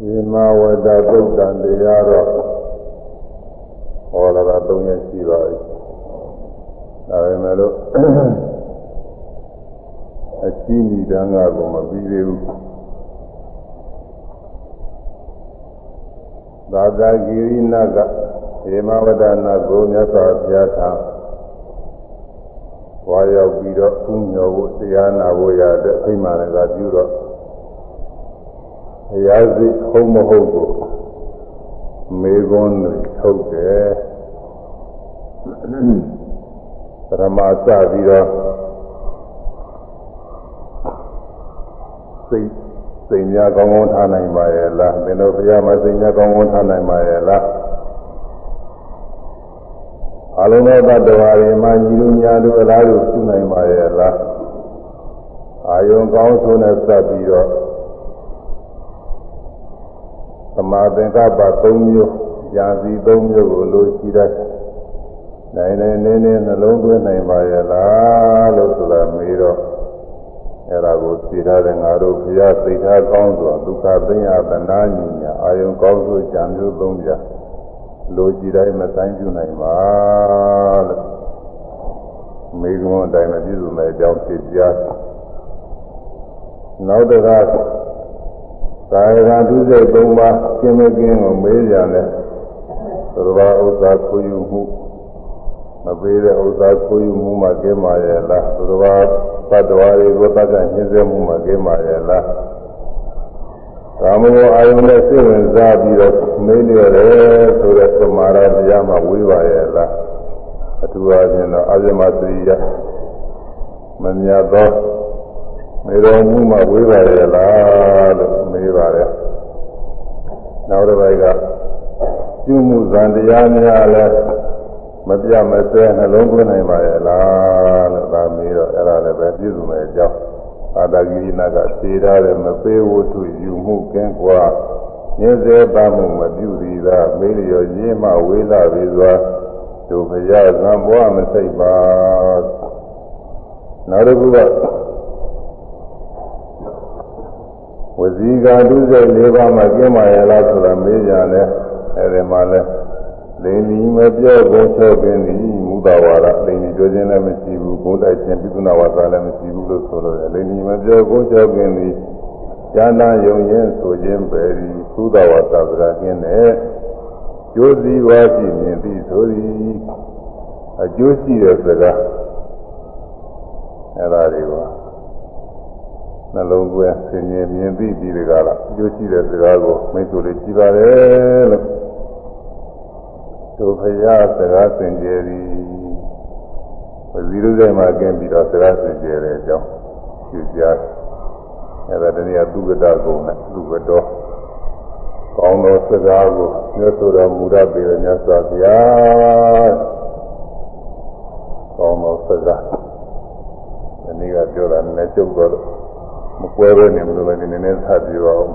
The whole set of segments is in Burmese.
ဒီမာဝဒသုတ်တန်တရားတော့ဟောလာတာ၃ရက်ရှိပါပြီ။ဒါပေမဲ့လို့အချီးညီတန်းကတော့မပြီးသေးဘူး။သာသာဂိရိနကဒီမာဝဒနာကိုမြတ်စွာဘုရားထားဝါရောက်ပြီးတော့ကုညောဖို့တရားနာဖို့ရတဲ့အဖိမာနကပြုတော့ ဘုရားစိဟုတ်မဟုတ်ကိုမေခွန်းတွေထုတ်တယ်ပရမစပြီးတော့စိတ်စိတ်များကောင်းကောင်းထားနိုင်ပါရဲ့လားသင်တို့ဘုရားမစိတ်များကောင်းကောင်းထားနိုင်ပါရဲ့လားအလုံးစုံသတ္တဝါတွေမှာညီလူညာလူအလားတူပြုနိုင်ပါရဲ့လားအာယုံကောင်းဆုံးနဲ့စပ်ပြီးတော့သ မာသင်္ကပ္ပ၃မျိုးညာစီ၃မျိုးကိုလိုရှိတတ်နိုင်နိုင်နေနေနှလုံးသွင်းနိုင်ပါရဲ့လားလို့ဆိုတာမေးတော့အဲ့ဒါကိုဖြေထားတဲ့ငါတို့ဘုရားသိထားကောင်းစွာဒုက္ခသိညာတနာညညာအာယုံကောင်းစွာကြံမျိုး၃ပြလိုကြည်တိုင်းမဆိုင်ပြုနိုင်ပါလို့မိဂုံအတိုင်းမပြည့်စုံတဲ့အကြောင်းဖြေကြားနောက်တစ်ခါ ကာယကဒုစရိုက်၃ပါးကျင်းမကင်းကိုမေးကြတယ်သရဝဥစ္စာခိုးယူမှုမပေးတဲ့ဥစ္စာခိုးယူမှုမှကင်းပါရဲ့လားသရဝသတ္တဝါတွေကိုတတ်တဲ့ညှင်းဆဲမှုမှကင်းပါရဲ့လားကာမဂုဏ်အာယုန်နဲ့စိတ်ဝင်စားပြီးတော့မေးလျော်တယ်ဆိုတဲ့သမာဓိတရားမှဝေးပါရဲ့လားအထူးအားဖြင့်တော့အာဇမသရိယမမြတ်သော မေတော်မူမှဝေးပါရဲ့လားလို့မေးပါတယ်နောက်တစ်ပိုက်ကပြုမှုဇံတရားများလည်းမပြမစဲနှလုံးသွင်းနိုင်ပါရဲ့လားလို့ဒါမေးတော့အဲ့ဒါလည်းပဲပြည့်စုံမယ်အကြောင်းအာတဂိရိနာကသေထားတယ်မပေးဝတ္ထုယူမှုကင်းကွာညစေပါမှုမပြုသည်သာမေးလျော်ရင်းမှဝေးလာပြီစွာတို့ဘုရားဇံဘွားမစိတ်ပါနောက်တစ်ခုက ဝစီကာဒုစရိုက်၄ပါးမှကျင်းပါရဲ့လားဆိုတာမေးကြတယ်အဲဒီမှာလဲလိန်ဒီမပြောဘုံချက်ပင်ဒီမူတာဝါဒလိန်ဒီပြောခြင်းလည်းမရှိဘူးဘုံတိုက်ခြင်းပိကုဏဝါဒလည်းမရှိဘူးလို့ဆိုလို့လိန်ဒီမပြောဘုံချက်ပင်ဒီဉာဏ်ယုံရင်ဆိုခြင်းပဲဒီသုဒဝါဒစကားကျင်းတဲ့ကျိုးစည်းဝါရှိမြင်ပြီးဆိုသည်အကျိုးရှိတဲ့စကားအဲဒါတွေကို နှလုံးသွင်းဆင်ញင်မြင်သိပြီးဒီကလာအကျိုးရှိတဲ့စကားကိုမိတ်ဆွေလေးကြည်ပါတယ်လို့တို့ဖရာစကားဆင်ကြယ်သည်ဝစီရုတဲ့မှာကျင်းပြီးတော့စကားဆင်ကြယ်တဲ့အကြောင်းဖြူကြားအဲဒါတနည်းသူကတကုံနဲ့သူကတော်ကောင်းသောစကားကိုမြတ်စွာဘုရားပေရမြတ်စွာဘုရားကောင်းသောစကားဒီနေ့ကပြောတာနည်းကျုပ်တော့ မကွဲပဲနေမလို့လည်းနည်းနည်းဆက်ပြပါအောင်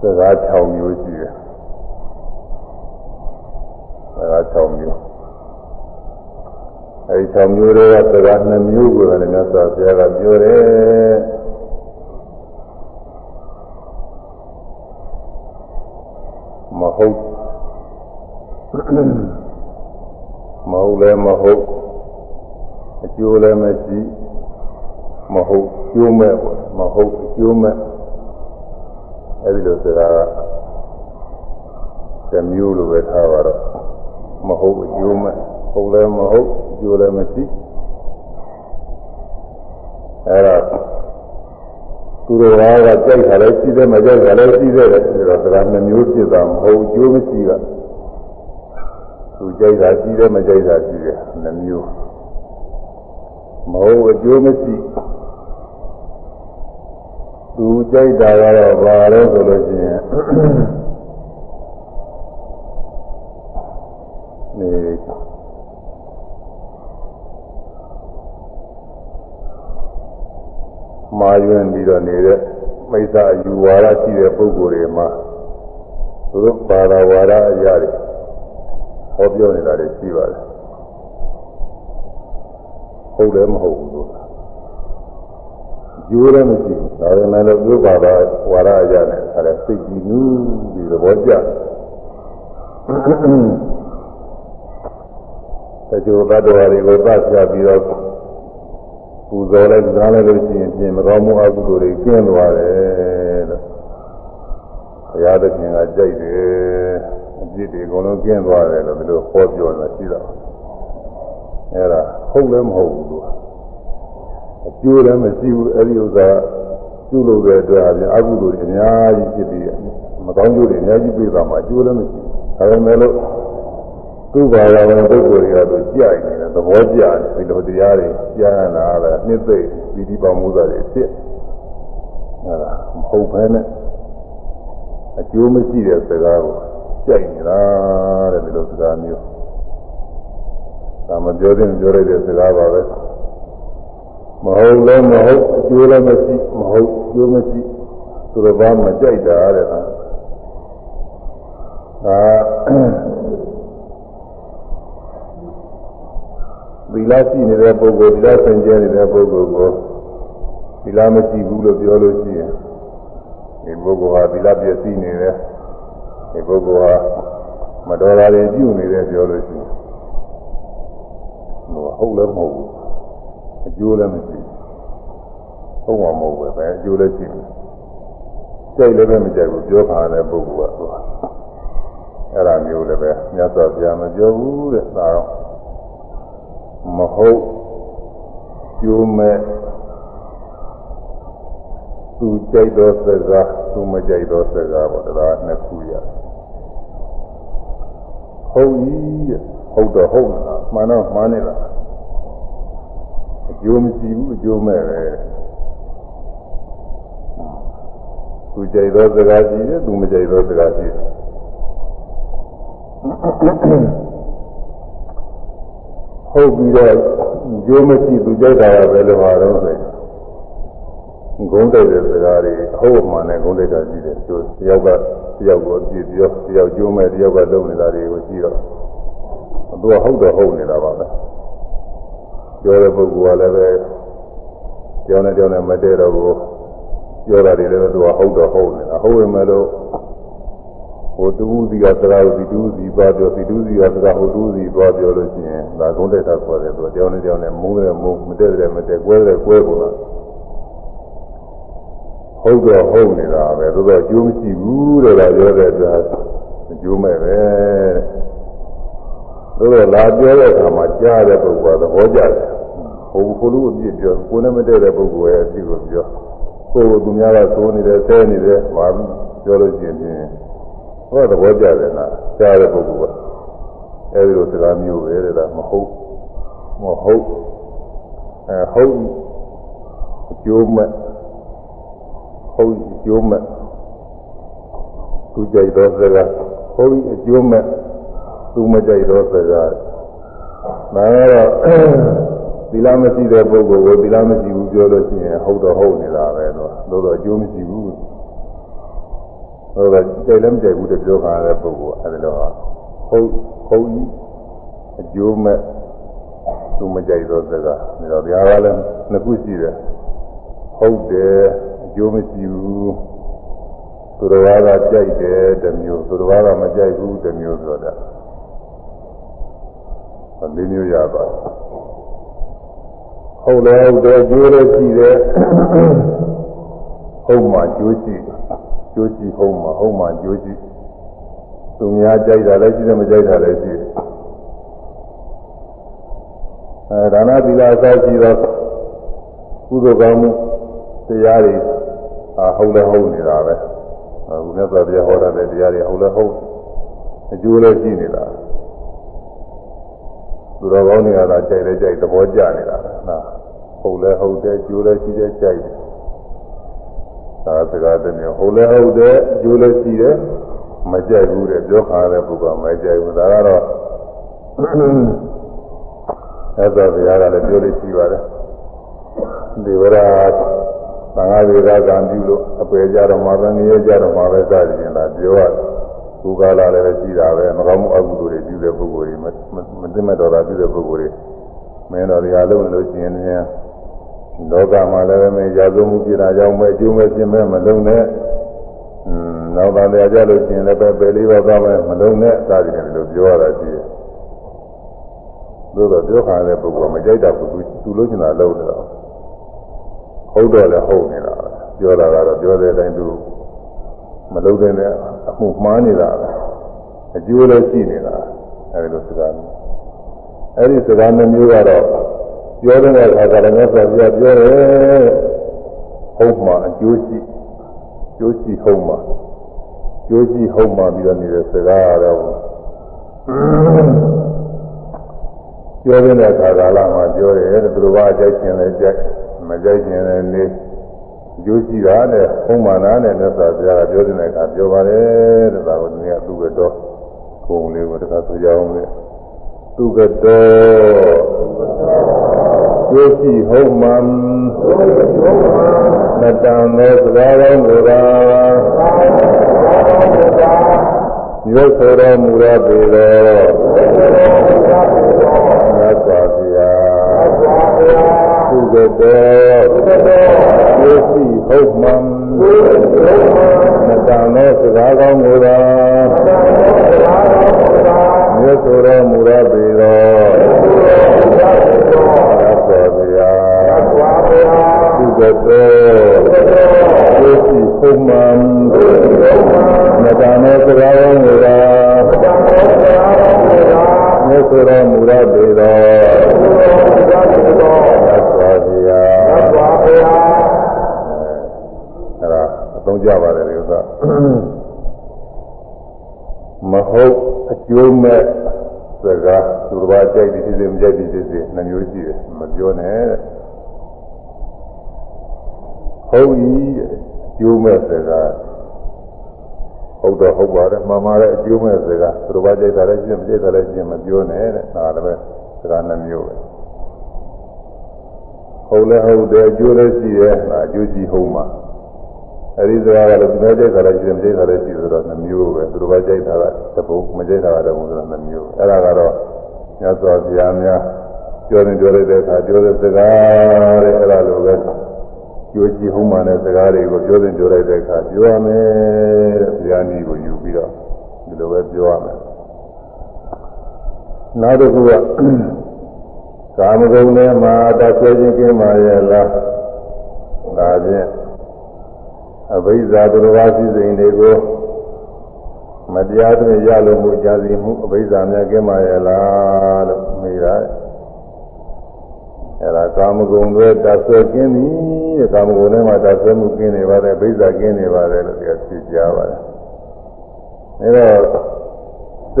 စကား6မျိုးရှိတယ်စကား6မျိုးအဲဒီ6မျိုးတွေကစကား2မျိုးကိုလည်းမြတ်စွာဘုရားကပြောတယ်မဟုတ်မဟုတ်လည်းမဟုတ် အကျိုးလည်းမရှိမဟုတ်ကျိုးမဲ့ပေါ့မဟုတ်အကျိုးမဲ့အဲဒီလိုစကားကတစ်မျိုးလိုပဲထားပါတော့မဟုတ်အကျိုးမဲ့ဟုတ်လည်းမဟုတ်အကျိုးလည်းမရှိအဲဒါသူတော်ဘာကကြိုက်တာလည်းရှိတယ်မကြိုက်တာလည်းရှိတယ်ဆိုတော့စကားနှစ်မျိုးဖြစ်တာမဟုတ်အကျိုးမရှိကသူကြိုက်တာရှိတယ်မကြိုက်တာရှိတယ်နှစ်မျိုး မဟုတ်အကျိုးမရှိသူကြိုက်တာကတော့ဘာလဲဆိုလို့ရှိရင်နေမာယွန်းပြီးတော့နေတဲ့မိစ္ဆာအယူဝါဒရှိတဲ့ပုဂ္ဂိုလ်တွေမှာသူတို့ဘာသာဝါဒအရာတွေဟောပြောနေတာတွေရှိပါတယ် ဟုတ်လည်းမဟုတ်ဘူးလို့ကျိုးလည်းမရှိဘူးဒါပေမဲ့လို့ပြုပါတော့ဝါရအရနဲ့အဲဒါစိတ်ကြည်နူးဒီသဘောကျတချို့ဘတ်တော်တွေကိုသတ်ပြပြီးတော့ပူဇော်လိုက်ကြားလိုက်လို့ရှိရင်ပြင်မကောင်းမှုအကုသိုလ်တွေကင်းသွားတယ်လို့ဘုရားသခင်ကကြိုက်တယ်အပြစ်တွေအကုန်လုံးကင်းသွားတယ်လို့ဒီလိုဟောပြောနေတာရှိတော့အဲဒါ ဟုတ်လည်းမဟုတ်ဘူးသူကအကျိုးလည်းမရှိဘူးအဲဒီဥစ္စာပြုလုပ်တဲ့အတွက်အပြင်အကုသိုလ်တွေအများကြီးဖြစ်ပြီးမကောင်းကျိုးတွေအများကြီးပြေးသွားမှာအကျိုးလည်းမရှိဘူးဒါပေမဲ့လို့သူ့ဘာသာဝင်ပုဂ္ဂိုလ်တွေကတော့ကြိုက်နေတယ်သဘောကျတယ်ဒီလိုတရားတွေကြားရတာလည်းနှစ်သိမ့်ပြီးဒီပါမှုသားတွေဖြစ်အဲဒါမဟုတ်ဘဲနဲ့အကျိုးမရှိတဲ့စကားကိုကြိုက်နေတာတဲ့ဒီလိုစကားမျိုး ဒါမပြောသင့်ပြောရတဲ့စကားပါပဲမဟုတ်လည်းမဟုတ်အကျိုးလည်းမရှိမဟုတ်အကျိုးမရှိသူတော်ဘာမကြိုက်တာတဲ့ဒါသီလရှိနေတဲ့ပုဂ္ဂိုလ်သီလဆင်ကျဲနေတဲ့ပုဂ္ဂိုလ်ကိုသီလမရှိဘူးလို့ပြောလို့ရှိရင်ဒီပုဂ္ဂိုလ်ဟာသီလပြည့်စည်နေတယ်ဒီပုဂ္ဂိုလ်ဟာမတော်တာတွေပြုနေတယ်ပြောလို့ရှိရင် ဟုတ်လည်းမဟုတ်ဘူးအကျိုးလည်းမရှိဘူးဟုတ်မှာမဟုတ်ပဲပဲအကျိုးလည်းရှိတယ်ကြိုက်လည်းပဲမကြိုက်ဘူးပြောခါတဲ့ပုဂ္ဂိုလ်ကသူအဲ့ဒါမျိုးလည်းပဲမြတ်စွာဘုရားမပြောဘူးတဲ့ဒါတော့မဟုတ်ကျိုးမဲ့သူကြိုက်သောစကားသူမကြိုက်သောစကားပေါ့ဒါကနှစ်ခုရဟုတ်ကြီး ဟုတ်တော့ဟုတ်လားမှန်တော့မှန်နေတာအကျိုးမရှိဘူးအကျိုးမဲ့ပဲသူကြိုက်သောစကားရှိတယ်သူမကြိုက်သောစကားရှိတယ်ဟုတ်ပြီးတော့ကျိုးမရှိသူကြိုက်တာပဲလို့ဟာတော့ဆိုဂုံးတိုက်တဲ့စကားတွေအဟုတ်မှန်နဲ့ဂုံးတိုက်တာရှိတယ်သူတယောက်ကတယောက်ကိုအပြည့်ပြောတယောက်ကျိုးမဲ့တယောက်ကလုံနေတာတွေကိုကြည့်တော့ သူကဟုတ်တော့ဟုတ်နေတာပါပဲပြောတဲ့ပုဂ္ဂိုလ်ကလည်းပဲကြောင်းနဲ့ကြောင်းနဲ့မတည့်တော့ဘူးပြောတာတွေလည်းသူကဟုတ်တော့ဟုတ်နေတာဟုတ်ဝင်မဲ့လို့ဟိုတူးစီကစကားကိုဒီတူးစီသွားပြောဒီတူးစီကစကားဟိုတူးစီသွားပြောလို့ရှိရင်ဒါကုန်းတက်တာခေါ်တယ်သူကြောင်းနဲ့ကြောင်းနဲ့မုန်းတယ်မုန်းမတည့်တယ်မတည့်ကွဲတယ်ကွဲကုန်လားဟုတ်တော့ဟုတ်နေတာပဲသို့တော့ကျိုးမရှိဘူးတဲ့ကပြောတဲ့အတွက်အကျိုးမဲ့ပဲသို့ တော့လာပြောတဲ့အခါမှာကြားတဲ့ပုဂ္ဂိုလ်ကသဘောကျတယ်ဟိုဘုလူအပြစ်ပြောကိုယ်နဲ့မတည့်တဲ့ပုဂ္ဂိုလ်ရဲ့အဖြစ်ကိုပြောကိုယ်ကသူများကသိုးနေတယ်ဆဲနေတယ်မှာပြောလို့ရှိရင်ဟောသဘောကျတယ်လားကြားတဲ့ပုဂ္ဂိုလ်ကအဲဒီလိုစကားမျိုးပဲတဲ့ဒါမဟုတ်မဟုတ်အဲဟုတ်အကျိုးမဲ့ဟုတ်အကျိုးမဲ့သူကြိုက်သောစကားဟုတ်အကျိုးမဲ့ သူမကြိုက်သောစကားဒါကတော့သီလမရှိတဲ့ပုဂ္ဂိုလ်ကိုသီလမရှိဘူးပြောလို့ရှိရင်ဟုတ်တော့ဟုတ်နေတာပဲတော့လို့တော့အကျိုးမရှိဘူးဟုတ်ကဲ့ကြိုက်လည်းမကြိုက်ဘူးတပြောခါတဲ့ပုဂ္ဂိုလ်အဲဒီတော့ဟုတ်ဟုတ်ကြီးအကျိုးမဲ့သူမကြိုက်သောစကားဒါတော့ဘုရားကလည်းနှစ်ခုရှိတယ်ဟုတ်တယ်အကျိုးမရှိဘူးသူတော်ဘာကကြိုက်တယ်တစ်မျိုးသူတော်ဘာကမကြိုက်ဘူးတစ်မျိုးဆိုတာ လေးမျိုးရပါဟုတ်တယ်ဟုတ်တယ်ကျိုးလည်းရှိတယ်ဟုတ်မှကျိုးရှိကျိုးရှိဟုတ်မှဟုတ်မှကျိုးရှိသူများကြိုက်တာလည်းရှိတယ်မကြိုက်တာလည်းရှိတယ်အဲဒါနသီလအစရှိသောကုသိုလ်ကောင်းမှုတရားတွေအာဟုတ်လည်းဟုတ်နေတာပဲအခုနဲ့ဆိုပြဟောတဲ့တရားတွေဟုတ်လည်းဟုတ်အကျိုးလည်းရှိနေတာ သူတော်ကောင်းတွေကသာကြိုက်လဲကြိုက်သဘောကျနေတာနာဟုတ်လဲဟုတ်တယ်ကျိုးလဲရှိတယ်ကြိုက်တယ်သာစကားတမျိုးဟုတ်လဲဟုတ်တယ်ကျိုးလဲရှိတယ်မကြိုက်ဘူးတဲ့ပြောခါတဲ့ပုဂ္ဂိုလ်မကြိုက်ဘူးဒါကတော့အဲ့ဒါဘုရားကလည်းပြောလို့ရှိပါတယ်ဒီဝရသံဃာဝေဒကံပြုလို့အပယ်ကြတော့မှာပဲငရဲကြတော့မှာပဲစသည်ဖြင့်ဒါပြောရတယ် ကုကာလာလည်းရှိတာပဲမကောင်းမှုအကုသိုလ်တွေပြုတဲ့ပုဂ္ဂိုလ်တွေမသိမဲ့တော်တာပြုတဲ့ပုဂ္ဂိုလ်တွေမင်းတော်တွေအားလုံးလို့ရှိရင်လည်းဖြလောကမှာလည်းမရာဇဝမှုပြတာကြောင့်ပဲအကျိုးမဲ့ပြင်မဲ့မလုံးနဲ့อืมနောက်တန်တရားကြလို့ရှင်လည်းပဲပယ်လေးပါးသွားမယ်မလုံးနဲ့စသည်နဲ့လို့ပြောရတာရှိတယ်သို့တော့ပြောခါတဲ့ပုဂ္ဂိုလ်မကြိုက်တာဘူးသူလို့ချင်တာလုပ်တယ်တော့ဟုတ်တယ်လည်းဟုတ်နေတာပြောတာကတော့ပြောတဲ့အတိုင်းသူ မလုံးတဲ့အမှုမှားနေတာအကျိုးလည်းရှိနေတာအဲဒီလိုစကားအဲဒီစကားမျိုးကတော့ပြောတဲ့အခါကလည်းမြတ်စွာဘုရားပြောတယ်ဟုတ်မှာအကျိုးရှိကျိုးရှိဟုတ်မှာကျိုးရှိဟုတ်မှာပြီးတော့နေတဲ့စကားကတော့ပြောတဲ့အခါကာလမှာပြောတယ်တဲ့သူတို့ကအကြိုက်ခြင်းလည်းကြိုက်မကြိုက်ခြင်းလည်းနေ ကျိုးရှိတာနဲ့ဟုတ်မှာနာနဲ့မြတ်စွာဘုရားကပြောတဲ့အခါပြောပါတယ်တဲ့ဒါကိုသူကသူ့ကတော့ခုံလေးကိုတခါဆိုကြအောင်လေသူကတော့ကျိုးရှိဟုတ်မှန်မတန်သောစကားကောင်းကိုသာရုပ်ဆိုတော်မူရပေသောမြတ်စွာဘုရား သူကတော်ကျိုးရှိဟုတ်မှန်မတန်သောစကားကောင်းကိုသာရုပ်ဆိုတော်မူရပေသောစွာဘုရားသုဂတောသိရှိဖုံမှန်မတန်သောစကားကောင်းတွေသာမြတ်စွာမူရပေသော ရားအဲ့ဒါအသုံးကြပါတယ်ဒီဥစ္စာမဟုတ်အကျိုးမဲ့စကားသူတစ်ပါးကြိုက်ပြီးဖြစ်စေမကြိုက်ပြီးဖြစ်စေနှမျိုးရှိတယ်မပြောနဲ့ဟုတ်ပြီကျိုးမဲ့စကားဟုတ်တော့ဟုတ်ပါတယ်မှန်ပါတယ်အကျိုးမဲ့စကားသူတစ်ပါးကြိုက်တာလည်းရှင်းမကြိုက်တာလည်းရှင်းမပြောနဲ့တဲ့ဒါလည်းပဲစကားနှမျိုးပဲ ဟုတ်လဲဟုတ်တယ်အကျိုးလည်းရှိတယ်အကျိုးရှိဟုတ်မှာအဲဒီစကားကလည်းသူများကြိုက်တာလည်းရှိတယ်မကြိုက်တာလည်းရှိတယ်ဆိုတော့နှမျိုးပဲသူတို့ကကြိုက်တာကတပုတ်မကြိုက်တာကတပုတ်ဆိုတော့နှမျိုးအဲ့ဒါကတော့မြတ်စွာဘုရားများပြောနေပြောလိုက်တဲ့အခါပြောတဲ့စကားတဲ့အဲ့ဒါလိုပဲကြိုးကြည့်ဟုံးမှန်တဲ့စကားတွေကိုပြောနေပြောလိုက်တဲ့အခါပြောရမယ်တဲ့ဘုရားနည်းကိုယူပြီးတော့ဒီလိုပဲပြောရမယ်နောက်တစ်ခုက ကာမဂုဏ်ထဲမှာတဆွဲခြင်းကင်းပါရဲ့လားဒါဖြင့်အဘိဇာသူတော်ဘာစည်းစိမ်တွေကိုမတရားသွင်းရလို့မှုကြာစီမှုအဘိဇာများကင်းပါရဲ့လားလို့မေးတာအဲ့ဒါကာမဂုဏ်တွေတဆွဲကင်းပြီတဲ့ကာမဂုဏ်ထဲမှာတဆွဲမှုကင်းနေပါတယ်အဘိဇာကင်းနေပါတယ်လို့ပြောဖြစ်ကြပါတယ်အဲ့တော့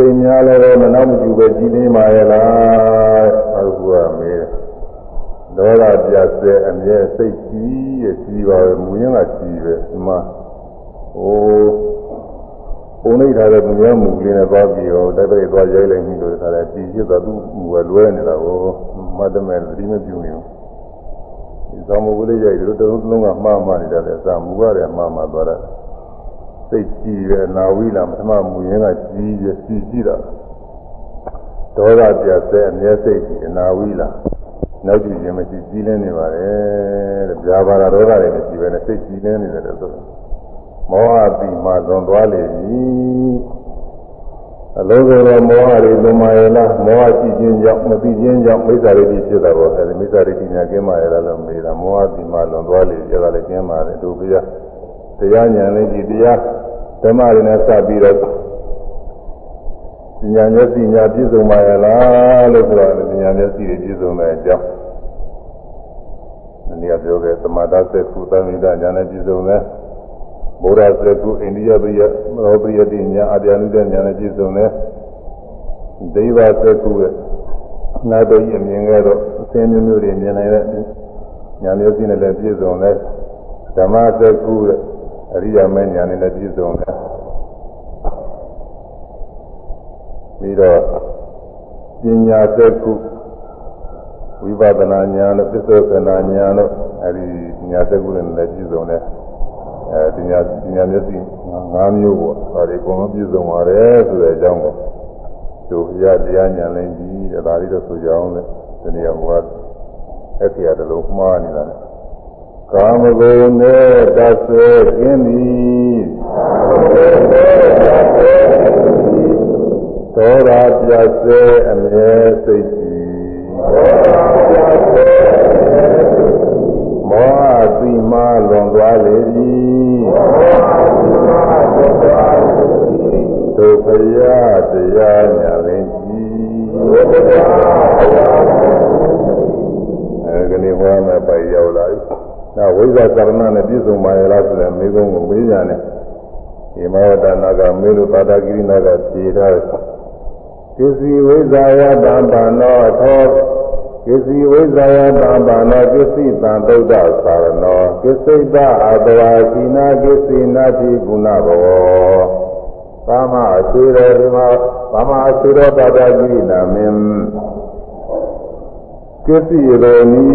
စိတ်များလည်းမနောက်မကျူပဲကြည်နေပါရဲ့လားအခုကမေးတယ်ဒေါသပြဆဲအမြဲစိတ်ကြီးရဲ့ကြီးပါပဲမူရင်းကကြီးပဲဒီမှာဟိုပုံနေထားတဲ့မူရင်းမူလေးနဲ့သွားပြီးတော့တိုက်ပိတ်သွားရိုက်လိုက်ပြီးတော့ဒါလည်းကြီးဖြစ်သွားသူ့မူကလွဲနေတာကိုမှတ်တယ်မဲ့သတိမပြုနေဘူးဒီသောမူကလေးရိုက်တယ်တုံးလုံးကမှားမှနေတယ်အစာမူရတယ်မှားမှသွားတာ စိတ်ကြီးရဲ့နာဝိလာပထမမူရင်းကကြီးရဲ့ကြီးကြီးတာဒေါသပြဆဲအမြဲစိတ်ကြီးအနာဝိလာနောက်ကြည့်ရင်မရှိကြီးလင်းနေပါတယ်တဲ့ဗျာပါဒဒေါသတွေမရှိပဲနဲ့စိတ်ကြီးလင်းနေတယ်လို့ဆိုမောဟပြီးမှလွန်သွားလေပြီအလုံးစုံသောမောဟတွေလွန်မာရလားမောဟရှိခြင်းကြောင့်မသိခြင်းကြောင့်မိစ္ဆာရိတိဖြစ်တာပေါ့အဲဒီမိစ္ဆာရိတိညာကင်းပါရလားလို့မေးတာမောဟပြီးမှလွန်သွားလေပြီအဲ့ဒါလည်းကင်းပါတယ်သူပြ တရားဉာဏ်လေးကြည့်တရားဓမ္မတွေနဲ့စပြီးတော့ဉာဏ်မျက်စိညာပြည့်စုံပါရဲ့လားလို့ဆိုတော့ဉာဏ်မျက်စိတွေပြည့်စုံတဲ့အကြောင်းဒီနေ့ပြောခဲ့သမထသက်ခုသမိဒဉာဏ်နဲ့ပြည့်စုံတယ်ဘုရားသက်ခုအိန္ဒိယပိယမောပိယတိညာအပြာနုတဲ့ဉာဏ်နဲ့ပြည့်စုံတယ်ဒိဗသက်ခုရဲ့နာတော်ကြီးအမြင်ကတော့အစင်းမျိုးမျိုးတွေမြင်နိုင်တဲ့ဉာဏ်မျက်စိနဲ့လည်းပြည့်စုံတယ်ဓမ္မသက်ခုရဲ့ အရိယာမဲဉာဏ်နဲ့လည်းပြည့်စုံတယ်ပြီးတော့ပညာသက်ခုဝိပဿနာဉာဏ်တို့ပစ္စုပ္ပနာဉာဏ်တို့အဲဒီညာသက်ခုနဲ့လည်းပြည့်စုံတယ်အဲဒီညာညာမျက်စိ၅မျိုးပေါ့ဒါတွေအကုန်လုံးပြည့်စုံပါတယ်ဆိုတဲ့အကြောင်းကိုသူရတရားဉာဏ်လည်းကြီးတဲ့ဒါလေးတော့ဆိုကြအောင်လေဒီနေရာကအဲ့ဒီအတလုံးမှားနေတာလေ ကာမဂုဏ်နဲ့တဆွဲကျင်းသည်သောရာပြတ်ဆဲအမြဲစိတ်ကြည်မောဟသိမှလွန်သွားလေသည်ဒုက္ခရတရားညာလင်ကြည်အဲဒီနေ့ဟောမယ်ပိုင်ရောက်လာပြီ။ ဒါဝိဇ္ဇာကရဏနဲ့ပြည့်စုံပါရဲ့လားဆိုတဲ့မိကုံးကိုမေးကြတယ်။ဒီမောဒနာကမေလို့ပါဒဂိရိနာကဖြေထားတယ်။ကိစီဝိဇ္ဇာယတံပါနောသောကိစီဝိဇ္ဇာယတံပါနောကိစီတံသုဒ္ဓသာရနောကိစိတအတဝါကိနာကိစီနာတိဂုဏဘောသာမအစေရောဒီမှာသာမအစေရောပါဒဂိရိနာမင်း ကိစ္စရောနီ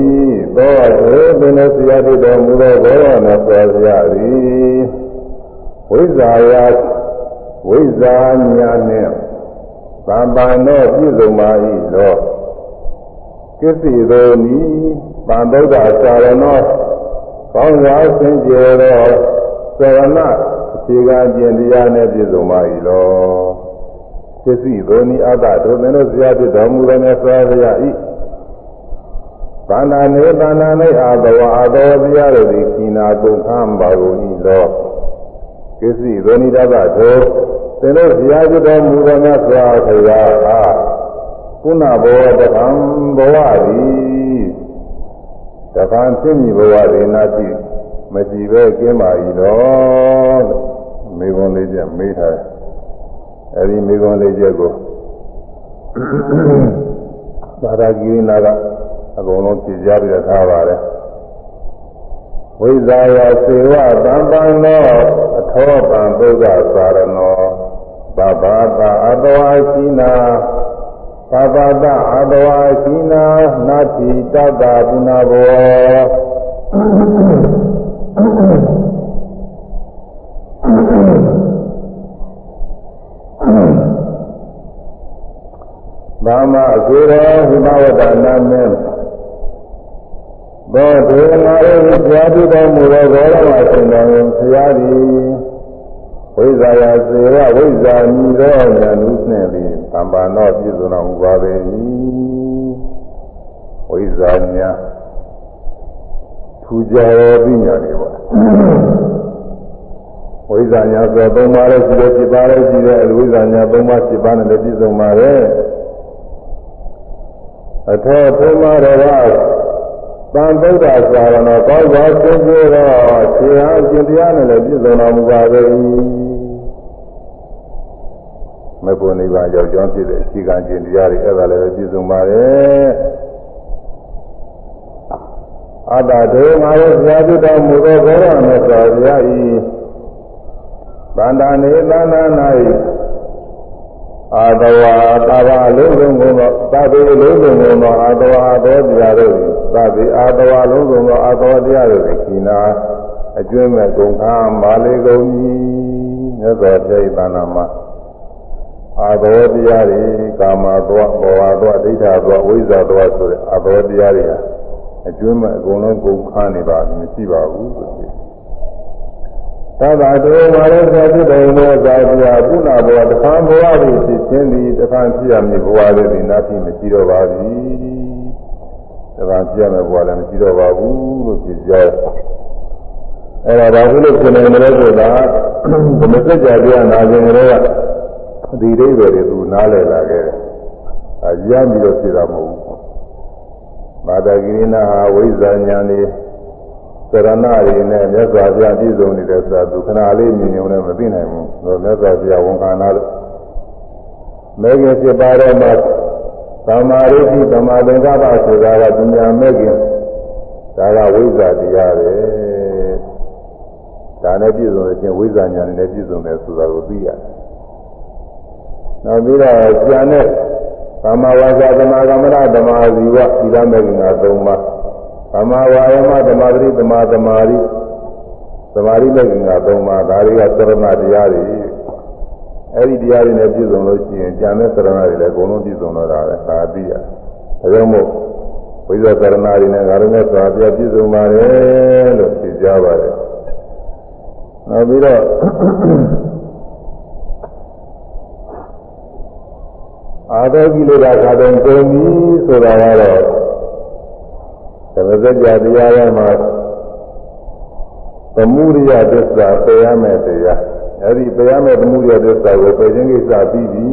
သောတေသနဆရာတိတော်မူသောဘောရနာဆွာရသည်ဝိဇ္ဇာယဝိဇ္ဇာညာနှင့်သံပါနောပြည့်စုံပါ၏လောကိစ္စရောနီဗန္ဒုဒ္ဒသာရနောကောင်းရာစင်ကြယ်သောသရဏအခြေခံကျင့်တရားနဲ့ပြည့်စုံပါ၏လောကိစ္စရောနီအတ္တဒုသနဆရာတိတော်မူသောမြတ်စွာဘုရား၏ သန္တာနေသန္တာနေအာတဝအာတောတရားတို့သည်ခိနာကုန်ခံပါကုန်၏လောကိစ္စဇောနိတတသောသင်တို့ဇာတိတော်မူသောမြတ်စွာဘုရားအားကုဏဘောတကံဘဝသည်တကံဖြစ်မိဘဝရေနာတိမရှိပဲကျင်းပါ၏လောမေခွန်လေးချက်မေးထားတယ်အဲဒီမေခွန်လေးချက်ကိုသာရဂိရိနာက အကုန်လုံးပြကြပြီးတော့ထားပါတယ်ဝိဇာယစေဝသံပန္နောအထောပံပုဒ္ဒသာရနောသဗ္ဗတာအတဝါရှိနာသဗ္ဗတာအတဝါရှိနာနာတိတတ္တပုဏ္ဏဘောဗာမအစေရောဟိမဝတ္တနာမေ သောဒေဝနာ၏ဘုရားပြုတော်မူသောဘောရမရှင်တော်ဆရာသည်ဝိဇ္ဇာယစေဝဝိဇ္ဇာမိသောဉာဏ်ဥနှင့်သည်သံပါနောပြည့်စုံတော်မူပါပေ၏ဝိဇ္ဇာညာထူကြရောပညာတွေပေါ့ဝိဇ္ဇာညာဆိုသုံးပါးလည်းရှိတယ်7ပါးလည်းရှိတယ်အဝိဇ္ဇာညာသုံးပါး7ပါးနဲ့လည်းပြည့်စုံပါတယ်အထောသုံးပါးတော် ကသံဗုဒ္ဓသာရဏကောင်းစွာသင်္ကေတော့ခြေဟာအကျင့်တရားနဲ့လည်းပြည့်စုံတော်မူပါပဲမဘုံနိဗ္ဗာန်ရောက်ကြောင်းဖြစ်တဲ့အခြေခံကျင့်တရားတွေအဲ့ဒါလည်းပြည့်စုံပါတယ်အတ္တဒေငါတို့ဘုရားပြုတော်မူသောဘောရမေသာဘုရားဤဗန္ဒာနေသန္နာ၌အာတဝါသာဝလုံးစုံကုန်သောသဗ္ဗေလုံးစုံကုန်သောအာတဝါသောတရားတို့ သည်သဗ္ဗေအာတဝါလုံးစုံသောအာတဝါတရားတို့သည်ခိနာအကျွမ်းမဲ့ကုန်ခါမာလေကုန်၏မြတ်စွာဘုရား၏တဏ္ဍာမှာအာသောတရားတွေကာမသောဘောဝသောဒိဋ္ဌသောဝိဇ္ဇာသောဆိုတဲ့အာသောတရားတွေဟာအကျွမ်းမဲ့အကုန်လုံးကုန်ခါနေပါမရှိပါဘူးဆိုပြီးသဗ္ဗတောမာရသတိတော်မူသောဇာတိယပုဏ္ဏဘဝတခါဘဝသည်ဖြစ်ခြင်းသည်တခါဖြစ်ရမည်ဘဝလေးသည်နာတိမရှိတော့ပါဘူး တခါဖြစ်ရမယ်ဘဝလည်းမရှိတော့ပါဘူးလို့ဖြစ်ကြအဲ့ဒါဘာလို့လို့ဖြစ်နေမလဲဆိုတာဘုမစကြာပြနာခြင်းတွေကဒီအိဗယ်တွေသူနားလည်လာခဲ့တယ်။အရမ်းပြီးတော့ဖြစ်တာမဟုတ်ဘူး။မာတာဂိရိနာဟာဝိဇ္ဇာညာနေသရဏတွေနဲ့မြတ်စွာဘုရားပြည့်စုံနေတဲ့ဆိုတာသူခဏလေးမြင်ုံနဲ့မသိနိုင်ဘူး။ဒါမြတ်စွာဘုရားဝန်ခံလာလို့မဲခင်ဖြစ်ပါတော့မှ သမာဓိရှိသမာသင်္ကပ္ပဆိုတာကပညာမဲ့ခင်ဒါကဝိဇ္ဇာတရားပဲ။ဒါနဲ့ပြည့်စုံခြင်းဝိဇ္ဇာညာနဲ့ပြည့်စုံတယ်ဆိုတာကိုသိရတယ်။နောက်ပြီးတော့ဉာဏ်နဲ့သမာဝါစာသမာကမ္မရသမာဇီဝသီလမဲ့ခင်က၃ပါးသမာဝါယမသမာဓိသမာသမာဓိသမာဓိလည်းကသုံးပါးဒါတွေကသရဏတရားတွေ အဲ့ဒီတရားတွေနဲ့ပြည့်စုံလို့ရှိရင်ဉာဏ်နဲ့သရဏတွေလည်းအကုန်လုံးပြည့်စုံတော့တာပဲဒါသိရဒါကြောင့်မို့ဝိဇ္ဇာသရဏတွေနဲ့ငါတို့နဲ့သာပြပြည့်စုံပါတယ်လို့ဖြေကြပါတယ်နောက်ပြီးတော့အာသောကိလေသာခါတုံကုန်ပြီဆိုတာကတော့သမစကြာတရားရမှာသမုဒိယသစ္စာပယ်ရမယ်တရား အဲ့ဒီပယ်ရမယ်သမုဒိယသစ္စာကိုပယ်ခြင်းကိစ္စပြီးပြီ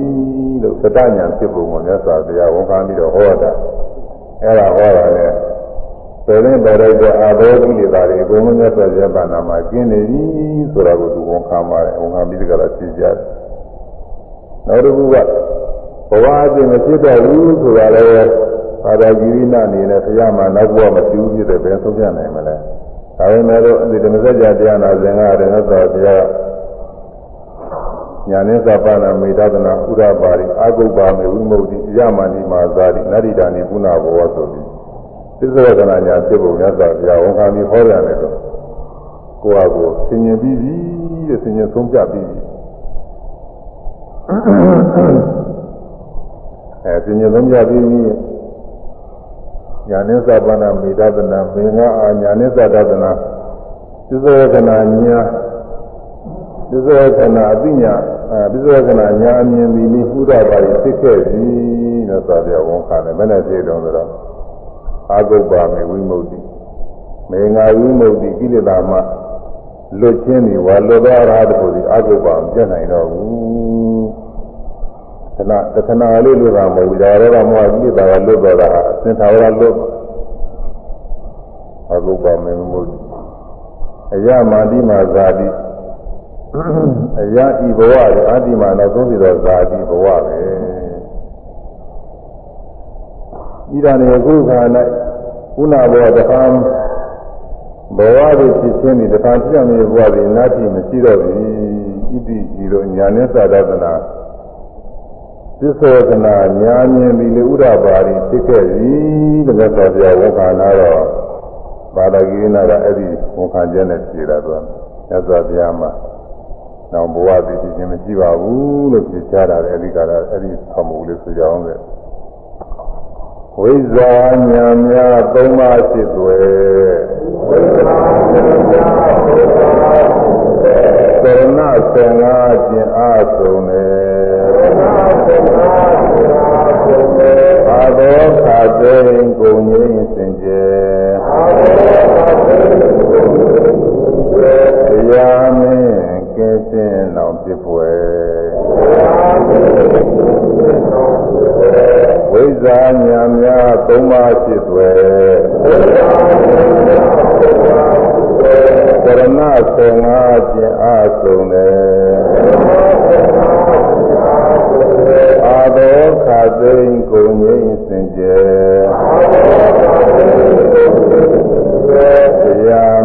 လို့သတ္တဉာဏ်ဖြစ်ပုံကိုမြတ်စွာဘုရားဝန်ခံပြီးတော့ဟောတာအဲ့ဒါဟောတာနဲ့ပယ်ရင်ပယ်လိုက်တဲ့အာဘောကိလေသာတွေအကုန်လုံးမြတ်စွာဘုရားဗန္နာမှာကျင်းနေပြီဆိုတာကိုသူဝန်ခံပါတယ်ဝန်ခံပြီးတကလားသိကြတယ်နောက်တစ်ခုကဘဝအပြင်မဖြစ်တော့ဘူးဆိုတာလည်းသာသာဂိရိနာအနေနဲ့ဘုရားမှာနောက်ဘဝမကျူးဖြစ်တဲ့ဘယ်ဆုံးပြနိုင်မလဲဒါပေမဲ့လို့ဒီဓမ္မစကြာတရားနာစဉ်ကတည်းကဆိုတရား ညာနဲ့သဗ္ဗနာမေတ္တနာဥရပါရိအာဂုပ္ပါမေဝိမု ക്തി အယမဏိမာဇာတိနတ္တိတာနိပုဏ္ဏဘောဆိုပြီးသစ္စာကနာညာဖြစ်ပုံမြတ်စွာဘုရားဝန်ခံပြီးဟောရတယ်တော့ကိုယ့်ဟာကိုယ်ဆင်ញင်ပြီးပြီတဲ့ဆင်ញင်ဆုံးပြပြီးပြီအဲဆင်ញင်ဆုံးပြပြီးပြီညာနဲ့သဗ္ဗနာမေတ္တနာမင်္ဂအာညာနဲ့သတ္တနာသစ္စာကနာညာ ပစ္စဝကနာအသိညာပစ္စဝကနာညာအမြင်ပြီးနိဟုဒပါရီသိခဲ့ပြီလို့ဆိုပြဝန်ခံတယ်ဘယ်နဲ့ပြည့်တုံးဆိုတော့အာဂုပ္ပါမေဝိမု ക്തി မေငါဝိမု ക്തി ကိလေသာမှလွတ်ချင်းနေဝါလွတ်သောအရာတခုဒီအာဂုပ္ပါမပြတ်နိုင်တော့ဘူးခဏတခဏလေးလွတ်တာမဟုတ်ဘူးဒါရောကမောကိလေသာကလွတ်တော့တာအစင်သာဝရလွတ်အာဂုပ္ပါမေဝိမု ക്തി အယမာတိမာဇာတိ အရာဤဘဝတွေအာတိမာနောက်ဆုံးပြီးတော့ဇာတိဘဝပဲဤဒါနေအခုခါ၌ခုနဘောတခါဘဝတွေဖြစ်ခြင်းဒီတခါပြည့်မြေဘဝတွေနာတိမရှိတော့ဘူးဣတိဤတို့ညာနဲ့သာဒသနာသစ္စေကနာညာမြင်ပြီးလေဥဒ္ဒပါရီဖြစ်ခဲ့ပြီတကယ်ဆိုပြဝန်ခံလာတော့ဘာဒဂိနာကအဲ့ဒီဝန်ခံချက်နဲ့ဖြေတာတော့မြတ်စွာဘုရားမှာ နောက်ဘဝသိခြင်းမရှိပါဘူးလို့ပြချတာလေအဲဒီကတော့အဲဒီသမှုလေးဆိုကြအောင်လေဝိဇာညာများသုံးပါးဖြစ်သွဲဝိဇာညာများသုံးပါးသရဏသင်္ဃာကျင်အားဆုံးတယ်သရဏသင်္ဃာကျင်အားဆုံးတယ်အာသောခါသိင်ကိုငြိမ်းစင်ကြယ်အာသောခါသိင်ကိုငြိမ်းစင်ကြယ်တရား ဝိဇာညာများသုံးပါးဖြစ်သွယ်သရဏဆေငါခြင်းအားဆုံးတယ်အာသောခါသိင်ကိုငြိမ်းစင်ကြယ်တရား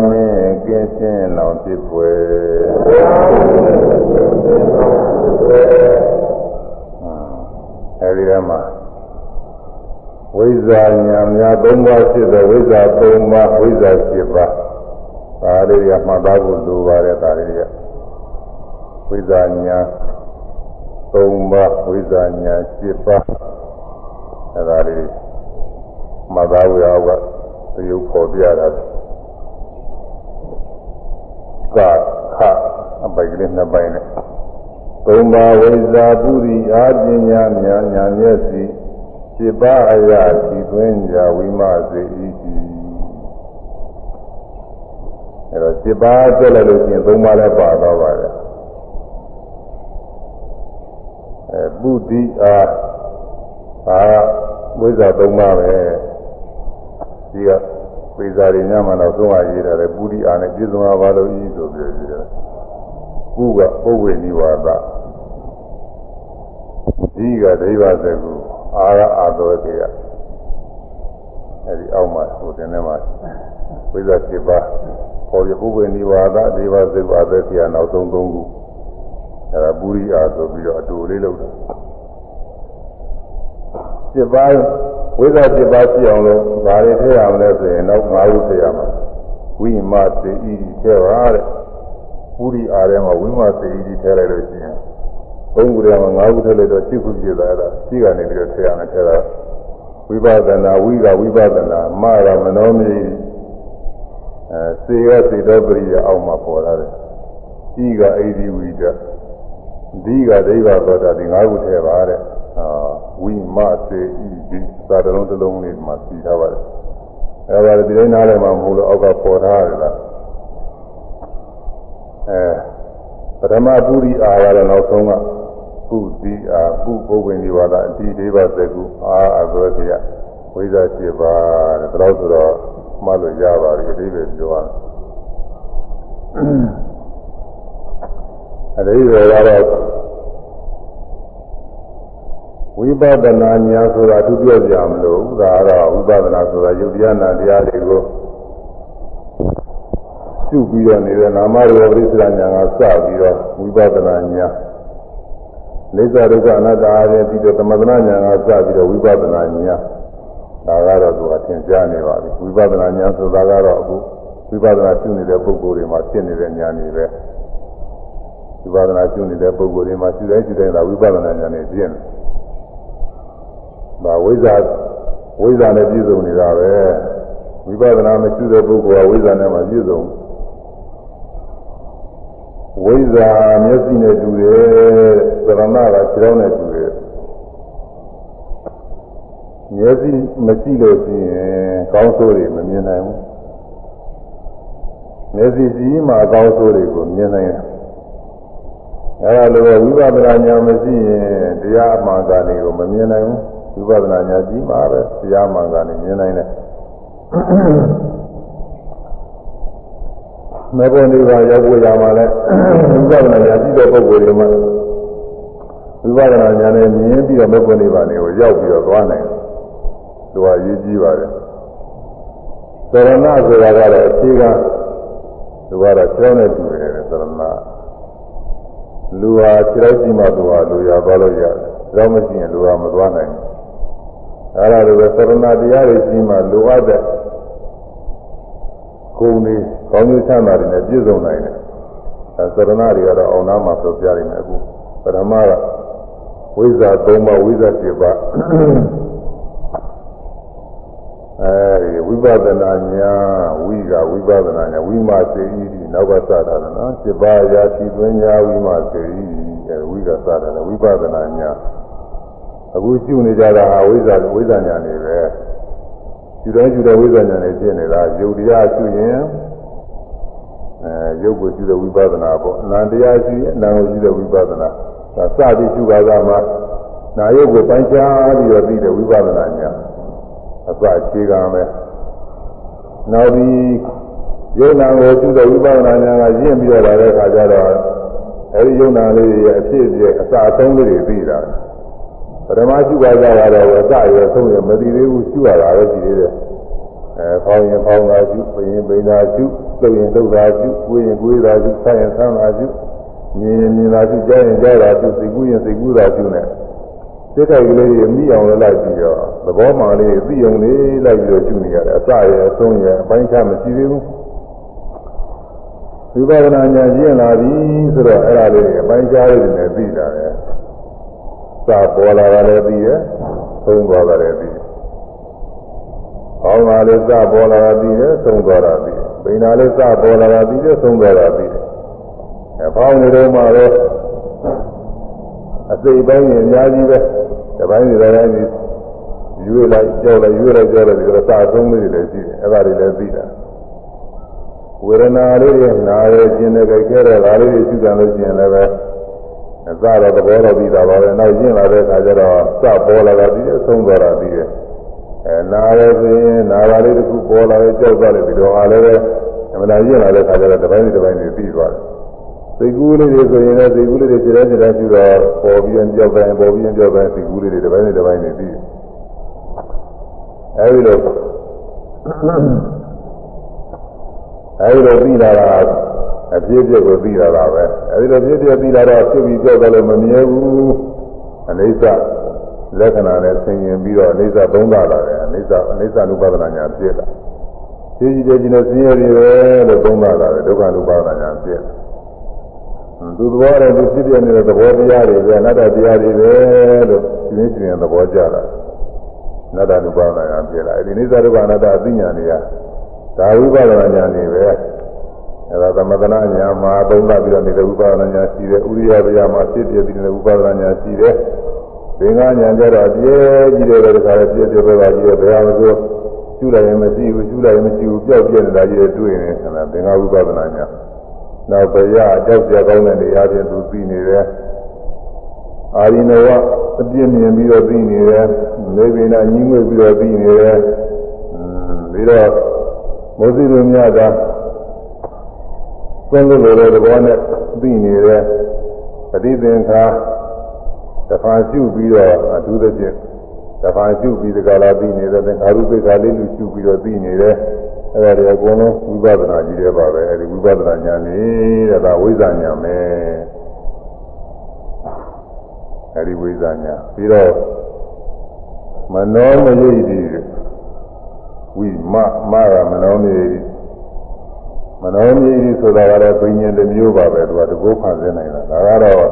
ဇာညာများ၃ပါးဖြစ်တဲ့ဝိဇာ၃ပါးဝိဇာ၈ပါးဒါလေးကမှတ်သားဖို့လိုပါတယ်ဒါလေးကဝိဇာညာ၃ပါးဝိဇာညာ၈ပါးအဲဒါလေးမှတ်သားဖို့ရအောင်ကရုပ်ပေါ်ပြတာကခအပိုက်ကလေးနှစ်ပိုင်းနဲ့သုံးပါးဝိဇာပုရိအာပညာညာညာမျက်စိ စိပါအရာစီသွင်းကြဝိမစေဤဤအဲတော့စိပါပြက်လိုက်လို့ရှိရင်သုံးပါးလည်းပါတော့ပါတယ်အဲပုတိအာအာဝိဇာသုံးပါးပဲဒီကဝိဇာတွေညမှာတော့သုံးပါးရေးတာလေပုတိအာနဲ့ပြည့်စုံပါလို့ဤဆိုပြီးရေးတယ်ကုကပုဝေနိဝါဒဒီကဒိဗဇကု အာရအာတော်တေကအဲဒီအောက်မှာဟိုတင်ထဲမှာဝိဇ္ဇာ7ပါးပေါ်ပြပုဝေနိဝါဒဒိဗဇကုအာသေတိယနောက်ဆုံး၃ခုအဲဒါပုရိအာဆိုပြီးတော့အတူလေးလုပ်တယ်7ပါးဝိဇ္ဇာ7ပါးရှိအောင်လို့ဘာတွေထည့်ရမလဲဆိုရင်နောက်5ခုထည့်ရမှာဝိမသေဤထည့်ပါတဲ့ပုရိအာထဲမှာဝိမသေဤထည့်လိုက်လို့ရှိရင် သုံးခုထဲမှာငါးခုထည့်လိုက်တော့ရှစ်ခုပြည့်သွားတာရှိကနေပြီးတော့ထည့်ရမယ်ထည့်တာဝိပဿနာဝိကဝိပဿနာမရမနောမိအဲစေကစေတောပရိယအောက်မှာပေါ်လာတယ်ဤကအိဒီဝိဒဒီကဒိဗ္ဗသောတာဒီ၅ခုထဲပါတဲ့အာဝိမစေဤဒီသာတလုံးတစ်လုံးလေးမှာပြီးထားပါတယ်အဲဒါဒီတိုင်းနားထဲမှာမဟုတ်လို့အောက်ကပေါ်ထားရတယ်လားအဲပထမပုရိအာရတဲ့နောက်ဆုံးက ပုတိအာပုပုပ္ပင်ဒီဝါဒအတိဒေဝသကုအာအသောတိယဝိဇ္ဇာ7ပါးတဲ့ဒါလို့ဆိုတော့မှတ်လို့ရပါပြီအတိပဲပြောရအတိပဲကတော့ဝိပဿနာညာဆိုတာသူပြောကြမလို့ဒါကတော့ဝိပဿနာဆိုတာယုတ်တရားနာတရားတွေကိုရှုပြီးတော့နေတဲ့နာမရူပပရိစ္ဆရာညာကစပြီးတော့ဝိပဿနာညာ လိစ္ဆာဒုက္ခအနတ္တအားဖြင့်ပြီးတော့သမထနာညာကစပြီးတော့ဝိပဿနာညာဒါကတော့သူအထင်ရှားနေပါပြီဝိပဿနာညာဆိုတာကတော့အခုဝိပဿနာရှုနေတဲ့ပုဂ္ဂိုလ်တွေမှာဖြစ်နေတဲ့ညာနေပဲဝိပဿနာရှုနေတဲ့ပုဂ္ဂိုလ်တွေမှာရှုတိုင်းရှုတိုင်းသာဝိပဿနာညာနေပြည့်နေဒါဝိဇ္ဇာဝိဇ္ဇာနဲ့ပြည့်စုံနေတာပဲဝိပဿနာမရှိတဲ့ပုဂ္ဂိုလ်ကဝိဇ္ဇာနဲ့မှပြည့်စုံ ဝိဇ္ဇာမျက်စိနဲ့တူတယ်သရဏကခြေထောက်နဲ့တူတယ်မျက်စိမရှိလို့ရှိရင်ကောင်းဆိုးတွေမမြင်နိုင်ဘူးမျက်စိကြီးမှကောင်းဆိုးတွေကိုမြင်နိုင်တယ်အဲဒါလိုဝိပဿနာဉာဏ်မရှိရင်တရားအမှန်ကန်တွေကိုမမြင်နိုင်ဘူးဝိပဿနာဉာဏ်ကြီးမှပဲတရားမှန်ကန်တွေမြင်နိုင်တယ် မေဖို့နိဗ္ဗာန်ရောက်ဖို့ရမှာလဲဝိပဿနာဉာဏ်ရှိတဲ့ပုဂ္ဂိုလ်တွေမှာဝိပဿနာဉာဏ်နဲ့မြင်ပြီးတော့မေဖို့နိဗ္ဗာန်ကိုရောက်ပြီးတော့သွားနိုင်တယ်။သူကအရေးကြီးပါတယ်။သရဏဆိုတာကတော့အခြေခံသူကတော့ကျောင်းနဲ့တူတယ်သရဏလူဟာခြေတော်ရှိမှသူဟာလူရသွားလို့ရတယ်။ကျောင်းမရှိရင်လူဟာမသွားနိုင်ဘူး။အဲဒါလိုပဲသရဏတရားတွေရှိမှလူအပ်တဲ့ဂုဏ်တွေ ကောင်းကျိုးချမ်းသာတွေနဲ့ပြည့်စုံနိုင်တယ်။အဲသရဏတွေကတော့အောင်နာမှာဆိုပြနေတယ်အခုပထမကဝိဇ္ဇာ၃ပါးဝိဇ္ဇာ7ပါးအဲဒီဝိပဿနာညာဝိကဝိပဿနာညာဝိမစေဤဒီနောက်ကစတာနော်7ပါးရာရှိသွင်းညာဝိမစေဤအဲဝိကစတာဝိပဿနာညာအခုကျุနေကြတာဟာဝိဇ္ဇာဝိဇ္ဇာညာနေပဲကျူတိုင်းကျူတဲ့ဝိဇ္ဇာညာနေဖြစ်နေတာယုတ်တရားကျူရင် အဲယုတ်ကိုကျူတဲ့ဝိပဿနာပေါ့အနန္တရားကျူရင်အနန္ကိုကျူတဲ့ဝိပဿနာဒါစပြီးကျူပါကမှနာယုတ်ကိုပိုင်းခြားပြီးတော့ပြီးတဲ့ဝိပဿနာညာအစအခြေခံပဲနောက်ပြီးယုံနာကိုကျူတဲ့ဝိပဿနာညာကရင့်ပြီးတော့လာတဲ့အခါကျတော့အဲဒီယုံနာလေးရဲ့အဖြစ်အပျက်အစအဆုံးလေးတွေပြီးတာပထမကျူပါကြတာတော့အစရယ်ဆုံးရမသိသေးဘူးကျူရတာပဲရှိသေးတယ် အဲဖောင်းရင်ဖောင်းတာကျူပရင်ပိန်တာကျူလှုပ်ရင်လှုပ်တာကျူကိုယ်ရင်ကိုယ်တာကျူဆန်းရင်ဆန်းတာကျူမြင်ရင်မြင်တာကျူကြားရင်ကြားတာကျူသိကူးရင်သိကူးတာကျူနဲ့စိတ်တိုက်ကလေးတွေမိအောင်လည်းလိုက်ပြီးတော့သဘောမှန်လေးသိအောင်လေးလိုက်ပြီးတော့ကျူနေရတယ်အစရယ်အဆုံးရယ်အပိုင်းခြားမရှိသေးဘူးဝိပဿနာဉာဏ်ကျင့်လာပြီဆိုတော့အဲ့ဒါလေးတွေအပိုင်းခြားလေးတွေနဲ့သိတာလေစပေါ်လာတာလည်းသိတယ်သုံးသွားတာလည်းသိတယ် ကောင်းတာလေးစပေါ်လာတာသိတယ်သုံးသွားတာသိတယ်ပိန်တာလေးစပေါ်လာတာသိတယ်သုံးသွားတာသိတယ်အဖောင်းနေတော့မှပဲအစိတ်ပိုင်းရင်အများကြီးပဲဒီပိုင်းဒီတိုင်းကြီးရွေးလိုက်ကြောက်လိုက်ရွေးလိုက်ကြောက်လိုက်ဒီလိုစအဆုံးလေးတွေလည်းရှိတယ်အဲ့ဒါတွေလည်းသိတာဝေဒနာလေးတွေနားရဲခြင်းနဲ့ကြိုက်ခဲတဲ့ဒါလေးတွေရှိတယ်လို့ရှိရင်လည်းပဲအစတော့သဘောတော့ပြီးတာပါပဲနောက်ကျင့်လာတဲ့အခါကျတော့စပေါ်လာတာပြီးအဆုံးသွားတာပြီးတယ် အဲနားရဲဆိုရင်နားပါလေးတစ်ခုပေါ်လာတဲ့ကြောက်သွားတယ်ဒီတော့အားလည်းပဲအမှန်တရားကျင့်လာတဲ့အခါကျတော့တစ်ပိုင်းတစ်ပိုင်းတွေပြီးသွားတယ်စိတ်ကူးလေးတွေဆိုရင်လည်းစိတ်ကူးလေးတွေခြေထဲခြေထဲကျတော့ပေါ်ပြီးရင်ကြောက်တိုင်းပေါ်ပြီးရင်ကြောက်တိုင်းစိတ်ကူးလေးတွေတစ်ပိုင်းတစ်ပိုင်းတွေပြီးအဲဒီလိုအဲဒီလိုပြီးလာတာအပြည့်အပြည့်ကိုပြီးလာတာပဲအဲဒီလိုပြည့်ပြည့်ပြီးလာတော့ဖြစ်ပြီးကြောက်တယ်လို့မမြဲဘူးအနိစ္စ လက္ခဏာနဲ့ဆင်ញင်ပြီးတော့အနိစ္စသုံးတာလာတယ်အနိစ္စအနိစ္စနုပါဒနာညာဖြစ်လာသိကြည်တဲ့ကျင်တဲ့ဆင်းရဲတွေပဲလို့သုံးတာလာတယ်ဒုက္ခနုပါဒနာညာဖြစ်လာသူသဘောနဲ့သူဖြစ်ပြနေတဲ့သဘောတရားတွေပဲအနတ္တတရားတွေပဲလို့ဒီနေ့ရှင်သဘောကြတာနတ္တနုပါဒနာပြလာအဲဒီနိစ္စဒုက္ခအနတ္တအသိဉာဏ်တွေကဒါဝိပဿနာဉာဏ်တွေပဲအဲဒါသမထနာဉာဏ်မှာသုံးသပ်ပြီးတော့နေတဲ့ဝိပဿနာဉာဏ်ရှိတယ်ဥရိယဗျာမှာဖြစ်ပြပြီးတဲ့ဝိပဿနာဉာဏ်ရှိတယ် သင်္ကဉာဏ်ကြတော့အပြည့်ကြီးတယ်တခါလေပြည့်ပြည့်ပဲပါကြီးတယ်ဘယ်ဟာမဆိုကျူလိုက်ရင်မရှိဘူးကျူလိုက်ရင်မရှိဘူးပျောက်ပြနေတာကြီးတွေ့နေတယ်ဆိုတာသင်္ကဝိပဿနာဉာဏ်နောက်ဗျာအကြောက်ကြကောင်းတဲ့နေရာချင်းသူသိနေတယ်အာရိနဝအပြည့်မြင်ပြီးတော့သိနေတယ်နေဗိနာညီးငွေပြီးတော့သိနေတယ်ပြီးတော့မောဇိလိုမြတ်ကသုံးလို့လိုတဲ့သဘောနဲ့သိနေတယ်ပฏิသင်္ခါ တဖန်ရှုပြီးတော့အထူးသဖြင့်တဖန်ရှုပြီးဒီကလာသိနေတဲ့သင်္ခါရုပ္ပခါလေးလူရှုပြီးတော့သိနေတယ်အဲ့ဒါတွေအကုန်လုံးဝိပဿနာကြီးတွေပါပဲအဲ့ဒီဝိပဿနာဉာဏ်နေတဲ့ဒါဝိဇ္ဇာဉာဏ်ပဲအဲဒီဝိဇ္ဇာညာပြီးတော့မနောမယိတိဝိမမကမနောမယိတိမနောမယိတိဆိုတာကတော့ဘိညာဉ်တစ်မျိုးပါပဲသူကတကောဖန်ဆင်းနိုင်တာဒါကတော့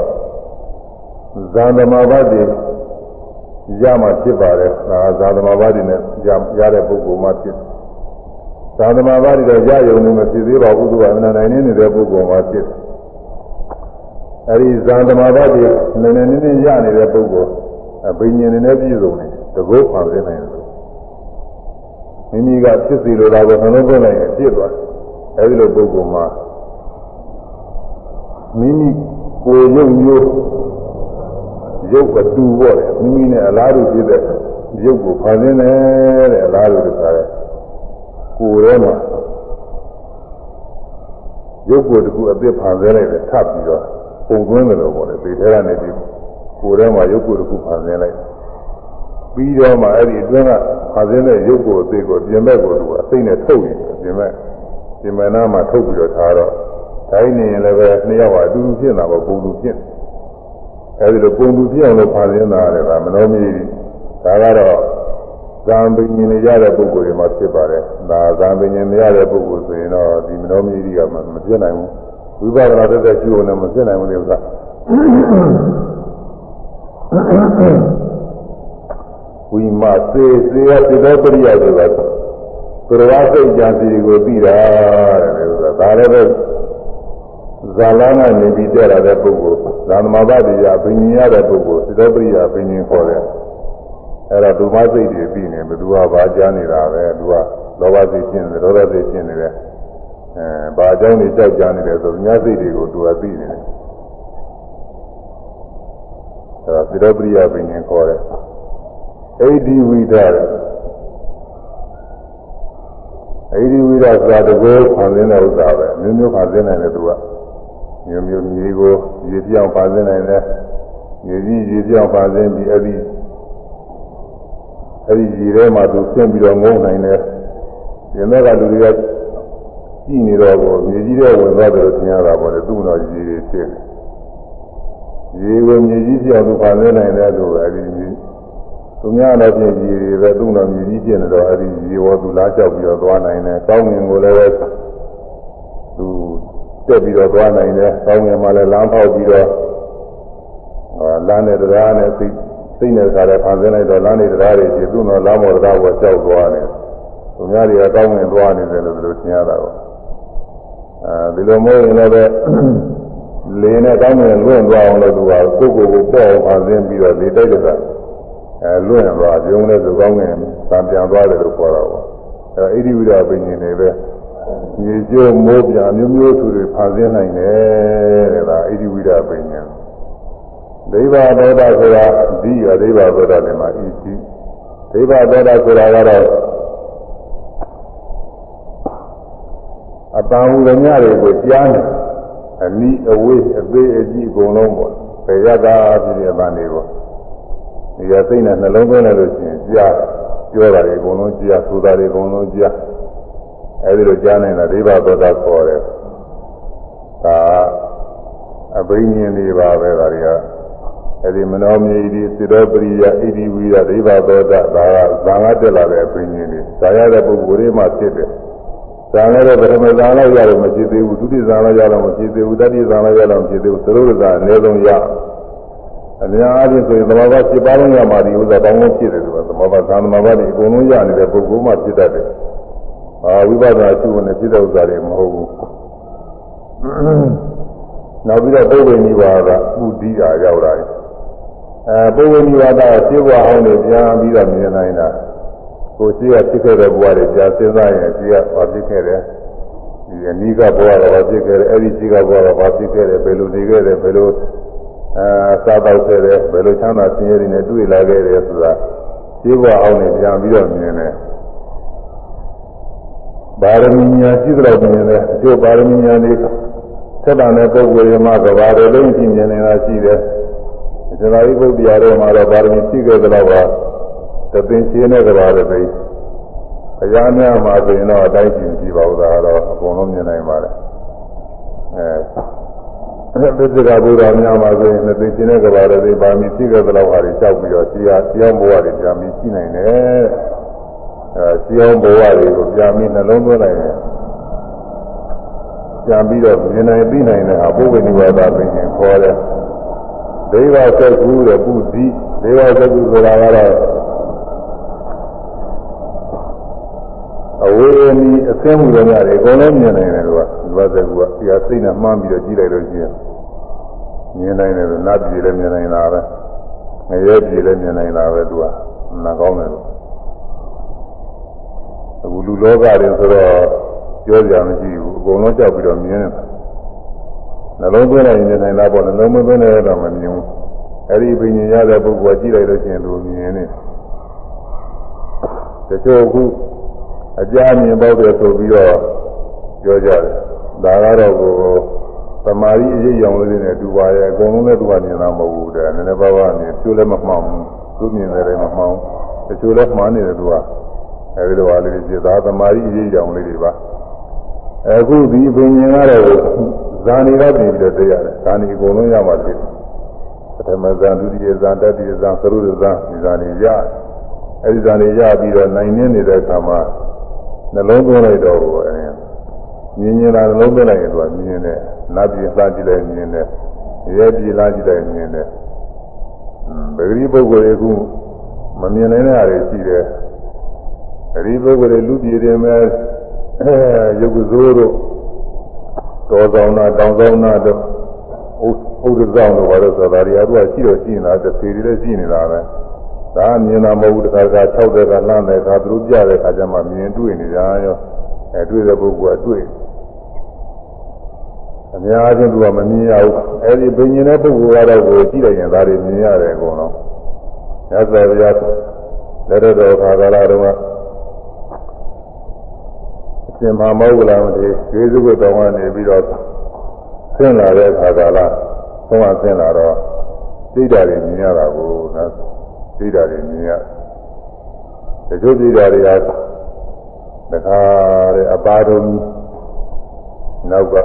ဇာသမဘာတိရမှဖြစ်ပါတယ်ဒါဇာသမဘာတိနဲ့ရရတဲ့ပုဂ္ဂိုလ်မှဖြစ်ဇာသမဘာတိတော့ရယုံနေမဖြစ်သေးပါဘူးသူကအနန္တနိုင်နေတဲ့ပုဂ္ဂိုလ်မှဖြစ်တယ်အဲဒီဇာသမဘာတိနည်းနည်းနည်းနည်းရနေတဲ့ပုဂ္ဂိုလ်အဘိညာဉ်နဲ့ပြည့်စုံနေတကုတ်ဖန်ဆင်းနိုင်တယ်မိမိကဖြစ်စီလိုတာကိုနှလုံးသွင်းလိုက်ရင်ပြည့်သွားအဲဒီလိုပုဂ္ဂိုလ်မှာမိမိကိုယ်ရုပ်မျိုး ရုပ်အတူပေါ့လေမိမိနဲ့အလားတူဖြစ်တဲ့ရုပ်ကိုဖန်ဆင်းတယ်တဲ့အလားတူတခါလဲကိုယ်ထဲမှာရုပ်ကိုတကူအသစ်ဖန်ဆင်းလိုက်တယ်ထပ်ပြီးတော့ပုံသွင်းတယ်လို့ပေါ့လေဒီထဲကနေပြီးကိုယ်ထဲမှာရုပ်ကိုယ်တစ်ခုဖန်ဆင်းလိုက်ပြီးတော့မှအဲ့ဒီအတွင်းကဖန်ဆင်းတဲ့ရုပ်ကိုယ်အသေးကိုပြင်မဲ့ကိုယ်ကအသိနဲ့ထုတ်ရင်ပြင်မဲ့ပြင်မဲ့နားမှာထုတ်ပြီးတော့ထားတော့တိုင်းနေရင်လည်းပဲနှစ်ယောက်ကအတူတူဖြစ်နေတာပေါ့ပုံတူဖြစ် အဲ့ဒီလိုပုံတူဖြစ်အောင်လို့ဖန်ဆင်းတာလည်းဒါမနောမီဒါကတော့ဇံပင်ញင်ရတဲ့ပုဂ္ဂိုလ်တွေမှာဖြစ်ပါတယ်ဒါဇံပင်ញင်မရတဲ့ပုဂ္ဂိုလ်ဆိုရင်တော့ဒီမနောမီကြီးကမဖြစ်နိုင်ဘူးဝိပဿနာတက်တဲ့ကျိုးနဲ့မဖြစ်နိုင်ဘူးလေဥစ္စာဝိမစေစေရတိတော်ပရိယဆိုတာသူတော်စိတ်ကြံစီကိုသိတာတဲ့ဥစ္စာဒါလည်းပဲ ဇာလနာနေပြီးတက်လာတဲ့ပုဂ္ဂိုလ်ဇာသမဘာတိယဘိညာရတဲ့ပုဂ္ဂိုလ်သတ္တပရိယဘိညာခေါ်တယ်အဲ့ဒါဒုမစိတ်တွေပြီးနေဘသူကဘာကြားနေတာပဲသူကလောဘစိတ်ဖြစ်နေတယ်ဒေါသစိတ်ဖြစ်နေတယ်အဲဘာအကြောင်းတွေကြောက်ကြနေတယ်ဆိုညစိတ်တွေကိုသူကသိနေတယ်အဲဒါသီရပရိယပင်ရင်ခေါ်တယ်အိဒီဝိဒအိဒီဝိဒဆိုတာတကောဖန်ဆင်းတဲ့ဥစ္စာပဲမျိုးမျိုးဖန်ဆင်းနိုင်တယ်သူက မျိုးမျိုးမြေကိုရေပြောင်းဖန်ဆင်းနိုင်တယ်ရေကြီးရေပြောင်းဖန်ဆင်းပြီးအဲ့ဒီအဲ့ဒီရေထဲမှာသူဆင်းပြီးတော့ငုံနိုင်တယ်ဒီမဲ့ကလူတွေကကြည့်နေတော့ကိုမြေကြီးတဲ့ဝင်သွားတယ်လို့ထင်ရတာပေါ့လေသူ့တော့ရေတွေဖြစ်တယ်ရေကိုမြေကြီးပြောင်းသူဖန်ဆင်းနိုင်တယ်လို့အဲဒီသူများတော့ပြင်ရေတွေပဲသူ့တော့မြေကြီးဖြစ်နေတော့အဲဒီရေဝသူလားကြောက်ပြီးတော့သွားနိုင်တယ်ကောင်းငင်ကိုလည်းပဲသူ တက်ပြီးတော့သွားနိုင်တယ်ကောင်းငင်မှာလည်းလမ်းဖောက်ပြီးတော့လမ်းနဲ့တရားနဲ့သိသိနေကြတယ်ဖန်ဆင်းလိုက်တော့လမ်းနဲ့တရားတွေပြသူ့တော့လမ်းပေါ်တရားပေါ်ကြောက်သွားတယ်သူများတွေကကောင်းငင်သွားနေတယ်လို့ဒီလိုထင်ရတာပေါ့အဲဒီလိုမဟုတ်ရင်လည်းပဲလေနဲ့ကောင်းငင်လွင့်သွားအောင်လို့သူကကိုယ့်ကိုယ်ကိုပေါ့အောင်ဖန်ဆင်းပြီးတော့လေတိုက်တဲ့ကအဲလွင့်သွားပြုံးလဲသူကောင်းငင်သံပြန်သွားတယ်လို့ခေါ်တာပေါ့အဲဣတိဝိဒပင်ရှင်တွေပဲ ရေကျိုးမိုးပြမျိုးမျိုးသူတွေဖန်ဆင်းနိုင်တယ်တဲ့ဒါဣတိဝိဒပင်ရှင်ဒိဗ္ဗသောတာဆိုတာဒီအဒိဗ္ဗသောတာတယ်မှာဣတိဒိဗ္ဗသောတာဆိုတာကတော့အပန်းဟူရမြတွေကိုကြားနေအနီးအဝေးအသေးအကြီးအကုန်လုံးပေါ့ဘယ်ရတာဖြစ်တဲ့အပန်းတွေပေါ့ဒီရသိနဲ့နှလုံးသွင်းလိုက်လို့ရှိရင်ကြားပြောတာတွေအကုန်လုံးကြားဆိုတာတွေအကုန်လုံးကြား အဲဒီလိုကြားနေတာဒိဗ္ဗသောတာခေါ်တယ်ဒါအဘိညာဉ်တွေပါပဲဒါတွေကအဲဒီမနောမြေဒီစေတောပရိယဣတိဝိရဒိဗ္ဗသောတာဒါကဇာငါတက်လာတဲ့အဘိညာဉ်တွေဇာရတဲ့ပုဂ္ဂိုလ်တွေမှဖြစ်တယ်ဇာလည်းပထမဇာလောက်ရတော့မဖြစ်သေးဘူးဒုတိယဇာလောက်ရတော့မဖြစ်သေးဘူးတတိယဇာလောက်ရတော့မဖြစ်သေးဘူးသရုပ်ဇာအနည်းဆုံးရအများအားဖြင့်ဆိုရင်သမဘာ7ပါးလုံးရမှာဒီဥစ္စာပေါင်းလုံးဖြစ်တယ်လို့သမဘာသံသမဘာတွေအကုန်လုံးရနေတဲ့ပုဂ္ဂိုလ်မှဖြစ်တတ်တယ်။ အာဝိပဿနာရှုဝင်ဖြစ်တဲ့ဥစ္စာတွေမဟုတ်ဘူး။နောက်ပြီးတော့ပုဗ္ဗေနိဗ္ဗာန်ကပုဒိတာရောက်လာတယ်။အဲပုဗ္ဗေနိဗ္ဗာန်ကရှင်းဘဝအောင်နေပြန်ပြီးတော့မြင်နိုင်တာကိုရှိကဖြစ်ခဲ့တဲ့ဘဝတွေကြာစဉ်းစားရင်ရှိကဘာဖြစ်ခဲ့တယ်ဒီအနိကဘဝကဘာဖြစ်ခဲ့တယ်အဲ့ဒီရှိကဘဝကဘာဖြစ်ခဲ့တယ်ဘယ်လိုနေခဲ့တယ်ဘယ်လိုအဲစားတော့ခဲ့တယ်ဘယ်လိုချမ်းသာဆင်းရဲတွေနဲ့တွေ့လာခဲ့တယ်ဆိုတာရှင်းဘဝအောင်နေပြန်ပြီးတော့မြင်တယ် ပါရမီညာရှိသလောက်မြင်တယ်အကျိုးပါရမီညာတွေသက်တာတဲ့ပုဂ္ဂိုလ်ရမကဘာတွေလုံးရှိမြင်နေတာရှိတယ်။ဒါသာရိပုတ္တရာတော်မှာတော့ပါရမီရှိခဲ့သလောက်ပါတပင်ချင်းတဲ့ကဘာတွေပဲ။ဘုရားများမှာဆိုရင်တော့အတိုင်းရှင်ကြည့်ပါဦးသာတော့အကုန်လုံးမြင်နိုင်ပါတယ်။အဲပစ္စကဘုရားများမှာဆိုရင်တပင်ချင်းတဲ့ကဘာတွေပါရမီရှိခဲ့သလောက်ဟာတွေကြောက်ပြီးတော့တရားတရားဘဝတွေကြာမီရှိနိုင်တယ်။ အဲတရားဘဝတွေကိုကြာမီနှလုံးသွင်းနိုင်တယ်။ကြံပြီးတော့မြင်နိုင်သိနိုင်တဲ့ဟာပုဗ္ဗေနိဝါဒပင်ရှင်ခေါ်တယ်ဒိဗ္ဗစက္ခုတဲ့ပုတိဒိဗ္ဗစက္ခုဆိုတာကတော့အဝေးနီအသင်းမှုတွေများတယ်အကုန်လုံးမြင်နိုင်တယ်လို့ကဒိဗ္ဗစက္ခုကဒီဟာစိတ်နဲ့မှန်းပြီးတော့ကြည့်လိုက်လို့ရှိရင်မြင်နိုင်တယ်လို့နတ်ပြည်လည်းမြင်နိုင်တာပဲငရဲပြည်လည်းမြင်နိုင်တာပဲသူကနာကောင်းတယ်လို့ အခုလူလောကတွေဆိုတော့ပြောကြမရှိဘူးအကုန်လုံးကြောက်ပြီးတော့မြင်နေတာနှလုံးသွင်းလိုက်ရင်နိုင်တာပေါ့နှလုံးမသွင်းတဲ့တော့မမြင်ဘူးအဲ့ဒီပင်ញရတဲ့ပုဂ္ဂိုလ်ကကြည့်လိုက်လို့ရှိရင်သူမြင်နေတချို့အခုအကြမြင်ပေါ့တယ်ဆိုပြီးတော့ပြောကြတယ်ဒါကတော့ကိုသမာဓိအရေးရောင်လေးနဲ့တူပါရဲ့အကုန်လုံးလည်းသူကမြင်တာမဟုတ်ဘူးတဲ့နည်းနည်းပါးပါးမြင်ကျိုးလည်းမမှောင်ဘူးသူမြင်တယ်လည်းမမှောင်တချို့လည်းမှားနေတယ်သူက အဲဒီလိုပါလေးဖြစ်သားသမာဓိအရေးရောင်လေးတွေပါအခုဒီပင်ရှင်ကတော့ဇာနေကပြင်ပြီးတော့တရားတယ်ဇာနေအကုန်လုံးရမှာဖြစ်ပထမဇာဒုတိယဇာတတိယဇာသရုပ်ဇာဒီဇာနေရအဲဒီဇာနေရပြီးတော့နိုင်နေနေတဲ့အခါမှာနှလုံးသွင်းလိုက်တော့အဲမြင်မြင်လာနှလုံးသွင်းလိုက်ရင်သူကမြင်တယ်နတ်ပြည်လှကြည့်လိုက်မြင်တယ်ရဲပြည်လှကြည့်လိုက်မြင်တယ်ဗဂရီပုဂ္ဂိုလ်တွေကမမြင်နိုင်တဲ့အားတွေရှိတယ် ဗဂရီပုဂ္ဂိုလ်တွေလူပြည်တွေမဲ့အဲရုပ်ကစိုးတို့တော်ဆောင်နာတောင်ဆောင်နာတို့ဥဒ္ဒဆောင်တို့ဘာလို့ဆိုတာတွေအတူရှိတော့ရှိနေတာတစ်စီတွေလည်းရှိနေတာပဲဒါမြင်တာမဟုတ်ဘူးတခါတခါ၆တဲ့ကလှမ်းတဲ့အခါသူတို့ပြတဲ့အခါကျမှမြင်တွေ့နေကြရောအဲတွေ့တဲ့ပုဂ္ဂိုလ်ကတွေ့အများချင်းသူကမမြင်ရဘူးအဲဒီဘိညာဉ်တဲ့ပုဂ္ဂိုလ်ကတော့ကိုကြည့်လိုက်ရင်ဒါတွေမြင်ရတယ်အကုန်လုံးရသော်ဗျာလက်တော်ခါကာလတော့ ရှင်မမောဂလမတိကျေးဇူးတော်ကနေပြီးတော့ဆင်းလာတဲ့အခါကလာသုံးဝဆင်းလာတော့သိတာတွေမြင်ရတာကိုနော်သိတာတွေမြင်ရတချို့သိတာတွေကတခါတဲ့အပါတော်နောက်က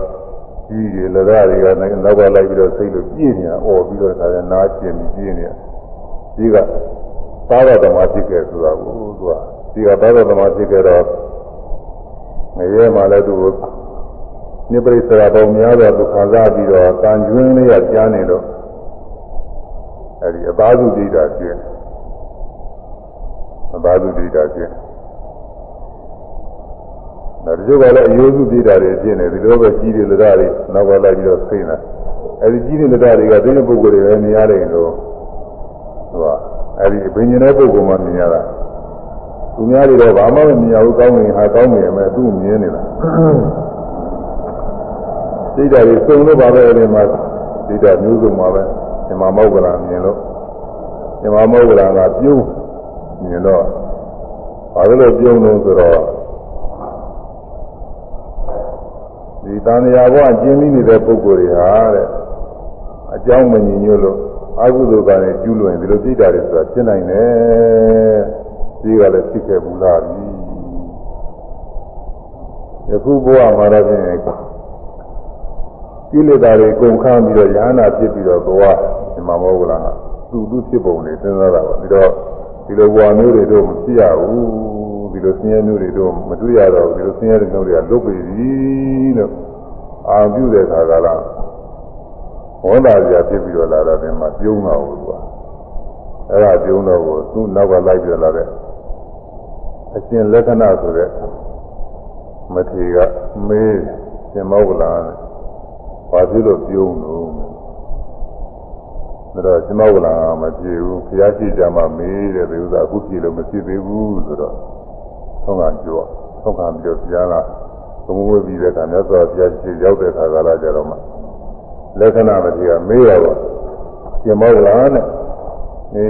ကြီးတွေလက်သားတွေကနောက်ကလိုက်ပြီးတော့စိတ်လို့ပြည့်နေတာអော်ပြီးတော့ဒါလည်းနားကျင်ပြီးပြည့်နေတာဒီကသာဝတ္တမဖြစ်ခဲ့ဆိုတာကိုသူကဒီကသာဝတ္တမဖြစ်ခဲ့တော့ ငရဲမှာလည်းသူနိပရိစ္ဆရာပေါင်းများစွာသူခံစားပြီးတော့တန်ကျွင်းလေးရကြားနေလို့အဲဒီအဘာစုဒိတာကျင်းအဘာစုဒိတာကျင်းဒါတချို့ကလည်းအယိုးစုဒိတာတွေကျင်းတယ်ဒီလိုပဲကြီးတွေလက်ဓာတ်တွေနောက်ကလိုက်ပြီးတော့ဖိနေတာအဲဒီကြီးတွေလက်ဓာတ်တွေကသိတဲ့ပုဂ္ဂိုလ်တွေပဲမြင်ရတယ်လို့ဟိုကအဲဒီဘိညာဉ်တဲ့ပုဂ္ဂိုလ်မှမြင်ရတာ သူများတွေတော့ဘာမှမမြင်ရဘူးကောင်းနေဟာကောင်းနေမယ်သူမြင်နေတာစိတ်ဓာတ်တွေစုံလို့ပါပဲအဲဒီမှာစိတ်ဓာတ်မျိုးစုံပါပဲဒီမှာမောက္ကလမြင်လို့ဒီမှာမောက္ကလကပြုံးမြင်တော့ဘာလို့ပြုံးလို့ဆိုတော့ဒီတန်ရာဘဝကျင်းပြီးနေတဲ့ပုဂ္ဂိုလ်တွေဟာတဲ့အကြောင်းမညီညွတ်လို့အကုသိုလ်ကလည်းကျူးလွန်ဒီလိုစိတ်ဓာတ်တွေဆိုတာဖြစ်နိုင်တယ် ဒီကလည်းဖြစ်ခဲ့ဘူးလားပြီယခုဘဝမှာတော့ဖြင့်ကိလေသာတွေကုန်ခန်းပြီးတော့ယ ahanan ဖြစ်ပြီးတော့သွားဒီမှာမဟုတ်လားသူသူဖြစ်ပုံတွေစဉ်းစားတာပါပြီးတော့ဒီလိုဘဝမျိုးတွေတော့မဖြစ်ရဘူးဒီလိုဆင်းရဲမျိုးတွေတော့မတွေ့ရတော့ဒီလိုဆင်းရဲတဲ့မျိုးတွေကလွတ်ပြီလို့အာပြုတဲ့ခါကလာဝန်တာကြာဖြစ်ပြီးတော့လာတော့ဒီမှာပြုံးတော့ဘူးကွာအဲ့ဒါပြုံးတော့ကိုသူ့နောက်ကလိုက်ပြလာတဲ့ အရှင်လက္ခဏာဆိုတဲ့မထေကမေးရှင်မောကလာဘာဖြစ်လို့ပြုံးလို့ဒါတော့ရှင်မောကလာမပြေဘူးဘုရားရှိကြမှာမေးတဲ့ဒီဥစ္စာအခုပြေလို့မဖြစ်သေးဘူးဆိုတော့ဆုံးကကြောဆုံးကပြီးတော့ဘုရားကသမုဝေပြီးတဲ့အခါမြတ်စွာဘုရားရှိရောက်တဲ့အခါကလာကြတော့မှလက္ခဏာမထေကမေးရတော့ရှင်မောကလာနဲ့ဒီ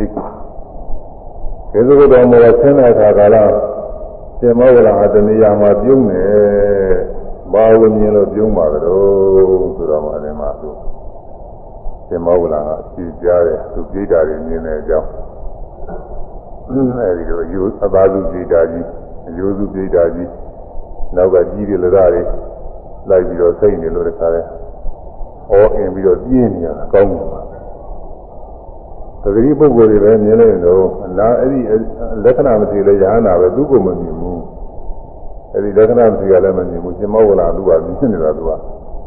ကေသဘတော်မောဆင်းတဲ့အခါကလာ ရှင်မောကလာဟာတဏှာမှာပြုံးနေဘာဝင်မြင်လို့ပြုံးပါတော့ဆိုတော့မှလည်းမှသူရှင်မောကလာကကြည်ကြားတယ်သူပြိတာတွေမြင်တဲ့အကြောင်းအဲဒီတော့ယူအသာစုပြိတာကြီးအယိုးစုပြိတာကြီးနောက်ကကြီးတွေလရတွေလိုက်ပြီးတော့စိတ်နေလို့တခါလဲဩအင်ပြီးတော့ပြင်းနေရတာကောင်းပါ သတိပုဂ္ဂိုလ်တွေပဲမြင်လိုက်တော့လားအဲ့ဒီလက္ခဏာမသိလဲရဟနာပဲသူကမမြင်ဘူးအဲ့ဒီလက္ခဏာမသိကလည်းမမြင်ဘူးရှင်မောဝလာသူကမြင်နေတာသူက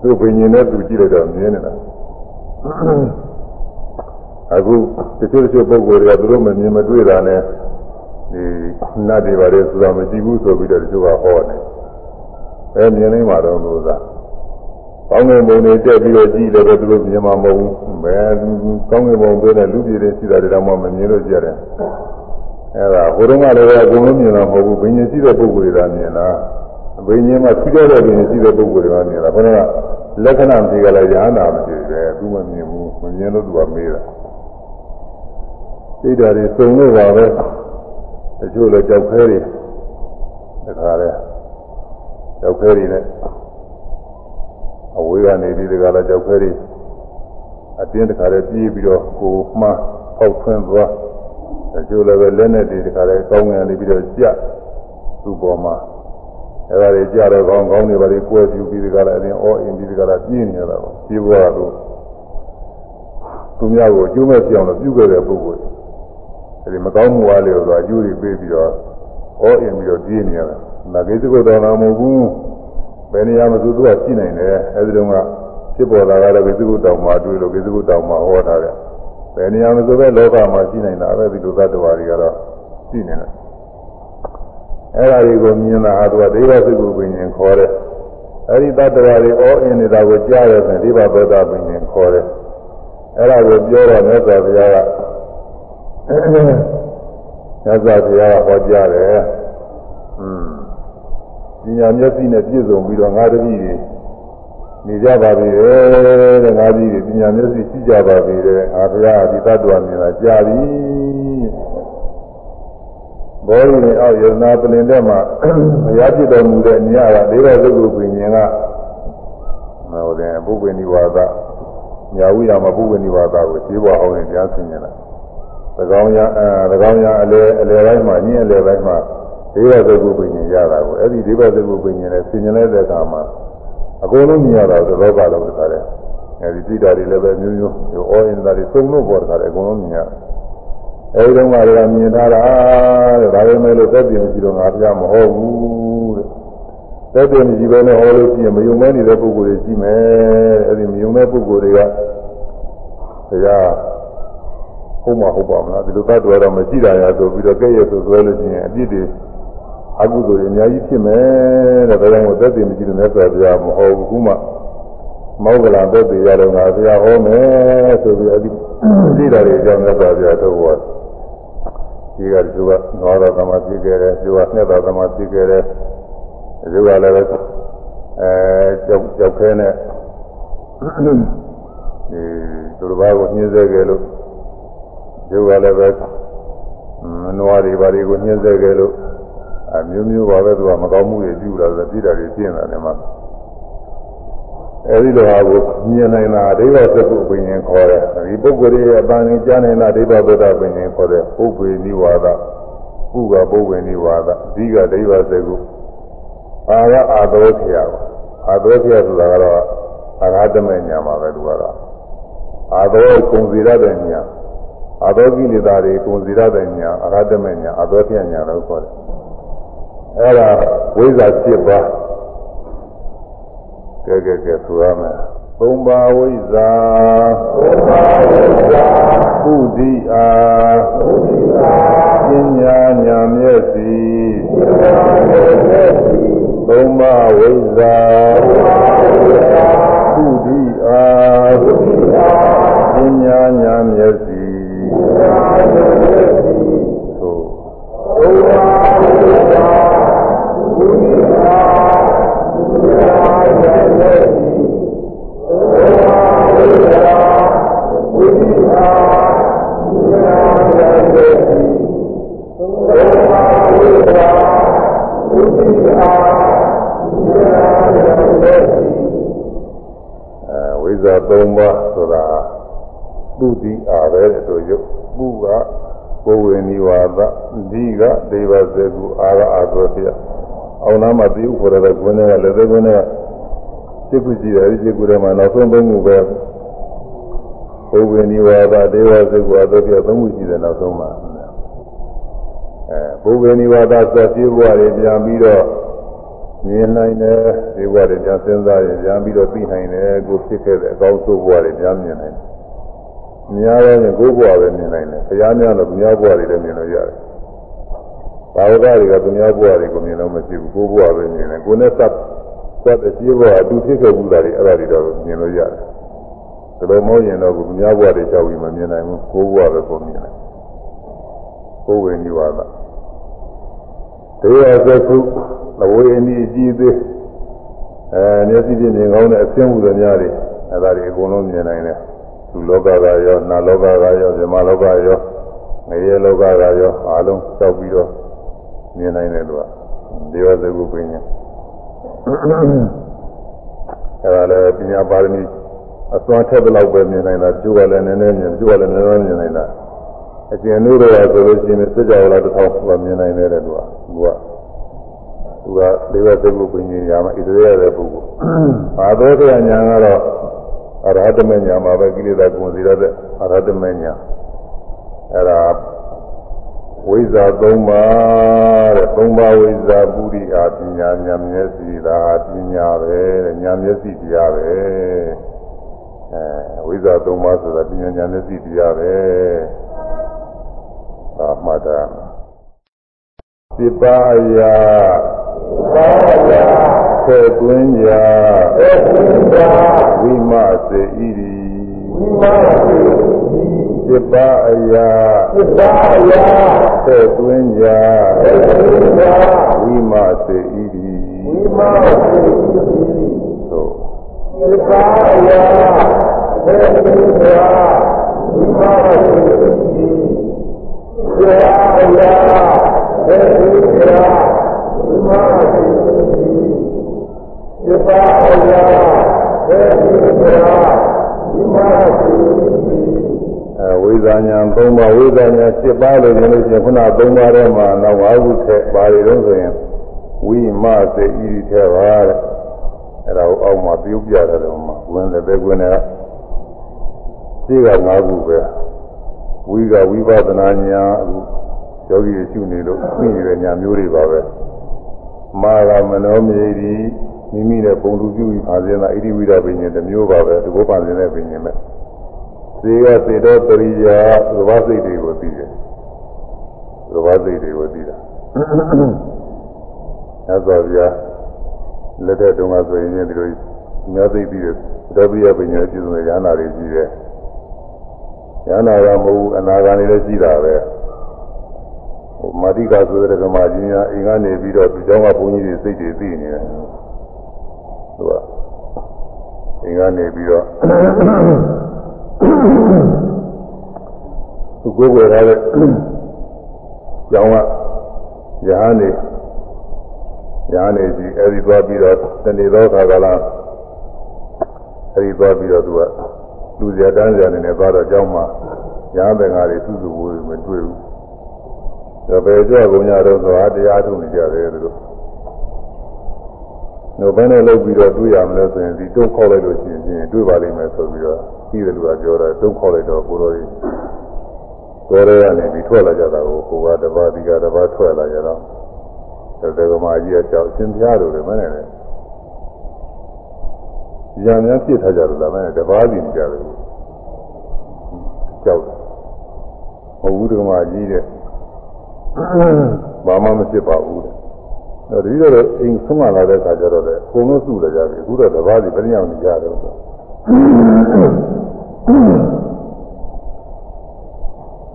သူဘိညာဉ်နဲ့သူကြည့်လိုက်တော့မြင်နေတာအခုတချို့တချို့ပုဂ္ဂိုလ်တွေကသူတို့မမြင်မတွေ့တာနဲ့ဒီနတ်တွေပါတယ်ဆိုတာမကြည့်ဘူးဆိုပြီးတော့တချို့ကဟောတယ်အဲမြင်နေမှာတော့လို့သာ ကောင်းကင်ဘုံတွေတက်ပြီးတော့ကြည့်လည်းပဲသူတို့မြင်မှာမဟုတ်ဘူးဘယ်ကောင်းကင်ဘုံပေးတဲ့လူပြည်တွေရှိတာတွေတော့မှမမြင်လို့ကြရတယ်အဲဒါဟိုတုန်းကလည်းအကုန်လုံးမြင်တာမဟုတ်ဘူးဘိညာဉ်ရှိတဲ့ပုဂ္ဂိုလ်တွေကမြင်တာဘိညာဉ်မှာထူးခြားတဲ့ဘိညာဉ်ရှိတဲ့ပုဂ္ဂိုလ်တွေကမြင်တာဘယ်တော့လက္ခဏာမရှိကြလဲရဟန္တာမရှိပဲသူမမြင်ဘူးမမြင်လို့သူကမေးတာစိတ်ဓာတ်တွေစုံလို့ပါပဲတချို့လည်းကြောက်ခဲတွေတခါလဲကြောက်ခဲတွေနဲ့ အဝေးကနေဒီတခါလဲကြောက်ခဲတွေအတင်းတခါလဲပြေးပြီးတော့ကိုမှန်းပေါက်ထွင်းသွားတချို့လည်းပဲလက်နဲ့တွေတခါလဲကောင်းငင်နေပြီးတော့ကြသူ့ပေါ်မှာအဲဒါတွေကြတော့ကောင်းကောင်းတွေပါလေကွဲပြူပြီးတခါလဲအရင်အော်အင်းပြီးတခါလဲပြင်းနေရတာပေါ့ပြေးသွားတော့သူများကိုအကျိုးမဲ့ပြောင်းလို့ပြုခဲ့တဲ့ပုဂ္ဂိုလ်အဲဒီမကောင်းမှုအားလေးကိုအကျိုးတွေပေးပြီးတော့ဩအင်ပြီးတော့ပြေးနေရတယ်။ဒါကိစ္စကိုတော်လာမဟုတ်ဘူး။ ဘယ်နေရာမှာသူသူကရှိနိုင်တယ်။အဲဒီတုန်းကဖြစ်ပေါ်လာတဲ့ကိစ္စကိုတောင်မှတွေ့လို့ကိစ္စကိုတောင်မှဟောထားတယ်။ဘယ်နေရာမှာဆိုပဲလောကမှာရှိနိုင်တာပဲဒီလိုသတ္တဝါတွေကတော့ရှိနေတယ်။အဲဒါတွေကိုမြင်တာဟာသူကဒိဗ္ဗစိတ်ကိုပင်ရင်ခေါ်တယ်။အဲဒီသတ္တဝါတွေဩအင်နေတာကိုကြားရတဲ့ဒိဗ္ဗဘောဓပင်ရင်ခေါ်တယ်။အဲဒါကိုပြောတော့မြတ်စွာဘုရားကသစ္စာတရားဟောကြားတယ်။อืม ပညာမျက်စိနဲ့ပြည့်စုံပြီးတော့ငါတပည့်တွေနေကြပါပြီတဲ့ငါကြီးတွေပညာမျက်စိရှိကြပါပြီတဲ့ငါဘုရားဒီသတ္တဝါမြင်တာကြားပြီ။ဘောရင်းနဲ့အောက်ယနာပလင်တဲ့မှာဘုရားပြတော်မူတဲ့ညကဒေဝသုကုပင်ရှင်ကဟိုတဲ့ပုပ္ပေနိဝါဒညာဝိရမပုပ္ပေနိဝါဒကိုသိပေါ်အောင်ကြားဆင်ကြတယ်သကောင်းရအဲသကောင်းရအလဲအလဲတိုင်းမှာညင်းအလဲတိုင်းမှာ ဒေဝသကုပင်ရတာကိုအဲ့ဒီဒေဝသကုပင်နဲ့ဆင်ញလဲတဲ့အခါမှာအကုန်လုံးမြင်ရတာတော့လောကလုံးတစ်ခါတည်းအဲ့ဒီသိတာတွေလည်းပဲမျိုးမျိုးဟိုအော်အင်တာတွေစုံလို့ပေါ်တခါတည်းအကုန်လုံးမြင်ရတယ်အဲဒီတော့မှလည်းမြင်ထားတာတဲ့ဒါပေမဲ့လို့သက်ပြင်းမရှိတော့ငါပြမဟုတ်ဘူးတဲ့သက်ပြင်းမရှိဘဲနဲ့ဟောလို့ရှိရင်မယုံမဲနေတဲ့ပုဂ္ဂိုလ်တွေရှိမယ်အဲဒီမယုံမဲ့ပုဂ္ဂိုလ်တွေကဘုရားဟုတ်မှာဟုတ်ပါမလားဒီလိုသတ္တဝါတော့မရှိတာရဆိုပြီးတော့ကဲ့ရဲ့ဆိုသွဲလို့ရှိရင်အပြစ်တွေ အကုသိုလ်တွေအများကြီးဖြစ်မယ်တဲ့ဒါကြောင့်မို့သက်သေမရှိတဲ့မြတ်စွာဘုရားမဟုတ်ဘူးခုမှမောဂလာသက်သေရတော့ငါဘုရားဟောမယ်ဆိုပြီးအဲဒီသိတာတွေအကြောင်းမြတ်စွာဘုရားထုတ်ဟောဒီကသူကနွားတော်သမားဖြစ်ခဲ့တယ်သူကနှစ်တော်သမားဖြစ်ခဲ့တယ်သူကလည်းပဲအဲကြောက်ကြောက်ခဲနဲ့ဒီသူတစ်ပါးကိုညှင်းဆဲခဲ့လို့ကျုပ်ကလည်းပဲနွားတွေဘာတွေကိုညှင်းဆဲခဲ့လို့ အမျိုးမျိုးပါပဲသူကမကောင်းမှုတွေပြုလာတယ်ပြည်တာတွေပြင်းလာတယ်မှာအဲဒီလိုဟာကိုမြင်နိုင်တာဒိဗ္ဗစကုပင်ရင်ခေါ်တယ်ဒီပုဂ္ဂိုလ်ရဲ့အပန်းကြီးကြားနိုင်တာဒိဗ္ဗဗုဒ္ဓပင်ရင်ခေါ်တယ်ပုပ္ပေနိဝါဒပုကပုပ္ပေနိဝါဒဒီကဒိဗ္ဗစကုအာရအာသောခေယအာသောခေယဆိုတာကတော့အာရတမေညာမှာပဲသူကတော့အာသောကုံစီရတဲ့ညာအသောကိလေသာတွေကိုဇီရတဲ့ညာအရဟတမေညာအသောပြညာလို့ခေါ်တယ် အဲ့ဒါဝိဇ္ဇာ7ပါးကဲကဲကဲဆိုရမယ်သုံးပါးဝိဇ္ဇာဘုရားဝိဇ္ဇာပုတိအာဘုရားပညာညာမျက်စိဘုရားရဲ့မျက်စိသုံးပါးဝိဇ္ဇာဘုရားဝိဇ္ခေါ်တဲ့ကွင်းတွေကလည်းသက်ကွင်းတွေကစိတ်ကူကြည့်တယ်ဒီစိတ်ကူထဲမှာနောက်ဆုံးသုံးခုပဲကိုယ်ဝေနိဝါဒဒေဝဇေကုအာသောပြသုံးခုရှိတယ်နောက်ဆုံးမှာအဲဘုဝေနိဝါဒသတိဘဝတွေပြန်ပြီးတော့မြင်နိုင်တယ်ဒီဘဝတွေပြန်စဉ်းစားရင်ပြန်ပြီးတော့သိနိုင်တယ်ကိုဖြစ်ခဲ့တဲ့အကောင်းဆုံးဘဝတွေပြန်မြင်နိုင်တယ်များရောရင်ကိုယ်ဘဝပဲမြင်နိုင်တယ်ဘုရားများတော့သူများဘဝတွေလည်းမြင်လို့ရတယ် ဘာဝကတွေကသူများဘဝတွေကိုမြင်လို့မရှိဘူးကိုယ်ဘဝပဲမြင်တယ်ကိုယ်နဲ့သတ်သတ်တဲ့ရှိဘဝအတူဖြစ်ခဲ့မှုတာတွေအဲ့ဒါတွေတော့မြင်လို့ရတယ်ဒါလိုမဟုတ်ရင်တော့သူများဘဝတွေကြောက်ပြီးမမြင်နိုင်ဘူးကိုယ်ဘဝပဲကိုမြင်တယ်ကိုယ်ဝင်ကြီးပါလားဒေဝသကုသဝေနီအကြည့်သေးအဲမျက်စိဖြင့်မြင်ကောင်းတဲ့အဆင်းမှုတွေများတွေအဲဒါတွေအကုန်လုံးမြင်နိုင်တယ်လူလောကကရောနာလောကကရောဇမလောကရောငရေလောကကရောအားလုံးတောက်ပြီးတော့ မြင်နိုင်တယ်လို့ကဒေဝသကုပညာအဲဒါလည်းပညာပါရမီအစွမ်းထက်တဲ့လောက်ပဲမြင်နိုင်တာကျိုးကလည်းနည်းနည်းမြင်ကျိုးကလည်းနည်းနည်းမြင်နိုင်တာအကျဉ်းတို့တော့ဆိုလို့ရှိရင်စကြဝဠာတစ်ထောင်ကမြင်နိုင်တယ်တဲ့သူကသူကသူကဒေဝသကုပညာရာမှာဣသရေရတဲ့ပုဂ္ဂိုလ်အာသောကညာကတော့အရဟတမညာမှာပဲကိလေသာကုန်စီရတဲ့အရဟတမညာအဲ့ဒါ ဝိဇ္ဇာ၃ပါးတဲ့၃ပါးဝိဇ္ဇာပုရိအာပညာညာမျက်စိဒါပညာပဲတဲ့ညာမျက်စိတရားပဲအဲဝိဇ္ဇာ၃ပါးဆိုတာပညာညာမျက်စိတရားပဲသာမှတ်တာစိပါယသာယာသေသွင်းကြသေသာဝိမစေဣရိဝိမာတိ စိပါအယသာယာသေသွင်းကြသေသာဝိမစေဣရိဝိမာတိသို့သာယာသေသာဝိမာတိသာယာသေသာဝိမာတိသာယာသေသာဝိမာတိအဲ ဝိဇာညာ၃ပါးဝိဇာညာ7ပါးလို့ပြောလို့ရှိရင်ခုန၃ပါးထဲမှာနောက်၅ခုထက်ပါရီတော့ဆိုရင်ဝိမစေဣရိထဲပါတဲ့အဲ့ဒါကိုအောက်မှာပြုပြတယ်တော့မှာဝင်လည်းပဲဝင်တယ်ရှိက၅ခုပဲဝိကဝိပဿနာညာအခုယောဂီတွေရှုနေလို့သိနေတဲ့ညာမျိုးတွေပါပဲမာရမနောမြေဒီမိမိနဲ့ပုံလူပြုပြီးပါစေနာဣတိဝိဒပင်ရှင်တစ်မျိုးပါပဲဒီဘောပန်နေတဲ့ပင်ရှင်ပဲ သေကသေတော်ပရိယာသဘာစိတ်တွေကိုသိတယ်သဘာစိတ်တွေကိုသိတာအဲဆိုပြလက်တဲ့တုန်းကဆိုရင်ဒီလိုများသိပြီးတယ်သဘောပရိယာပင်ရှင်အကျဉ်းဆုံးရဟနာတွေကြီးတယ်ရဟနာကမဟုတ်ဘူးအနာဂါနေလည်းရှိတာပဲဟိုမာတိကာဆိုတဲ့ကမာကြီးများအိမ်ကနေပြီးတော့ဒီเจ้าကဘုန်းကြီးတွေစိတ်တွေသိနေတယ်သူကအိမ်ကနေပြီးတော့ သူကိုယ်ကိုယ်ရတဲ့ကျောင်းကရဟန်းနေရဟန်းနေစီအဲဒီသွားပြီးတော့တနေ့သောခါကလာအဲဒီသွားပြီးတော့သူကလူစရာတန်းစရာနေနဲ့သွားတော့ကျောင်းမှာရဟန်းပင်ကားတွေသူ့သူဝေးမတွေ့ဘူးဒါပဲကြွကုန်ကြတော့ဆိုတာတရားထုတ်နေကြတယ်သူ တို့တော့ဘယ်နဲ့လောက်ပြီးတော့တွေ့ရမလဲဆိုရင်ဒီတုံးခေါက်လိုက်လို့ရှိရင်တွေ့ပါလိမ့်မယ်ဆိုပြီးတော့ပြီးတယ်လူကပြောတာတုံးခေါက်လိုက်တော့ကိုတော်ကြီးတော်ရဲကနေပြီးထွက်လာကြတာကိုကိုကတပါးဒီကတပါးထွက်လာကြတော့တကယ်ကမာကြီးအကြောင်းအရှင်ပြားလို့လည်းမနဲ့လေဉာဏ်များဖြစ်ထားကြတယ်ဒါပဲတပါးစီကြတယ်ကြောက်ဟိုဘူးဓမ္မကြီးတဲ့ဘာမှမဖြစ်ပါဘူးတဲ့ အဲဒီတော့အိမ်ဆုံးမလာတဲ့ခါကျတော့လေအကုန်လုံးစုလည်းကြပြီအခုတော့တပါးစီပြည့်ညောင်နေကြတယ်ဆို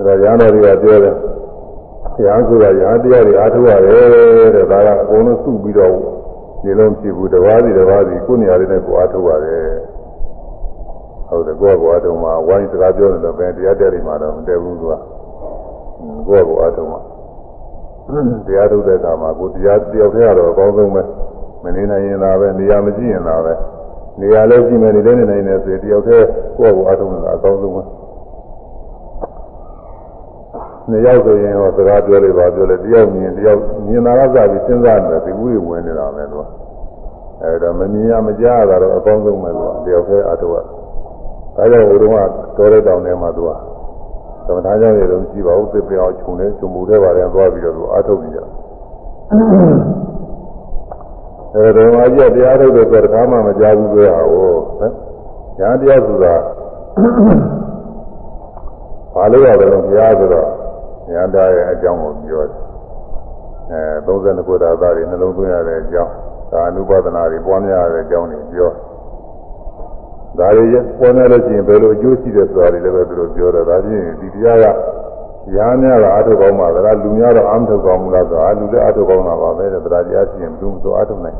ဒါရဟန်းတော်တွေကပြောတယ်ရဟန်းဆိုတာရဟန်းတရားတွေအားထုတ်ရတယ်တဲ့ဒါကအကုန်လုံးစုပြီးတော့ဒီလုံးဖြစ်ဘူးတပါးစီတပါးစီကိုယ်နေရာလေးနဲ့ကိုအားထုတ်ရတယ်ဟုတ်တယ်ကိုယ့်ကိုအားထုတ်မှာဝိုင်းစကားပြောနေတော့ဘယ်တရားတဲ့တွေမှာတော့မတည့်ဘူးသူကကိုယ့်ကိုအားထုတ်မှာ တရားထုတ်တဲ့အခါမှာကိုတရားတယောက်တည်းကတော့အကောင်းဆုံးပဲမနေနိုင်ရင်သာပဲနေရာမကြည့်ရင်သာပဲနေရာလည်းကြည့်မယ်နေလည်းနေနိုင်တယ်ဆိုရင်တယောက်တည်းကိုယ့်ကိုအားထုတ်နေတာအကောင်းဆုံးပဲနေရောက်ဆိုရင်ဟောစကားပြောလိုက်ပါပြောလိုက်တယောက်မြင်တယောက်မြင်တာကစပြီးစဉ်းစားနေတယ်ဒီဝိဝင်နေတာပဲသူကအဲဒါမမြင်ရမကြားရတာတော့အကောင်းဆုံးပဲသူကတယောက်တည်းအားထုတ်ရဒါကြောင့်ဟိုတုန်းကတော်တဲ့တောင်ထဲမှာသူက သမထကြောင့်ရတော့ကြည့်ပါဦးသစ်ပြောင်းခြုံနေခြုံမှုထဲပါတယ်သွားပြီးတော့သူအားထုတ်နေကြအဲဒီတော့အကြီးတရားထုတ်တဲ့ဆိုတခါမှမကြားဘူးပြောရအောင်ညာတရားဆိုတာဘာလို့ရလဲဘုရားဆိုတော့ညာတရားရဲ့အကြောင်းကိုပြောတယ်အဲ32ခုသာသားတွေနှလုံးသွင်းရတဲ့အကြောင်းဒါအနုပဒနာတွေပွားများရတဲ့အကြောင်းတွေပြော ဒါတွေပေါ်နေလို့ရှိရင်ဘယ်လိုအကျိုးရှိတယ်ဆိုတာတွေလည်းပဲသူတို့ပြောတော့ဒါချင်းဒီတရားကရားများကအထုကောင်းပါလားလူများတော့အာမထုကောင်းမလားဆိုတာလူလည်းအထုကောင်းတာပါပဲတဲ့တရားတရားရှိရင်ဘယ်သူမှဆိုအထုနိုင်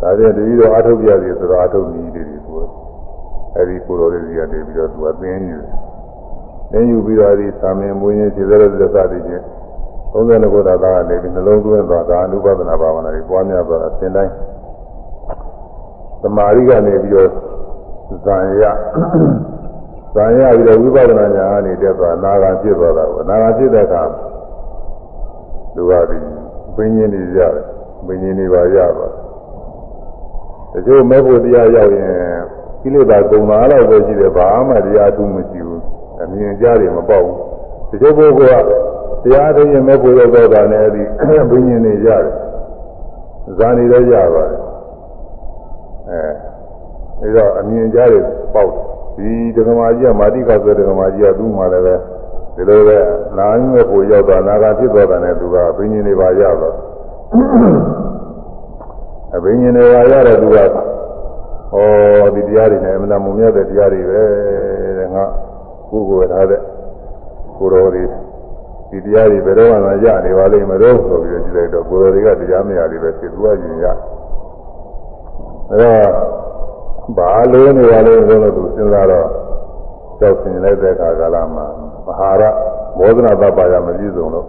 ဒါချင်းတတိတော့အထုပြရည်ဆိုတော့အထုနည်းတွေဒီကိုအဲဒီကိုယ်တော်လေးတွေကနေပြီးတော့သူကသိင်းယူသိင်းယူပြီးတော့ဒီသာမင်မွေးရင်ခြေစရတဲ့စသည်ချင်း32ခုသာကနေပြီးနှလုံးသွင်းသွားတာအနုပဒနာဘာဝနာတွေပွားများသွားတာသင်တိုင်းသမာဓိကနေပြီးတော့ ဇံရဇံရပြီးတော့ဝိပဿနာဉာဏ်အနေတက်သွားနာဂံဖြစ်သွားတာကိုနာဂံဖြစ်တဲ့အခါလူကဒီဘင်းချင်းတွေရတယ်ဘင်းချင်းတွေပါရပါတချို့မဲ့ဖို့တရားရောက်ရင်ကိလေသာကုန်တာအဲ့လိုပဲရှိတယ်ဘာမှတရားထူးမရှိဘူးအမြင်ကြားတွေမပေါက်ဘူးတချို့ပုဂ္ဂိုလ်ကတရားသိရင်မဲ့ဖို့ရောက်တော့တာနဲ့အဲ့ဒီဘင်းချင်းတွေရတယ်ဇာနေလည်းရပါတယ်အဲ ဒါတော့အမြင်ကြားတွေပေါက်ဒီဒကမာကြီးကမာတိကဆိုဒကမာကြီးကသူ့မှာလည်းပဲဒီလိုပဲနာယမဲ့ကိုရောက်တာနာဂဖြစ်သွားတယ်နဲ့သူကဘိညာဉ်တွေပါရတော့အဘိညာဉ်တွေပါရတဲ့သူကဟောဒီတရားတွေနဲ့အမှန်တမုံမြတ်တဲ့တရားတွေပဲတဲ့ငါကိုယ်ကိုယ်ထားတဲ့ကိုယ်တော်တွေဒီတရားတွေဘယ်တော့မှရနေပါလိမ့်မလို့ဆိုပြီးကြည့်လိုက်တော့ကိုယ်တော်တွေကတရားမရတွေပဲဖြစ်သွားရင်ရအဲတော့ ဘာလို့နေပါလဲဆိုတော့သူစဉ်းစားတော့ကြောက်စင်လိုက်တဲ့အခါကာလမှာမဟာရမောဒနာတပါရမပြည့်စုံတော့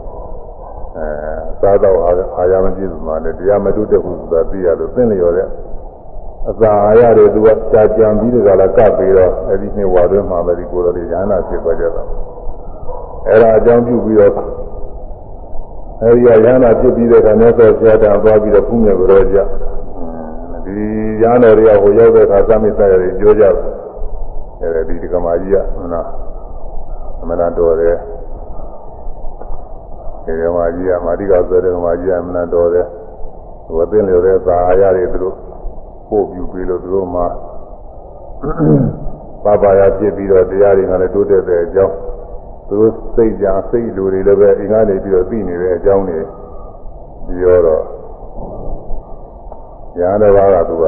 အဲစားတော့အာရမပြည့်စုံမှလည်းတရားမတုတဲ့ဘူးဆိုတာသိရလို့သိလျော်တဲ့အစာအာရတွေသူကကြာကြံပြီးဒီကလာကပ်ပြီးတော့အဲဒီနှစ်ဝါတွင်းမှာပဲဒီကိုယ်တော်တွေဉာဏ်နာဖြစ်သွားကြတာအဲဒါအကြောင်းပြုပြီးတော့အဲဒီကဉာဏ်နာဖြစ်ပြီးတဲ့အခါမြတ်စွာဘုရားတာသွားပြီးတော့ဖူးမြတ်ကြောကြ ဒီရဟန်းတော်တွေကဟိုရောက်တဲ့အခါသမိတ်ရတွေပြောကြတယ်အဲဒီဒီကမာကြီးကမနာအမနာတော်တယ်ဒီကမာကြီးကမာတိကဆိုတဲ့ကမာကြီးကအမနာတော်တယ်ဟိုအသိလျော်တဲ့သာအာရတွေသူတို့ပို့ပြပြီးလို့သူတို့မှပါပါရဖြစ်ပြီးတော့တရားတွေကလည်းတိုးတက်တဲ့အကြောင်းသူတို့စိတ်ကြစိတ်လူတွေလည်းပဲအင်္ဂါနေပြီးတော့သိနေတဲ့အကြောင်းတွေပြောတော့ ညာတော်ဘာကသူက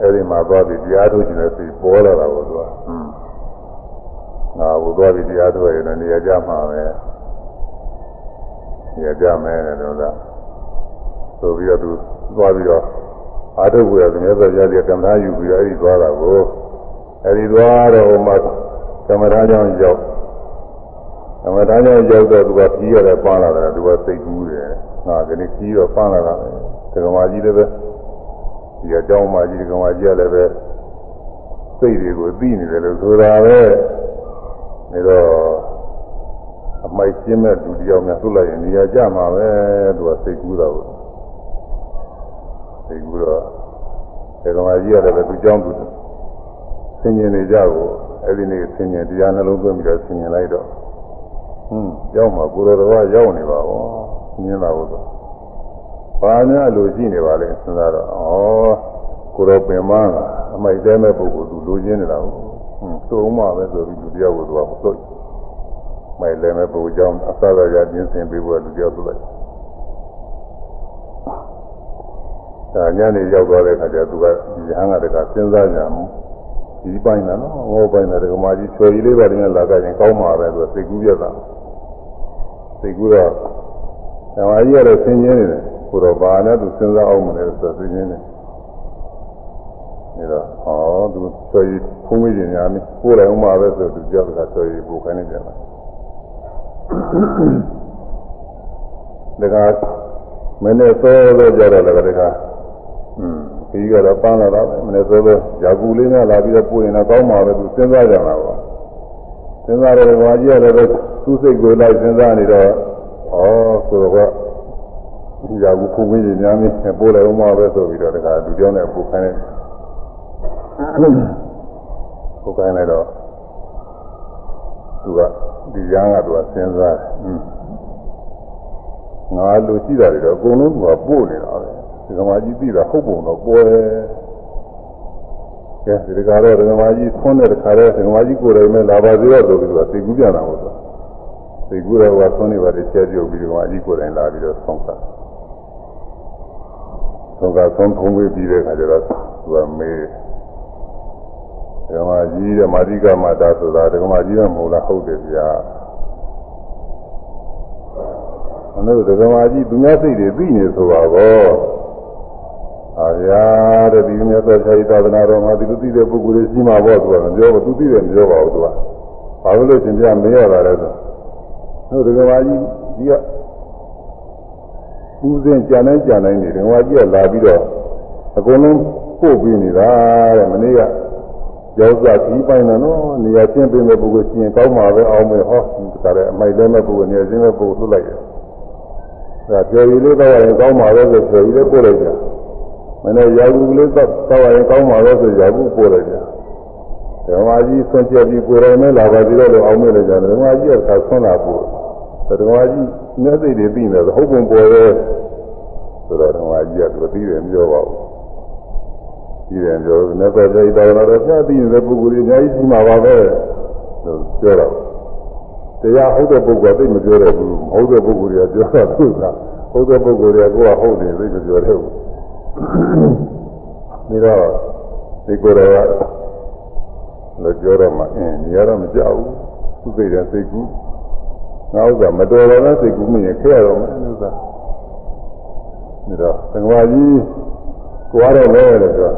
အဲ့ဒီမှာသွားပြီးတရားထုတ်ခြင်းနဲ့စိတ်ပေါ်လာတာကိုသူကဟွန်းငါဟိုသွားပြီးတရားထုတ်ရင်လည်းနေရာကြမှာပဲနေရာကြမယ်တဲ့တော့ကဆိုပြီးတော့သူသွားပြီးတော့အာထုတ်ကိုရတဲ့မြတ်စွာဘုရားကကမ္ဘာယူပြီးတော့အဲ့ဒီသွားတာကိုအဲ့ဒီသွားတော့ဟိုမှာကမ္ဘာသားကြောင့်ရောက်ကမ္ဘာသားကြောင့်ရောက်တော့သူကပြီးရတယ်ပန်းလာတယ်သူကစိတ်ကူးတယ်ငါကနေ့ပြီးတော့ပန်းလာတာပဲကမ္ဘာကြီးလည်းပဲ ဒီအကြောင်းမှကြီးဒီကမ္ဘာကြီးလည်းပဲစိတ်တွေကိုသိနေတယ်လို့ဆိုတာပဲဒါတော့အမိုက်ရှင်းမဲ့လူတယောက်များဆုလိုက်ရင်နေရာကြမှာပဲသူကစိတ်ကူးတော့စိတ်ကူးတော့ဒီကမ္ဘာကြီးလည်းပဲသူကြောင်းသူဆင်ញင်နေကြကိုအဲ့ဒီနေ့ဆင်ញင်တရားနှလုံးသွင်းပြီးတော့ဆင်ញင်လိုက်တော့ဟွန်းရောက်မှာကိုယ်တော်ကရောက်နေပါဘောမြင်လာဘူးတော့ ဘာများလို့ရှိနေပါလဲစဉ်းစားတော့ဩကိုရောပင်မအမိုက်တဲမဲ့ပုဂ္ဂိုလ်သူလိုချင်နေတာကိုဟွန်းသုံးမှပဲဆိုပြီးလူတယောက်ကိုသူကမသွတ်မိုက်လဲမဲ့ပုဂ္ဂိုလ်ကြောင့်အသရရပြင်းစင်ပေးဖို့လူတယောက်သွတ်လိုက်ဒါညနေရောက်သွားတဲ့အခါကျသူကဒီဟန်ကတကစဉ်းစားကြမှုဒီပိုင်းလားနော်ဟောပိုင်းလားဒကမာကြီးချွေကြီးလေးပါတည်းနဲ့လာကြရင်ကောင်းမှာပဲသူစိတ်ကူးပြတ်တာစိတ်ကူးတော့ဒကမာကြီးကတော့ဆင်းရဲနေတယ် ကိုတော့ဘာနဲ့သူစဉ်းစားအောင်မလဲဆိုဆင်းရဲနေနေတော့ဟောသူချွေကြီးဖုံးမိခြင်းများနေကိုယ်လည်းဥမာပဲဆိုသူကြောက်ကချွေကြီးပို့ခိုင်းနေကြတာဒကာမင်းနဲ့သောသောကြတော့လည်းဒကာอืมဒီကတော့ပန်းလာတာပဲမနေ့သောသောယာကူလေးနဲ့လာပြီးတော့ပို့ရင်တော့ကောင်းပါပဲသူစဉ်းစားကြတာပါစဉ်းစားတယ်ဘာကြီးရတယ်ပဲသူ့စိတ်ကိုလိုက်စဉ်းစားနေတော့ဩဆိုတော့ ယာကူဖုန်ကြီးများများပို့လိုက်အောင်ပါပဲဆိုပြီးတော့တခါဒီကြောင်းနဲ့ပို့ခိုင်းတယ်ပို့ခိုင်းလိုက်တော့သူကဒီရန်ကသူကစဉ်းစားတယ်อืมငါလူရှိတာတွေတော့အကုန်လုံးကပို့နေတာပဲဒီကမာကြီးသိတာဟုတ်ပုံတော့ပေါ်တယ်ကဲဒီကတော့ဒီကမာကြီးဆွန်းတဲ့ခါတဲ့ဒီကမာကြီးကိုယ်တိုင်မဲ့လာပါသေးတော့ဆိုပြီးတော့သိကူးပြန်တာဟုတ်ဆိုသိကူးတော့ကဆွန်းနေပါတယ်ကျဲပြုတ်ပြီးဒီကမာကြီးကိုယ်တိုင်လာပြီးတော့ဆောင်းတာ ဆောင်းကဆောင်းထုံးပေးပြီးတဲ့ခါကျတော့သူကမေးဒီကမာကြီးတဲ့မာတိကမတာဆိုတာဒီကမာကြီးကမဟုတ်လားဟုတ်တယ်ဗျာအနုဒကမာကြီးသူများစိတ်တွေသိနေဆိုပါတော့အာဗျာတဲ့ဒီမြတ်စွာဘုရားသာသနာတော်မှာဒီလိုသိတဲ့ပုဂ္ဂိုလ်တွေရှိမှာပေါ့သူကမပြောဘူးသူသိတယ်မပြောပါဘူးသူကဘာလို့လဲရှင်ပြမေးရတာလဲဆိုဟုတ်ဒကမာကြီးဒီက ဦးစင်ကြံတိုင်းကြံတိုင်းနေဒကမာကြီးကလာပြီးတော့အကုန်လုံးပို့ပြီးနေတာတဲ့မနေ့ကရောက်စားပြီးပိုင်းတော့နော်နေရာချင်းပြင်မဲ့ပုဂ္ဂိုလ်ရှင်ကောင်းမှာပဲအောင်မယ်ဟောဒါလည်းအမိုက်လဲမဲ့ပုဂ္ဂိုလ်နေရာချင်းမဲ့ပုဂ္ဂိုလ်လွတ်လိုက်တယ်ဒါပြောရည်လေးတော့ရင်ကောင်းမှာပဲဆိုပြောရည်လေးပို့လိုက်ကြမနေ့ရာဘူးလေးတော့တော့ရင်ကောင်းမှာပဲဆိုရာဘူးပို့လိုက်ကြဓမ္မကြီးဆွန့်ချက်ပြီးကိုယ်တော်နဲ့လာပါသေးတော့လို့အောင်မေ့လိုက်ကြတယ်ဓမ္မကြီးကသာဆွန့်လာပို့ဓမ္မကြီး မျက်စိတွေပြီးနေတော့ဟုတ်ပုံပေါ်တယ်ဆိုတော့ဓမ္မကြီးကသူသိတယ်မပြောပါဘူးပြီးတယ်ပြောမြတ်စွာဘုရားတော်တော်ပြသိနေတဲ့ပုဂ္ဂိုလ်ကြီးအများကြီးရှိမှာပါပဲလို့ပြောတော့တရားဟုတ်တဲ့ပုဂ္ဂိုလ်ကသိမပြောတော့ဘူးမဟုတ်တဲ့ပုဂ္ဂိုလ်တွေကပြောတာသူကဟုတ်တဲ့ပုဂ္ဂိုလ်တွေကကိုယ်ကဟုတ်တယ်သိမပြောတော့ဘူးဒီတော့ဒီကိုယ်တော်ကလည်းပြောတော့မှအင်းနေရာတော့မကြောက်ဘူးသူသိတယ်စိတ်ကူး ငါဥစ္စာမတော်တော့တဲ့စိတ်ကူးမြင်ခဲ့ရတော့မယ်ဥစ္စာဒီတော့သံဃာကြီးကိုရတော့လဲလို့ပြော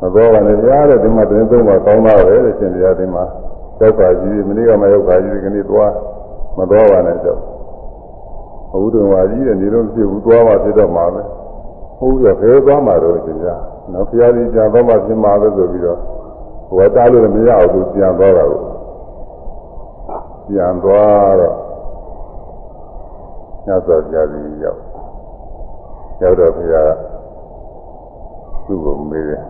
မတော်ပါနဲ့ကြားတဲ့ဒီမှာတင်းသုံးပါကောင်းတာပဲတဲ့ရှင်တရားဒီမှာရောက်ပါကြီးမနေ့ကမှရောက်ပါကြီးဒီကနေ့သွားမတော်ပါနဲ့ကြောက်ဘုဒ္ဓဝါကြီးတဲ့နေတော့ဖြစ်ဘူးသွားမှဖြစ်တော့မှာပဲဟုတ်ရဖဲသွားမှာတော့ရှင်ပြနော်ဘုရားကြီးပြန်သွားမှဖြစ်မှာပဲဆိုပြီးတော့ဟိုတားလို့မရအောင်သူပြန်သွားတာကို ပြန်သွားတော့ညသောကြာကြီးရောက်ရောက်တော့ဘုရားသူ့ကိုမေးတယ်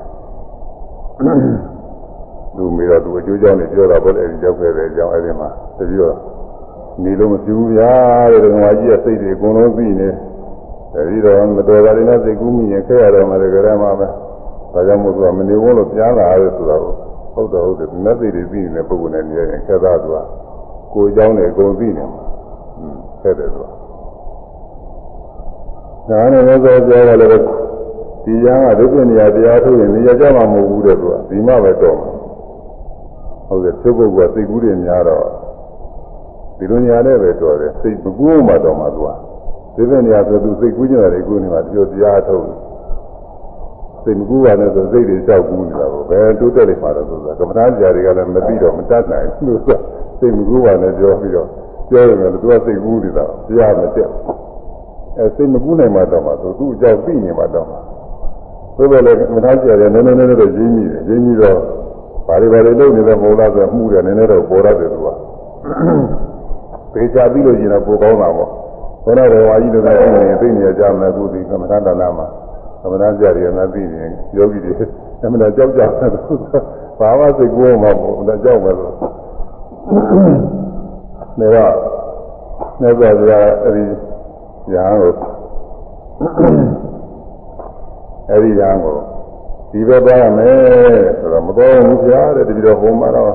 သူမေးတော့သူအကျိုးကြောင့်လည်းပြောတာပေါ့လေအဲဒီရောက်ခဲ့တဲ့အကြောင်းအဲဒီမှာတပြည့်တော့နေလို့မပြူးဗျာတဲ့ဓမ္မကြီးရဲ့စိတ်တွေအကုန်လုံးသိနေအဲဒီတော့မတော်တာတွေနဲ့စိတ်ကူးမိရင်ခဲ့ရတော့မှလည်းကြရမှာပဲဒါကြောင့်မို့သူကမနေဘူးလို့ပြန်လာရဲဆိုတော့ဟုတ်တော့ဟုတ်တယ်ဒီမဲ့စိတ်တွေသိနေတဲ့ပုဂ္ဂိုလ်နဲ့နေရင်ခက်သားသူက ကိုယ်เจ้าနဲ့အကုန်သိနေမှာอืมခက်တယ်သူကဒါနဲ့လည်းဆိုပြောရလည်းဒီရန်ကဒုက္ခနေရာတရားထုတ်ရင်နေရာကြမှာမဟုတ်ဘူးတဲ့သူကဒီမှပဲတော့မှာဟုတ်တယ်သူပုဂ္ဂိုလ်ကစိတ်ကူးတွေများတော့ဒီလိုနေရာနဲ့ပဲတော်တယ်စိတ်မကူးမှတော့မှသူကဒီဘက်နေရာဆိုသူစိတ်ကူးကြတယ်ကူးနေမှာဒီလိုတရားထုတ်စိတ်မကူးပါနဲ့ဆိုစိတ်တွေလျှောက်ကူးနေတာကိုဘယ်တိုးတက်နေမှာတော့ဆိုတာကမ္ဘာကြာတွေကလည်းမသိတော့မတတ်နိုင်ဘူးလို့ စိတ်မကူးပါနဲ့ပြောပြီးတော့ပြောရင်လည်းသူကစိတ်ကူးနေတာတရားမတက်အဲစိတ်မကူးနိုင်မှတော့မှသူသူ့အကြောင်းသိနေမှတော့မှသို့ပဲလေမထားကြတယ်နည်းနည်းနည်းနည်းတော့ရင်းမိတယ်ရင်းမိတော့ဘာတွေဘာတွေလုပ်နေတော့မဟုတ်လားဆိုမှုတယ်နည်းနည်းတော့ပေါ်ရတယ်သူကပေချပြီးလို့ရှိရင်ပိုကောင်းတာပေါ့ဘုရားတော်ဝါကြီးတို့ကသိနေသိနေကြမယ်သူဒီကမ္မဋ္ဌာန်းတဏမှာကမ္မဋ္ဌာန်းကြရည်နာသိနေယောဂီတွေအမှန်တော့ကြောက်ကြတယ်သူဘာမှစိတ်ကူးမှာမဟုတ်ဘူးကြောက်မယ်လို့ နေတော့မြတ်စွာဘုရားအဲဒီရဟန်းကိုအဲဒီရဟန်းကိုဒီဘက်သွားရမယ်ဆိုတော့မတော်ဘူးဗျာတဲ့တပည့်တော်ဟိုမှာတော့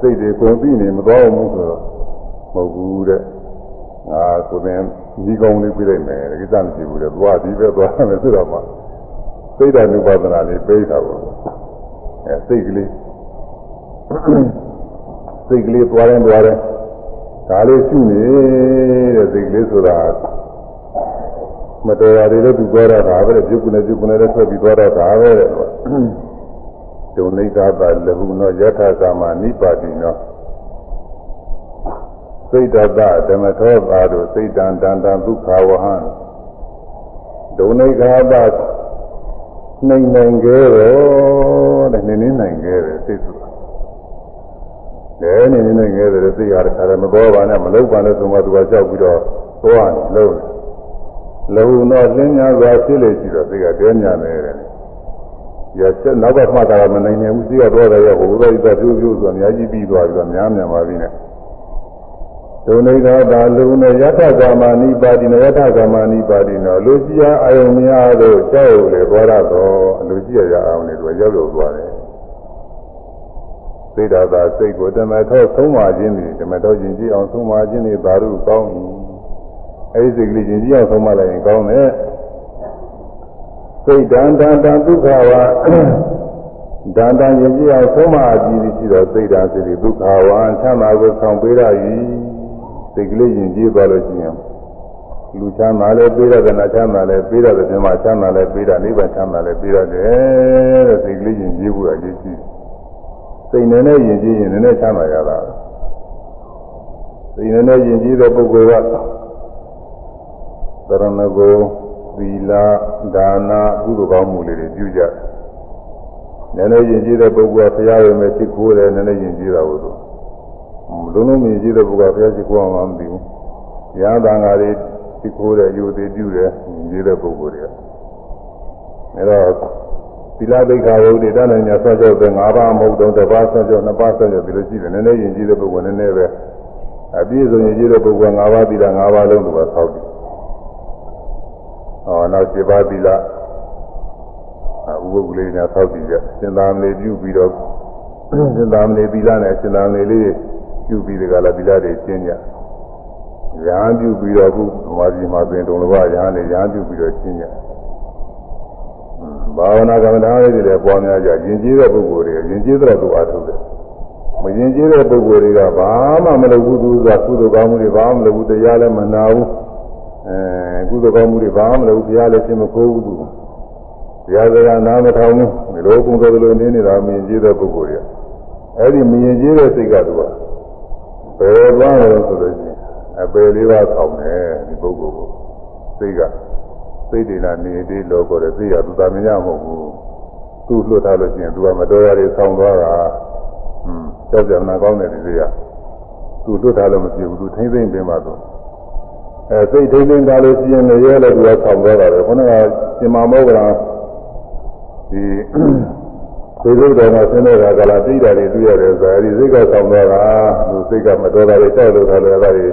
စိတ်တွေကုန်ပြီးနေမတော်ဘူးဆိုတော့မဟုတ်ဘူးတဲ့ငါကိုယ်ပင်ဒီကောင်းလေးပြလိုက်မယ်ကိစ္စမရှိဘူးတဲ့သွားဒီဘက်သွားမယ်ဆိုတော့မှစိတ်ဓာတ်ဥပဒနာလေးပြေးတာပေါ့အဲစိတ်ကလေး စိတ်ကလေးသွားရင်သွားတယ်ဒါလေးရှိနေတဲ့စိတ်ကလေးဆိုတာမတော်ရည်လည်းသူပြောရတာပဲပြုတ်ကနေပြုတ်ကနေလည်းထွက်ပြီးသွားတော့တာပဲတဲ့ဒုနိကာတလဟုနောယထာကာမနိပါတိနောစိတ်တတဓမ္မသောပါတို့စိတ်တံတန်တံဒုက္ခဝဟံဒုနိကာတနှိမ်နိုင်ခဲ့တော့တဲ့နေနေနိုင်ခဲ့တယ်စိတ်ဆိုတာ လဲနေနေနိုင်ခဲ့တယ်စိတ်ရတယ်ခါတယ်မတော်ပါနဲ့မလုပ်ပါနဲ့ဆိုမှသူကကြောက်ပြီးတော့သွားတယ်လုံးတယ်လုံတော့လင်းများစွာဖြစ်လေရှိတော့သိကတဲညာနေတယ်။ရချက်နောက်ကမှတ်တာမနိုင်နိုင်ဘူးသိကတော့တယ်ရောဟိုဘက်ကြီးကပြိုးပြိုးဆိုအများကြီးပြီးသွားပြီးတော့များများပါပြီနဲ့။ဒုနေသောတာလုံနဲ့ယထကာမနိပါတိနဲ့ယထကာမနိပါတိနော်လူကြီးအားအယုံများတို့ကြောက်လေသွားရတော့လူကြီးရအောင်လေတို့ရောက်ရောက်သွားတယ်။ သိတာသာစိတ်ကိုတမထောသုံးပါခြင်းဒီတမထောရင်ကြည့်အောင်သုံးပါခြင်းဒီသာရုကောင်း၏အဲဒီစိတ်ကလေးရင်ကြီးအောင်ဆုံးမလိုက်ရင်ကောင်းတယ်စိတ်တန်တန်တန်ဒုက္ခဝါတန်တန်ရင်ကြီးအောင်ဆုံးမအကြည့်ရှိတော့စိတ်တန်စိတ်ဒုက္ခဝါချမ်းသာကိုဆောင်ပေးရည်စိတ်ကလေးရင်ကြီးသွားလို့ရှိရင်လူချမ်းသာလည်းပေးရတယ်နာချမ်းသာလည်းပေးရတယ်ဒီမှာချမ်းသာလည်းပေးတာနိဗ္ဗာန်ချမ်းသာလည်းပေးရတယ်တဲ့စိတ်ကလေးရင်ကြီးဖို့အရေးကြီး စိတ်နဲ့နဲ့ရင်ကြီးရင်လည်းချမ်းသာရတာစိတ်နဲ့နဲ့ရင်ကြီးတဲ့ပုဂ္ဂိုလ်ကသရဏဂုံသီလဒါနာကုသိုလ်ကောင်းမှုလေးတွေပြုကြတယ်။နည်းနည်းယဉ်ကျေးတဲ့ပုဂ္ဂိုလ်ကဘုရားရဲ့မဲ့သိခိုးတယ်နည်းနည်းယဉ်ကျေးတာကိုသူလုံးလုံးယဉ်ကျေးတဲ့ပုဂ္ဂိုလ်ကဘုရားသိခိုးအောင်မသိဘူး။ရဟန်းတန်ဃာတွေသိခိုးတယ်ယူသေးပြုတယ်ယဉ်ကျေးတဲ့ပုဂ္ဂိုလ်တွေကအဲတော့သီ လဒိဋ္ဌာယုတ်တွေတန်းနိုင်ညာဆွတ်ကြောက်တဲ့၅ပါးမဟုတ်တော့တစ်ပါးဆွတ်ကြောက်နှစ်ပါးဆွတ်ကြောက်ဒီလိုရှိတယ်နည်းနည်းယဉ်ကျေးတဲ့ပုဂ္ဂိုလ်နည်းနည်းပဲအပြည့်စုံယဉ်ကျေးတဲ့ပုဂ္ဂိုလ်က၅ပါးသီလ၅ပါးလုံးသူကဆောက်တယ်ဟောနောက်7ပါးသီလဥပုဂ္ဂလေးများဆောက်တည်ကြစင်သာမဏေပြုပြီးတော့စင်သာမဏေသီလနဲ့စင်သာမဏေလေးပြုပြီးဒီကလာသီလတွေကျင့်ကြရဟန်းပြုပြီးတော့ခုဓမ္မကြီးမှာပင်တုံလဘရဟန်းနဲ့ရဟန်းပြုပြီးတော့ကျင့်ကြ ဘာဝနာကမ္မထာလေးတွေလည်းပွားများကြယဉ်ကျေးတဲ့ပုဂ္ဂိုလ်တွေယဉ်ကျေးတဲ့သူအားထုတ်တယ်မယဉ်ကျေးတဲ့ပုဂ္ဂိုလ်တွေကဘာမှမလုပ်ဘူးသူကကုသိုလ်ကောင်းမှုတွေဘာမှမလုပ်ဘူးတရားလည်းမနာဘူးအဲကုသိုလ်ကောင်းမှုတွေဘာမှမလုပ်ဘူးဘုရားလည်းသိမခိုးဘူးသူဘုရားစကားနားမထောင်ဘူးဒီလိုပုံတော်လိုနေနေတာမြင်ကြည့်တဲ့ပုဂ္ဂိုလ်တွေအဲ့ဒီမြင်ကြည့်တဲ့စိတ်ကသူကဘယ်သွားလို့ဆိုလို့ရှိရင်အပယ်လေးပါးဆောင်းတယ်ဒီပုဂ္ဂိုလ်ကိုစိတ်က စိတ်တွေလာနေသေးလို့ခေါ်တယ်စိတ်ကသူသာမရမဟုတ်ဘူးသူ့လွတ်ထားလို့ရှိရင်သူကမတော်ရည်ဆောင်းသွားတာဟွန်းကြောက်ကြနာကောင်းတယ်ဒီစိတ်ကသူ့လွတ်ထားလို့မဖြစ်ဘူးသူထိမ့်သိမ့်ပြင်ပါတော့အဲစိတ်ထိမ့်သိမ့်ထားလို့ရှိရင်လည်းရဲလည်းသူကဆောင်းသွားတာပဲခုနကရှင်မမောကရာဒီသေရုပ်တော်မှာဆင်းတဲ့အခါကလာသိတာတွေတွေ့ရတယ်ဆိုအဲဒီစိတ်ကဆောင်းသွားတာသူစိတ်ကမတော်တာတွေကြောက်လို့ထားလို့အဲဒါတွေ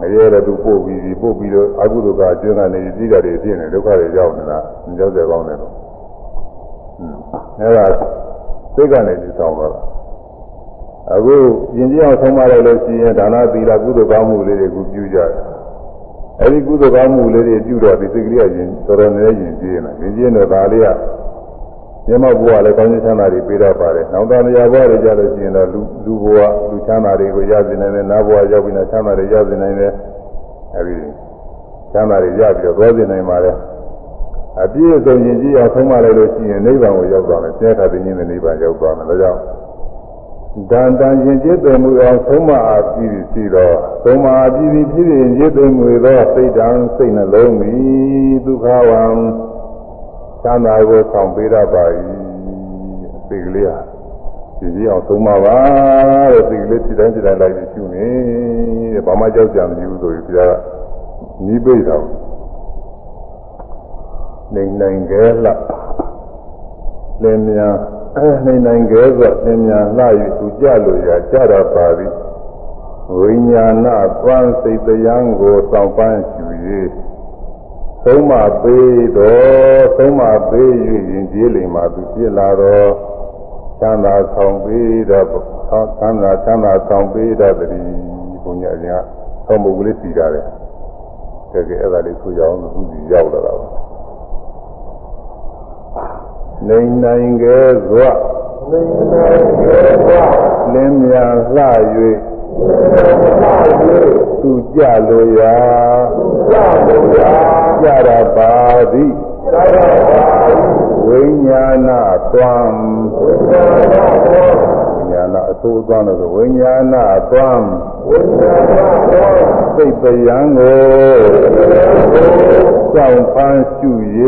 ငရဲလည်းသူပို့ပြီးပြီးပို့ပြီးတော့အကုသိုလ်ကအကျဉ်းကနေသိတာတွေဖြစ်နေဒုက္ခတွေရောက်နေတာကြောက်ကြကောင်းတယ်လို့အဲဒါစိတ်ကနေပြီးဆောင်းသွားတာအခုယဉ်ကျေးအောင်ဆုံးမလိုက်လို့ရှိရင်ဒါနသီလကုသိုလ်ကောင်းမှုလေးတွေကိုပြုကြတယ်အဲဒီကုသိုလ်ကောင်းမှုလေးတွေပြုတော့ဒီစိတ်ကလေးကရင်တော်တော်နည်းယဉ်ကျေးနေယဉ်ကျေးတော့ဒါလေးက မြတ်မောဘုရားလည်းကောင်းကျိုးချမ်းသာတွေပေးတတ်ပါတယ်။နောက်သားတရားဘဝတွေကြလို့ရှိရင်တော့လူလူဘဝလူချမ်းသာတွေကိုရစေနိုင်တယ်။နတ်ဘဝရောက်ပြီးတော့ချမ်းသာတွေရစေနိုင်တယ်။အဲဒီချမ်းသာတွေရပြီးတော့သွားစေနိုင်ပါတယ်။အပြည့်အစုံရင်ကြည့်အောင်ဆုံးမလိုက်လို့ရှိရင်နိဗ္ဗာန်ကိုရောက်သွားမယ်။ဆင်းရဲခါသိင်းတဲ့နိဗ္ဗာန်ရောက်သွားမယ်။ဒါကြောင့်တန်တန်ရင်ကျစ်တယ်မူအောင်ဆုံးမအားပြီးပြီးတော့ဆုံးမအားပြီးပြီးဖြစ်ရင်ကျစ်တယ်မူသောစိတ်တံစိတ်နှလုံးမီဒုက္ခဝံ ချမ်းသာကိုဆောင်ပေးတတ်ပါ၏စိတ်ကလေးဟာဒီကြီးအောင်သုံးပါပါတဲ့စိတ်ကလေးဒီတိုင်းဒီတိုင်းလိုက်ပြီးရှုနေတဲ့ဘာမှကြောက်ကြမရှိဘူးဆိုပြီးဘုရားနီးပိတ်တော်နေနိုင်ကြလားလင်းများနေနိုင်ကြဆိုလင်းများလှ၍သူကြလို့ရကြတော့ပါပြီဝိညာဏသွမ်းစိတ်တရားကိုတောင်းပန်းယူ၍ သုံးမပေးတော်သုံးမပေး၍ရင်ကျေးလိမ္မာသူဖြစ်လာတော်သံသာဆောင်ပေးတော်သံသာသံသာဆောင်ပေးတော်တည်းဘုညာအရင်ကသုံးပုဂ္ဂလိစီတာတယ်တကယ်အဲ့ဒါလေးဆိုရအောင်သူစီရောက်လာတာပါနေနိုင်ကဲစွာနေနိုင်ကဲ့သို့လင်းမြန်လှ၍ သူကြလိုရာသာလို့ရာကြရပါသည်သာရပါဝိညာဏသွံဝိညာဏတော်ဝိညာဏအသိုးသွမ်းလို့ဆိုဝိညာဏသွံဝိညာဏတော်စိတ်ပယံကိုကြောင့်ဖန်းရှု၍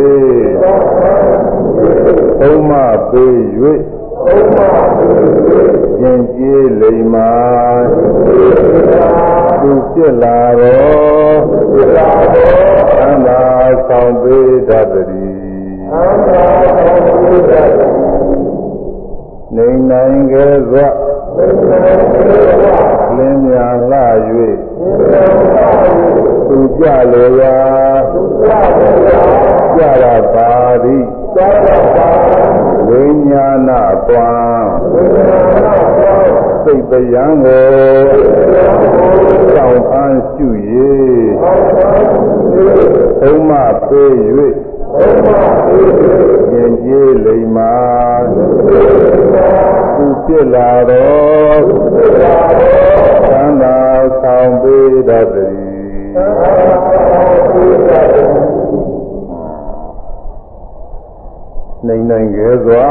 သုံးမပေး၍ဘုမဘုရားရင်ကျေးလိမ္မာ သူဖြစ်လာတော်သီလာတော်သံသာဆောင်ပေးတတ်တည်းသံဃာတော်ဘုရားနေနိုင်ကဲ့စွာဝိညာဏတော်လင်းမြန်လှ၍ဝိညာဏတော်သူကြလိုရာသာလို့ရာကြရပါသည်သာရပါဝိညာဏသွံဝိညာဏတော် စိတ်ပယံကိုကြောင့်ဖန်းရှု၍သုံးမပေး၍ရင်ကျေးလိမ္မာသူဖြစ်လာတော်သံသာဆောင်ပေးတတ်သည်နိုင်နိုင်ကဲစွာ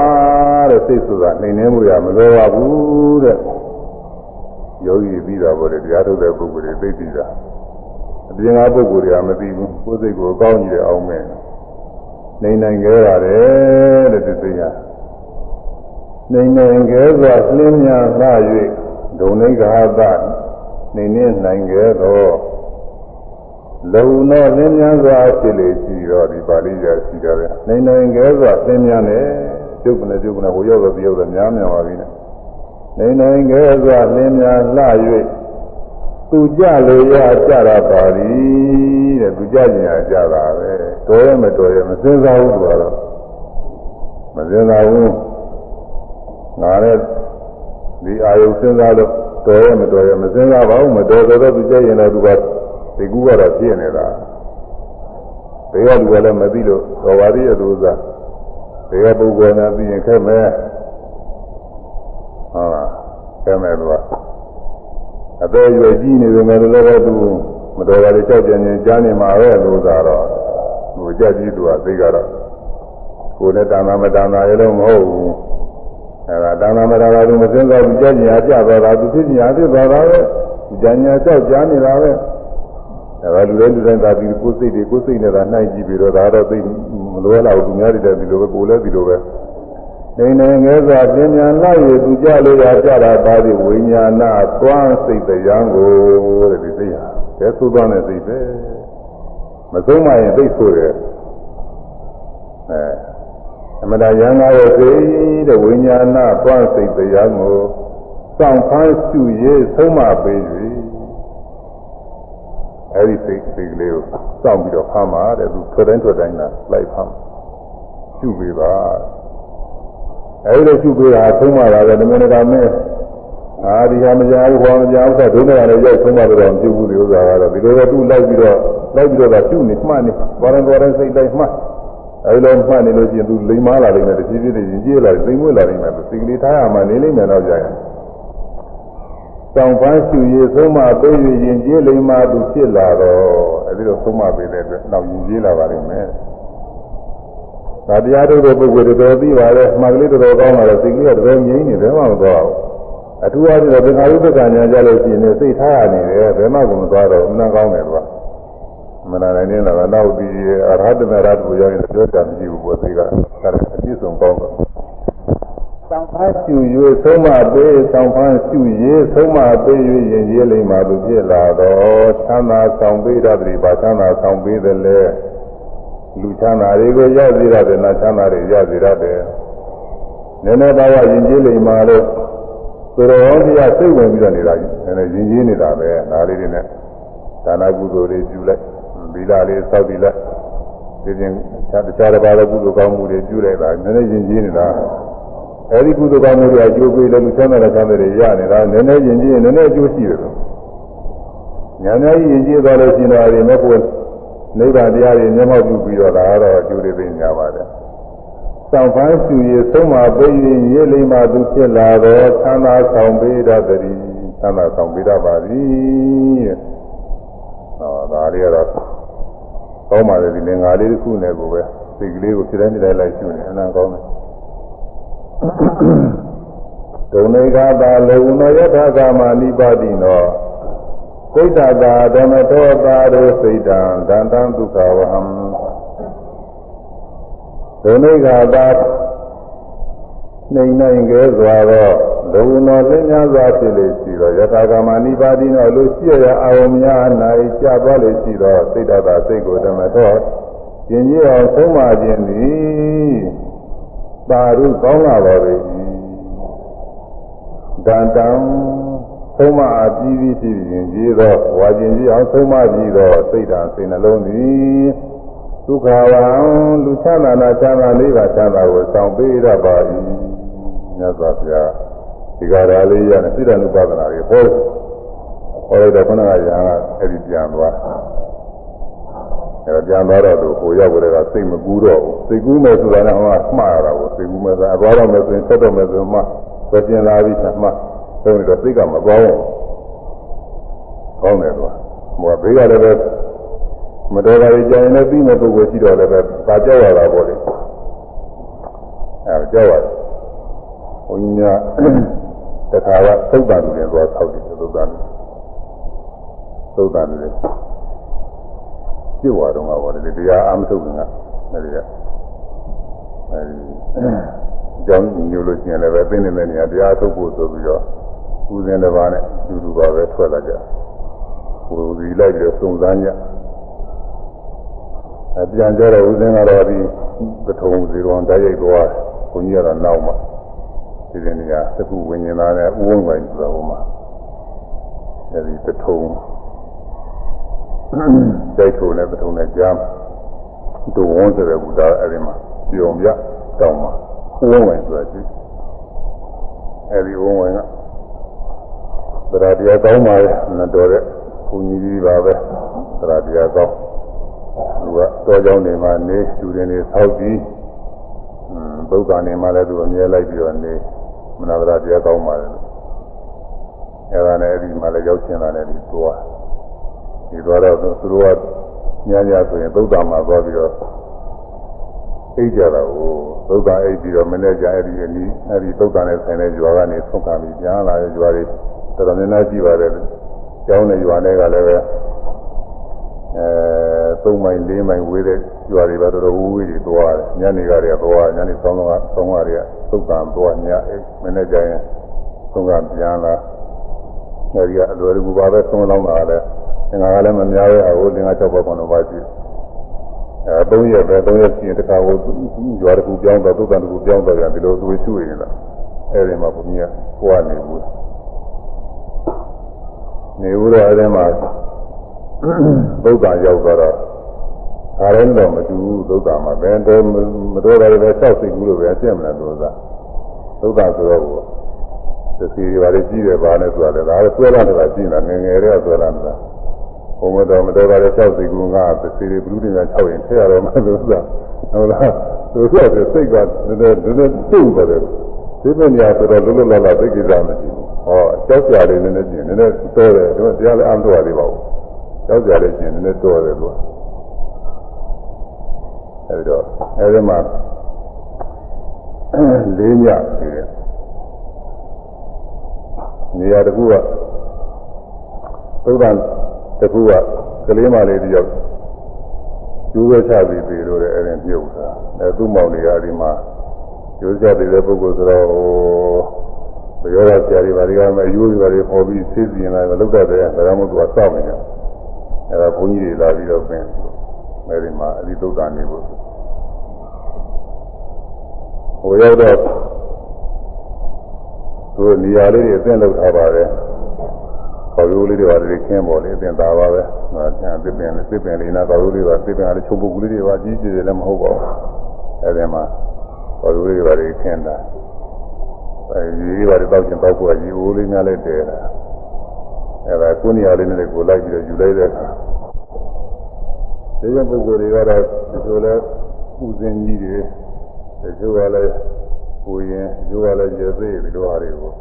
တဲ့စိတ်ဆိုတာနိုင်နေမှုရမလိုပါဘူးတဲ့ ယောဂီပြီးတာပေါ့လေတရားထုတ်တဲ့ပုဂ္ဂိုလ်တွေသိပြီးတာအပြင်ကပုဂ္ဂိုလ်တွေကမသိဘူးကိုယ်စိတ်ကိုအကောင်းကြီးတဲ့အောင်မဲ့နိုင်နိုင်ကြရတယ်တဲ့ဒီသိရနိုင်နိုင်ကြစွာလင်းမြန်လှ၍ဒုံနိဂဟသနေနေနိုင်ကြသောလုံသောလင်းမြန်စွာဖြစ်လေရှိတော့ဒီပါဠိရာရှိတယ်ပဲနိုင်နိုင်ကြစွာလင်းမြန်တယ်ကျုပ်ကနဲ့ကျုပ်ကနဲ့ဟိုရောက်တော့ဒီရောက်တော့များများပါပြီနဲ့ နိုင်နိုင်ကြစွာလင်းမြန်လှ၍သူကြလို့ရကြတာပါသည်တဲ့သူကြကျင်ရကြတာပဲတော်ရမတော်ရမစင်စားဘူးသူကတော့မစင်စားဘူးငါနဲ့ဒီအာယုစဉ်းစားလို့တော်ရမတော်ရမစင်စားပါဘူးမတော်တော့သူကြရင်တော့သူကဒီကူကတော့ဖြစ်နေတာဘေးကလူကလည်းမသိလို့တော်ပါသေးရဲ့သူစားဘေးကပုဂ္ဂိုလ်များသိရင်ခက်မယ် ဟုတ်လားခက်မယ်သူကအသေးရွယ်ကြီးနေပေမဲ့လည်းပဲသူမတော်ပါလေကြောက်ကြင်ကြင်ကြားနေမှာပဲလို့သာတော့ဟိုကြက်ကြီးသူကသိကတော့ကိုယ်နဲ့တာနာမတာနာရလို့မဟုတ်ဘူးအဲဒါတာနာမတာနာလို့မစင်စားဘူးကြက်ကြီးအကြသွားတာသူဖြစ်ညာဖြစ်သွားတာပဲကြညာကြောက်ကြားနေတာပဲအဲဒါလူတိုင်းလူတိုင်းသာပြီးကိုယ်စိတ်တွေကိုယ်စိတ်နဲ့သာနှိုက်ကြည့်ပြီးတော့ဒါတော့သိမလိုတော့ဘူးသူများတွေလည်းဒီလိုပဲကိုယ်လည်းဒီလိုပဲ နေနေငယ်စွာပြင်းပြန်လိုက်ရသူကြလို့ရကြတာပါသည်ဝိညာဏသွားစိတ်တရားကိုတဲ့ဒီစိတ်ဟာဘယ်သို့သွားတဲ့စိတ်ပဲမဆုံးမရင်သိဆိုတယ်အဲအမတယံငါရဲ့စိတ်တဲ့ဝိညာဏသွားစိတ်တရားကိုစောင့်ဖမ်းရှုရေးဆုံးမပေး၍အဲဒီစိတ်စိတ်ကလေးကိုစောင့်ပြီးတော့ဖမ်းပါတဲ့သူထွက်တိုင်းထွက်တိုင်းကလိုက်ဖမ်းရှုပေးပါ အဲဒီလိုရှုပေးတာဆုံးမတာပဲဒီမနေ့ကမင်းအာဒီဟာမကြောက်ဘူးဟောမကြောက်ဘူးဒုက္ခလည်းရောက်ဆုံးမတော့မပြုဘူးဒီဥစ္စာကတော့ဒီလိုပဲသူ့လိုက်ပြီးတော့လိုက်ပြီးတော့ကရှုနေမှတ်နေဘာရင်ဘာရင်စိတ်လိုက်မှတ်အဲဒီလိုမှတ်နေလို့ရှိရင်သူလိမ်မာလာလိမ့်မယ်တဖြည်းဖြည်းနဲ့ရင်ကျေးလာသိမ်မွေ့လာလိမ့်မယ်စိတ်ကလေးထားရမှနေလိမ့်မယ်တော့ကြာရင်တောင်ပန်းရှူရည်ဆုံးမပေးရရင်ကျေးလိမ္မာသူဖြစ်လာတော့အဲဒီလိုဆုံးမပေးတဲ့အတွက်နောက်ရင်ကျေးလာပါလိမ့်မယ်။ ဒါတရားထုတ်တဲ့ပုဂ္ဂိုလ်တွေတော်ပြီးပါလေမှန်ကလေးတော်ကောင်းလာတော့စိတ်ကလေးကတော်ငြိမ်းနေတယ်မှမသွားဘူး။အထူးအားဖြင့်သင်္ခါရုပ္ပကညာကြလို့ရှိရင်စိတ်ထားရနေတယ်ဘယ်မှကိုမသွားတော့ဘူး။နားကောင်းတယ်ကွာ။မနာနိုင်နေတာကနောက်ပြီးအရဟတမေရတ်ကိုရောက်ရင်ပြောတာမရှိဘူးဘောစိတ်ကဒါလည်းအပြည့်စုံကောင်းတယ်။တောင်ဖားရှူ၍ဆုံးမပေးတောင်ဖားရှူ၍ဆုံးမပေး၍ရင်ကြီးလိမ္မာသူဖြစ်လာတော့သံသာဆောင်ပေးတတ်တယ်ဗာသံသာဆောင်ပေးတယ်လေ လူချမ်းသာတွေကိုရစေရတယ်နာချမ်းသာတွေရစေရတယ်နည်းနည်းပါးပါးရင်ကြီးလိမ္မာလို့သူတော်ကြီးကစိတ်ဝင်ပြီးတော့နေတာကြီးနည်းနည်းရင်ကြီးနေတာပဲဒါလေးတွေနဲ့ဒါနကုသိုလ်တွေပြုလိုက်ဗီလာလေးစောက်ပြီးလိုက်ဒီပြင်တခြားတခြားတစ်ပါးသောကုသိုလ်ကောင်းမှုတွေပြုလိုက်တာနည်းနည်းရင်ကြီးနေတာအဲဒီကုသိုလ်ကောင်းမှုတွေအကျိုးပေးလို့လူချမ်းသာတဲ့ချမ်းသာတွေရနေတာနည်းနည်းရင်ကြီးရင်နည်းနည်းအကျိုးရှိတယ်လို့ညာညာကြီးရင်ကြီးသွားလို့ရှိရင်တော့အဲဒီမဲ့ဖို့ နိဗ္ဗာန်တရားတွေမျက်မှောက်ပြုပြီးတော့ဒါကတော့အကျိုးတွေသိညာပါတယ်ဆောင်ဖန်းရှူရဆုံးမပေးရင်ရေလိမ္မာသူဖြစ်လာတော့သံသာဆောင်ပေးတတ်သည်သံသာဆောင်ပေးတတ်ပါသည်တဲ့ဟောဒါတွေကတော့ကောင်းပါလေဒီလင်္ကာလေးတစ်ခုနဲ့ကိုပဲစိတ်ကလေးကိုဖြစ်တိုင်းဖြစ်တိုင်းလိုက်ရှုနေအနံကောင်းတယ်ဒုံနေကသာလေဝနောယထာကာမနိပါတိနော စိတ်တသာဓမ္မတောတာရောစိတ်တံဒန္တံဒုက္ခဝဟံဒုံနေကသာနှိမ့်နိုင်ကဲစွာသောဒုံနောလင်းများစွာဖြစ်လေရှိသောယထာကာမနိပါတိနောလူရှိရအာဝများ၌ကြာသွားလေရှိသောစိတ်တသာစိတ်ကိုဓမ္မတောကျင်ကြီးအောင်ဆုံးမခြင်းသည်ပါရုကောင်းလာပါ၏ဒန္တံ သုံးမအပြီးပြီးဖြစ်ရင်ကြီးသောဝါကျင်ကြီးအောင်သုံးမပြီးသောစိတ်ဓာတ်စိတ်နှလုံးသည်ဒုက္ခဝံလူချမ်းသာနာချမ်းသာလေးပါချမ်းသာကိုဆောင်ပေးရပါ၏မြတ်စွာဘုရားဒီကရာလေးရနဲ့စိတ္တနုပါဒနာတွေဟောဟောလိုက်တော့ခဏကရဟန်းကအဲ့ဒီပြန်သွားအဲ့တော့ပြန်သွားတော့သူဟိုရောက်ကြတဲ့ကစိတ်မကူးတော့ဘူးစိတ်ကူးမယ်ဆိုတာကဟောမှားရတာကိုစိတ်ကူးမယ်ဆိုတာအသွားတော့မယ်ဆိုရင်ဆက်တော့မယ်ဆိုမှပဲပြင်လာပြီးမှ ဆုံးနေတော့စိတ်ကမသွားဘူးကောင်းတယ်ကွာဟိုဘေးကလည်းပဲမတော်တာကြီးကြရင်လည်းပြီးမဲ့ပုဂ္ဂိုလ်ရှိတော့လည်းပဲပါကြောက်ရတာပေါ့လေအဲကြောက်ရတယ်ဘုန်းကြီးကတခါကသုတ်တန်လူတွေသွားဆောက်တယ်သုတ်တန်လူသုတ်တန်လူတွေပြစ်သွားတော့မှာပေါ့လေတရားအာမထုတ်ကအဲဒီကအဲဒီကြောင်းညိုလို့ရှိရင်လည်းပဲသိနေတဲ့နေရာတရားထုတ်ဖို့ဆိုပြီးတော့ ဦးဇင်းတစ်ပါးနဲ့အတူတူပါပဲထွက်လာကြဟိုဒီလိုက်ပြီးစုံစမ်းကြအပြန်ကြတော့ဦးဇင်းကတော့ဒီပထုံစီတော်တိုက်ရိုက်သွားဘုန်းကြီးကတော့နောက်မှဒီဒီနေရာသကုဝิญဉ်သားနဲ့ဥဝုံပိုင်းဆိုတာဟိုမှာအဲဒီပထုံတိုက်ထုံနဲ့ပထုံနဲ့ကြားဒုဝန်းဆိုတဲ့ဘုရားအဲဒီမှာပြုံပြတောင်းမှာဥဝုံပိုင်းဆိုတာရှိအဲဒီဥဝုံပိုင်းကသ ရတရားကောင်းပါရဲ့နတော်တဲ့ဘုန်းကြီးကြီးပါပဲသရတရားကောင်းသူကတောကြောင်းတွေမှာနေသူတွေနေဆောက်ပြီးဘုရားနေမှာလည်းသူအမြဲလိုက်ပြီးတော့နေမနာသရတရားကောင်းပါလေအဲဒါနဲ့အဲ့ဒီမှာလည်းရောက်ချင်တာနဲ့ဒီသွားဒီသွားတော့သူတို့ကညညဆိုရင်သုဒ္ဓမှာသွားပြီးတော့အိတ်ကြတာကိုသုဒ္ဓအိတ်ပြီးတော့မနေ့ကျအဲ့ဒီအနီးအဲ့ဒီသုဒ္ဓနဲ့ဆိုင်တဲ့ရွာကနေဆုံးခံပြီးပြန်လာတဲ့ရွာတွေ တော်တော်များများကြည့်ပါတယ်ကျောင်းနဲ့ရွာနဲ့ကလည်းပဲအဲ3မိုင်4မိုင်ဝေးတဲ့ရွာတွေပဲတော်တော်ဝေးဝေးတွေသွားတယ်ညနေကတည်းကသွားညနေဆောင်းတော့ဆောင်းကတည်းကသုတ်တံသွားညအိမနေ့ကျရင်ဆုံးကပြန်လာအဲဒီကအလွယ်တကူပါပဲဆုံးလောင်းတာလည်းသင်္ဃာကလည်းမများပဲအခုသင်္ဃာ6ဘက်ကတော့ပါရှိအဲ3ရက်ပဲ3ရက်ရှိရင်တခါဟိုရွာတစ်ခုပြောင်းတော့သုတ်တံတစ်ခုပြောင်းတော့ပြန်ဒီလိုသူရှုရရင်လားအဲဒီမှာဘုရားကိုကနေဘူး နေဦးတော့အဲဒီမှာသုတ်တံရောက်တော့ဒါလည်းတော့မတူဘူးသုတ်တံမှာဘယ်တော့မတော်တယ်ပဲစောက်စိတ်ကူးလို့ပဲအပြည့်မလားသူကသုတ်တံဆိုတော့သစီတွေပါလေကြီးတယ်ပါလဲဆိုတာလည်းဒါလည်းဆွဲလာတာကြည့်နေတာငယ်ငယ်တွေကဆွဲလာတာဘုံမတော်မတော်တာလည်းစောက်စိတ်ကူးငါသစီတွေဘလူးတွေက6ရင်ထည့်ရတော့မှသူကဟုတ်လားသူကစိတ်ကနည်းနည်းနည်းနည်းတုံ့တယ် ဒီပညာဆိုတော့လွတ်လွတ်လပ်လပ်သိကိစ္စမရှိဘူးဟောကြောက်ကြတယ်နည်းနည်းချင်းနည်းနည်းတော်တယ်ဒီမှာတရားလည်းအမှန်တော်ရပါဘူးကြောက်ကြတယ်ချင်းနည်းနည်းတော်တယ်လို့အဲဒီတော့အဲဒီမှာလေးညနေတယ်နေရာတစ်ခုကသုဒ္ဓံတစ်ခုကကလေးမလေးတယောက်ကျိုးပဲချပြီးပြီလို့လည်းအဲဒီမြုပ်တာအဲသူ့မောင်တွေကဒီမှာ ကျိုးချပြီးတဲ့ပုဂ္ဂိုလ်ဆိုတော့ဟိုရောရဆရာတွေဘာတွေကမအယိုးတွေဘာတွေပေါ်ပြီးသိစီရင်လာမလုပ်တတ်တယ်ဒါကြောင့်မို့သူကစောင့်နေတယ်အဲဒါဘုန်းကြီးတွေလာပြီးတော့ပြင်အဲဒီမှာအဒီသုဒ္ဓံနေဖို့ဟိုရောက်တော့သူနေရာလေးတွေအသင့်လုပ်ထားပါတယ်ခေါ်ရိုးလေးတွေပါလေခင်းပေါ်လေအပြင်သာပါပဲဟိုကျန်သစ်ပင်သစ်ပင်လေးနာခေါ်ရိုးလေးပါသစ်ပင်ကလည်းချုပ်ပုတ်ကလေးတွေပါကြီးကြီးတယ်လည်းမဟုတ်ပါဘူးအဲဒီမှာ ခေါ်ရိုးလေးတွေပါလေခင်းတာအဲဒီကြီးပါလေတောက်ချင်တောက်ဖို့အကြီးအိုးလေးများလည်းတဲတာအဲဒါကိုနေရာလေးနဲ့ကိုလိုက်ပြီးတော့ယူလိုက်တဲ့အခါဒီလိုပုဂ္ဂိုလ်တွေကတော့ဒီလိုလဲပူဇင်ကြီးတွေဒီလိုကလည်းကိုရင်ဒီလိုကလည်းရေသေးဒီလိုဟာတွေကို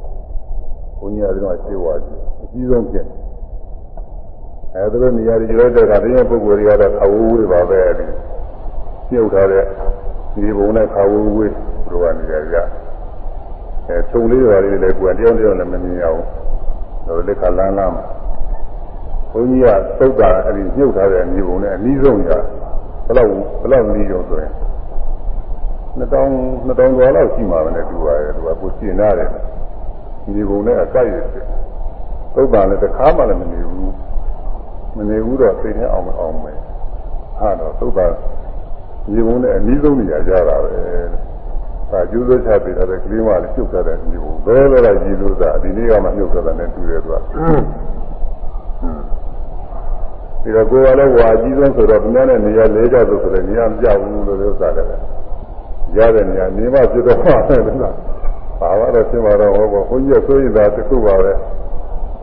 ဘုန်းကြီးအရင်ကရှင်းသွားကြည့်အကြီးဆုံးဖြစ်အဲဒါလိုနေရာတွေရောက်တဲ့အခါဒီပုဂ္ဂိုလ်တွေကတော့ခါဝူးဝေးပါပဲဒီပြုတ်ထားတဲ့ ဒီဘုံနဲ့ခါဝူးဝေးတို့ကနေရာကြအဲထုံလေးတွေလည်းကိုယ်တယောက်တယောက်လည်းမမြင်ရဘူးတို့လက်ခလန်းလန်းမှာဘုန်းကြီးကသုတ်တာအဲ့ဒီမြုပ်ထားတဲ့မြေပုံနဲ့အနည်းဆုံးရဘယ်လောက်ဘယ်လောက်နည်းရုံဆိုရင်2000 2000ကျော်လောက်ရှိမှာပဲနဲ့တူပါတယ်သူကကိုရှင်းရတယ်မြေပုံနဲ့အကိုက်ရဖြစ်သုတ်တာလည်းတစ်ခါမှလည်းမနေဘူးမနေဘူးတော့သိနေအောင်အောင်မယ်ဟာတော့သုတ်တာ မြေပုံနဲ့အနည်းဆုံးနေရာကြတာပဲဒါကျိုးစွချပေးထားတဲ့ကလေးမလေးပြုတ်ထားတဲ့မြေပုံဘယ်လိုလဲရည်လို့သာဒီနေ့ကမှမြုပ်ထားတာနဲ့တူတယ်သူကဒီတော့ကိုယ်ကလည်းဝါအကြီးဆုံးဆိုတော့ဒီများနဲ့နေရာလေးကြဆိုဆိုလည်းနေရာမပြဘူးလို့ပြောတာလည်းရတဲ့နေရာနေမဖြစ်တော့မှာပဲလားဘာမှတော့ရှင်းပါတော့ဟောဘုန်းကြီးဆိုရင်ဒါတစ်ခုပါပဲ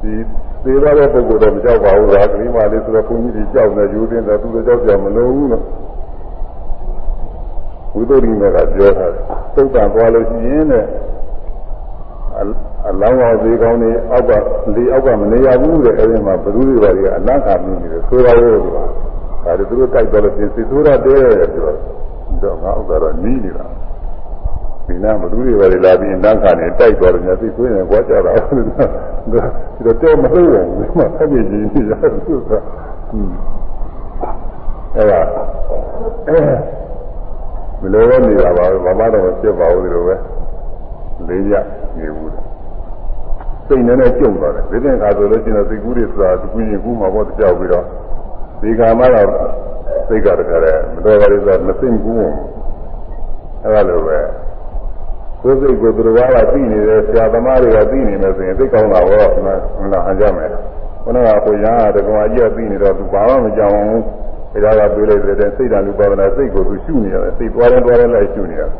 ဒီသေးရတဲ့ပုဂ္ဂိုလ်တော့မကြောက်ပါဘူးလားကလေးမလေးဆိုတော့ဘုန်းကြီးကြီးကြောက်နေယူတင်တယ်သူတို့ကြောက်ကြမလို့ဘူးလို့ ဝိသုဒ္ဓိမေကပြောတာသုတ်တံသွားလို့ရှိရင်တဲ့အလောင်းဝသေးကောင်းနေအောက်ကလေအောက်ကမနေရဘူးတဲ့အဲဒီမှာဘသူတွေပါတွေကအလန့်ခံနေတယ်ဆိုတော်လို့ဆိုတာဒါတွေသူတို့တိုက်တော်လို့ပြင်စီဆိုရတယ်ဆိုတော့ငါဥစ္စာတော့နီးနေတာဒီနာဘသူတွေပါတွေလာပြီးလန့်ခံနေတိုက်တော်လို့ညစီဆိုရင်ကြွားကြတာဆိုတော့ဒီတော့တော့မဟုတ်ဘူးဒီမှာဆက်ပြီးကြည့်နေရသူကอืมအဲ့ဒါ မလိုတော့နေတာပါဘာမှတော့ဖြစ်ပါဘူးဒီလိုပဲလေးရနေဘူးစိတ်နဲ့နဲ့ကြုံသွားတယ်ဒီတဲ့ခါဆိုလို့ရှိရင်စိတ်ကူးတွေဆိုတာဒီကူးရင်ကူးမှာပေါ့ကြောက်ပြီးတော့ဒီကံမှာတော့စိတ်ကတခါတည်းမတော်ပါဘူးဆိုတာမသိကူးဘူးအဲလိုပဲကိုယ်စိတ်ကိုသူတော်ဘာကသိနေတယ်ဆရာသမားတွေကသိနေမယ်ဆိုရင်သိကောင်းတာပေါ့မလားဟန်ကြမယ်ခုနကကိုရဟန်းတကောင်အကြီးကသိနေတော့သူဘာမှမကြောက်ဘူး ဒါကပြေးလိုက်တဲ့စိတ်ဓာတ်လူပါဒနာစိတ်ကိုသူရှုနေရတယ်စိတ်သွားတယ်သွားတယ်လိုက်ရှုနေရတယ်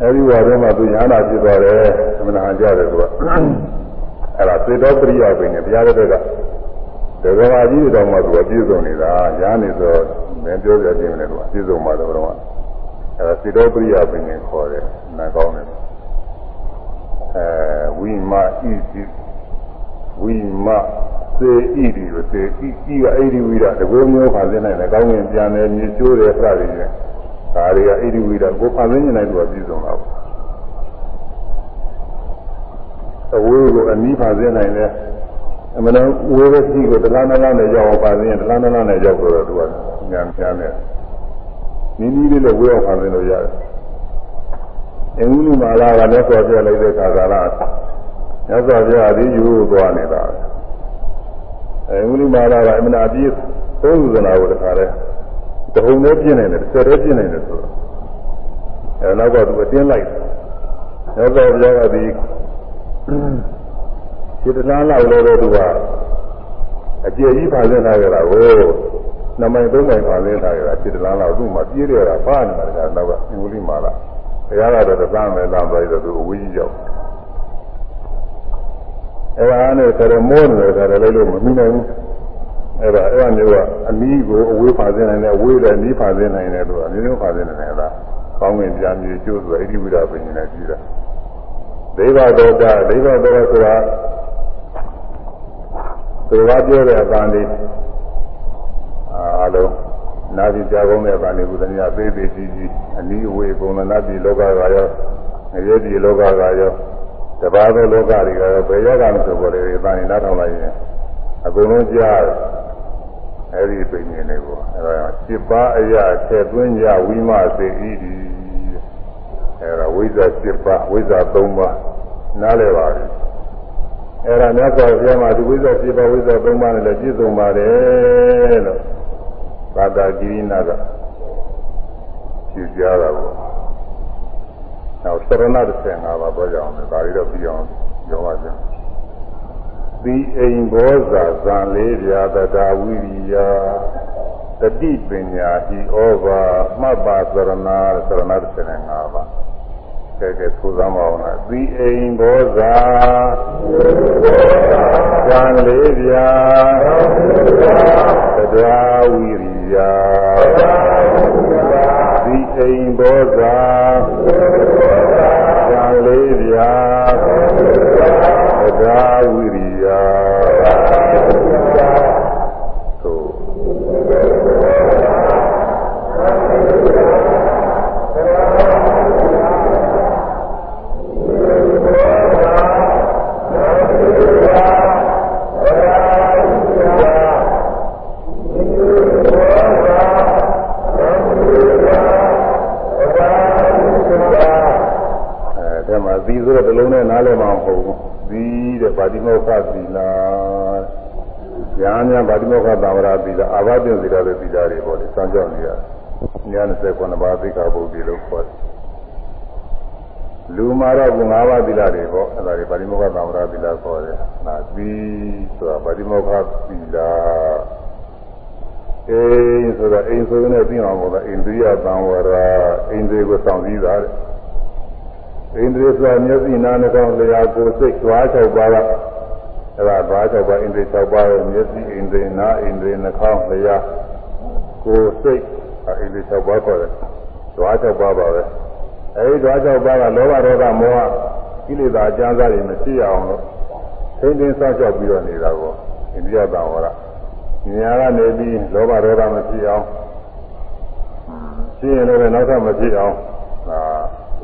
အဲဒီဝါထဲမှာသူညာနာဖြစ်သွားတယ်သမဏအကြတယ်သူကအဲ့ဒါသေတော်ပရိယပင်နဲ့ဘုရားတဲ့ကဒဂဝါကြီးတော်မှာသူကပြည့်စုံနေတာညာနေဆိုမင်းပြောပြခြင်းနဲ့သူကပြည့်စုံမှာတော့တော့အဲ့ဒါသေတော်ပရိယပင်နဲ့ခေါ်တယ်နာကောင်းတယ်အဲဝိမဣတိ ဝိမစေဣတိကိုစေဣတိကအိဒီဝိရတကောမျိုးခါစင်းနိုင်တယ်ကောင်းကင်ပြန်တယ်မြေကျိုးတယ်စသည်ဖြင့်ဒါတွေကအိဒီဝိဒကိုဖန်ဆင်းနေတယ်သူကပြည့်စုံတာပေါ့အဝေးကိုအနီးဖန်ဆင်းနိုင်တယ်အမှန်တော့ဝေးပဲရှိကိုတလားနလားနဲ့ရောက်အောင်ဖန်ဆင်းရင်တလားနလားနဲ့ရောက်တော့သူကညံပြန်တယ်နီးနီးလေးနဲ့ဝေးအောင်ဖန်ဆင်းလို့ရတယ်အင်္ဂလိပ်မာလာကလည်းဆိုပြလိုက်တဲ့ခါကလာ မြတ်စွာဘုရားဒီယူသွားနေတာအင်္ဂလိပ်မာလာကအမှန်အပြည့်သုံးဥဒနာကိုတခါလဲတဟုန်နဲ့ပြင်းနေတယ်ဆယ်ရဲပြင်းနေတယ်ဆိုတော့အဲနောက်ကသူအတင်းလိုက်တယ်သောတော်ဘုရားကဒီစေတနာလောက်လည်းတော့သူကအကျေကြီးဖာဆင်းထားကြတာကိုနမိုင်သုံးမိုင်ဖာဆင်းထားကြတာစေတနာလောက်သူ့မှာပြေးရတာဖားနေတာကနောက်ကအင်္ဂလိပ်မာလာဘုရားကတော့သမ်းမယ်သမ်းသွားတော့သူအဝေးကြီးရောက် အဲဒါနဲ့ဆရမောနေတယ်ဒါလည်းလို့မမိနိုင်ဘူးအဲ့ဒါအဲ့ဒါမျိုးကအနည်းကိုအဝေးဖာဆင်းနိုင်တယ်အဝေးလည်းနီးဖာဆင်းနိုင်တယ်လို့အမျိုးမျိုးဖာဆင်းနိုင်တယ်ကောင်းကင်ပြန်မြေကျိုးဆိုအဋ္ဌိဝိဒပင်နဲ့ကြည့်တာဒိဗ္ဗဒေါတဒိဗ္ဗဒေါတဆိုတာသူကပြောတဲ့အပန်းလေးအားလုံးနာပြီကြာကုန်တဲ့အပန်းလေးဘုရားသေးသေးကြီးကြီးအနည်းအဝေးပုံနာပြီလောကကရောငရေဒီလောကကရော တပါးသောလောကတွေကရောဘယ်ရောကမဆိုပေါ်လေအပန်းလေးနားထောင်လိုက်ရင်အကုန်လုံးကြားတယ်အဲ့ဒီပိညင်တွေကိုအဲ့ဒါ7ပါးအရာထည့်သွင်းကြဝိမစေဤဒီအဲ့ဒါဝိဇ္ဇာ7ပါးဝိဇ္ဇာ3ပါးနားလည်ပါပြီအဲ့ဒါမြတ်စွာဘုရားမှာဒီဝိဇ္ဇာ7ပါးဝိဇ္ဇာ3ပါးနဲ့လည်းပြည့်စုံပါတယ်လို့သာတာကိရိနာကဖြူကြတာပေါ့ နောက်သရဏ35ပါးတော့ကြအောင်ဒါတွေတော့ပြီးအောင်ပြောပါကြသီအိမ်ဘောဇာဇံလေးပြာတတာဝိရိယတတိပညာဤဩဘာမှတ်ပါသရဏသရဏ35ပါကဲကဲသုသမအောင်လားသီအိမ်ဘောဇာဇံလေးပြာတတာဝိရိယသီအိမ်ဘောဇာဇံ လေးပြာတတာဝိရိယ မှာသီဆိုတော့ဒီလုံးနဲ့နားလည်မှာမဟုတ်ဘူးသီတဲ့ဗာတိမောခသီလာညာညာဗာတိမောခသံဝရသီလာအာဘတင်သီလာတဲ့သီလာတွေပေါ့လေစံကြောက်နေရညာ29ပါးသိက္ခာပုဒ်ဒီလို့ခေါ်တယ်လူမာတော့က9ပါးသီလာတွေပေါ့အဲ့ဒါတွေဗာတိမောခသံဝရသီလာခေါ်တယ်နာသီဆိုတာဗာတိမောခသီလာအိမ်ဆိုတာအိမ်ဆိုရင်လည်းပြီးအောင်ပေါ့လားအိန္ဒိယသံဝရအိန္ဒိယကိုဆောင်စည်းတာတဲ့ ဣန္ဒြေဆိုတာမျက်စိနားနှာခေါင်းလျာကိုယ်စိတ်ဓွား၆ပါးကအဲ့ဒါဓွား၆ပါးဣန္ဒြေ၆ပါးရဲ့မျက်စိဣန္ဒြေနားဣန္ဒြေနှာခေါင်းလျာကိုယ်စိတ်ဣန္ဒြေ၆ပါးခေါ်တယ်ဓွား၆ပါးပါပဲအဲဒီဓွား၆ပါးကလောဘဒေါသမောဟကိလေသာအကျဉ်းစားတွေမရှိအောင်လို့ထိမ့်သိမ်းစောင့်ရှောက်ပြီးတော့နေတာကိုအိန္ဒိယသံဝရညာကနေပြီးလောဘဒေါသမရှိအောင်ရှင်းရင်လည်းနောက်ထပ်မရှိအောင်ဒါ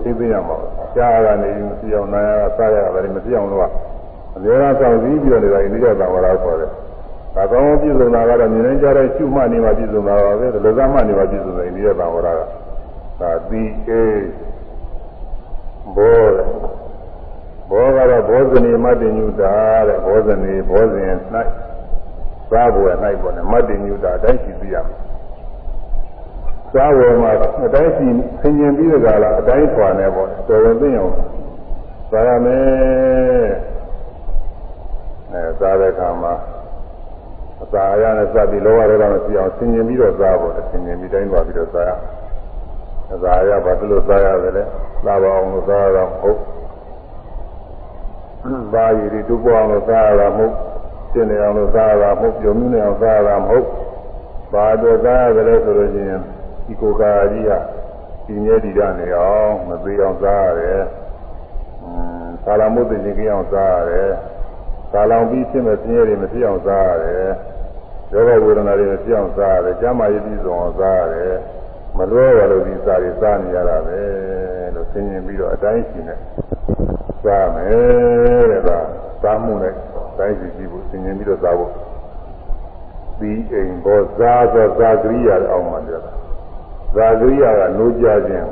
သိသိရမှာကြားရကနေမသိအောင်နာရစားရတာလည်းမသိအောင်လို့ကအများအားဆောင်စည်းပြီးတော့နေတာအိန္ဒိယသံဝရခေါ်တယ်။ဒါကောင်းပြည့်စုံတာကတော့မြင်နေကြတဲ့ရှုမှတ်နေမှပြည့်စုံတာပါပဲ။ဒီလိုကမှတ်နေမှပြည့်စုံတယ်အိန္ဒိယသံဝရက။ဒါသီအေဘောဘောကတော့ဘောဇနီမတ္တညုတာတဲ့ဘောဇနီဘောဇင်၌သာဘွယ်၌ပေါ့လေမတ္တညုတာအတိုင်းရှိသိရမယ်။ သာဝေမှာအတိုင်းစီဆင်ခြင်ပြီးတဲ့ကာလအတိုင်းခွာနေပေါ့တော်ဝင်သိအောင်သာရမယ်အဲသာတဲ့ခါမှာအစာအရာနဲ့စပြီးလောဘတွေကမပြအောင်ဆင်ခြင်ပြီးတော့သာပေါ့ဆင်ခြင်ပြီးတိုင်းသွားပြီးတော့သာရအစာအရာဘာလို့သာရတယ်လဲသာပါအောင်လို့သာရတာမဟုတ်ဘာရည်တူပေါ်အောင်လို့သာရတာမဟုတ်တင်နေအောင်လို့သာရတာမဟုတ်ပြုံးနေအောင်သာရတာမဟုတ်ဘာတော့သာရတယ်ဆိုလို့ရှိရင် ဒီကိုယ်ကာကြီးဟာဒီမြဲဒီရနေအောင်မသေးအောင်စားရတယ်။อืมသာလမုတ်တင်ကြီးအောင်စားရတယ်။သာလောင်ပြီးဖြစ်မဲ့ဆင်းရဲတွေမဖြစ်အောင်စားရတယ်။ယောဂဝေဒနာတွေမဖြစ်အောင်စားရတယ်။ကျမ်းမာရေးပြီးဆုံးအောင်စားရတယ်။မလွဲရလို့ဒီစားတွေစားနေရတာပဲလို့ဆင်ញင်ပြီးတော့အတိုင်းရှိနေစားမယ်တဲ့ဒါစားမှုနဲ့တိုင်းရှိကြည့်ဖို့ဆင်ញင်ပြီးတော့စားဖို့ပြီးအိမ်ဘောဇာဇာဇာကရိယာအောင်မှပြောတာ ဇာကရိယာကနိုးကြခြင်း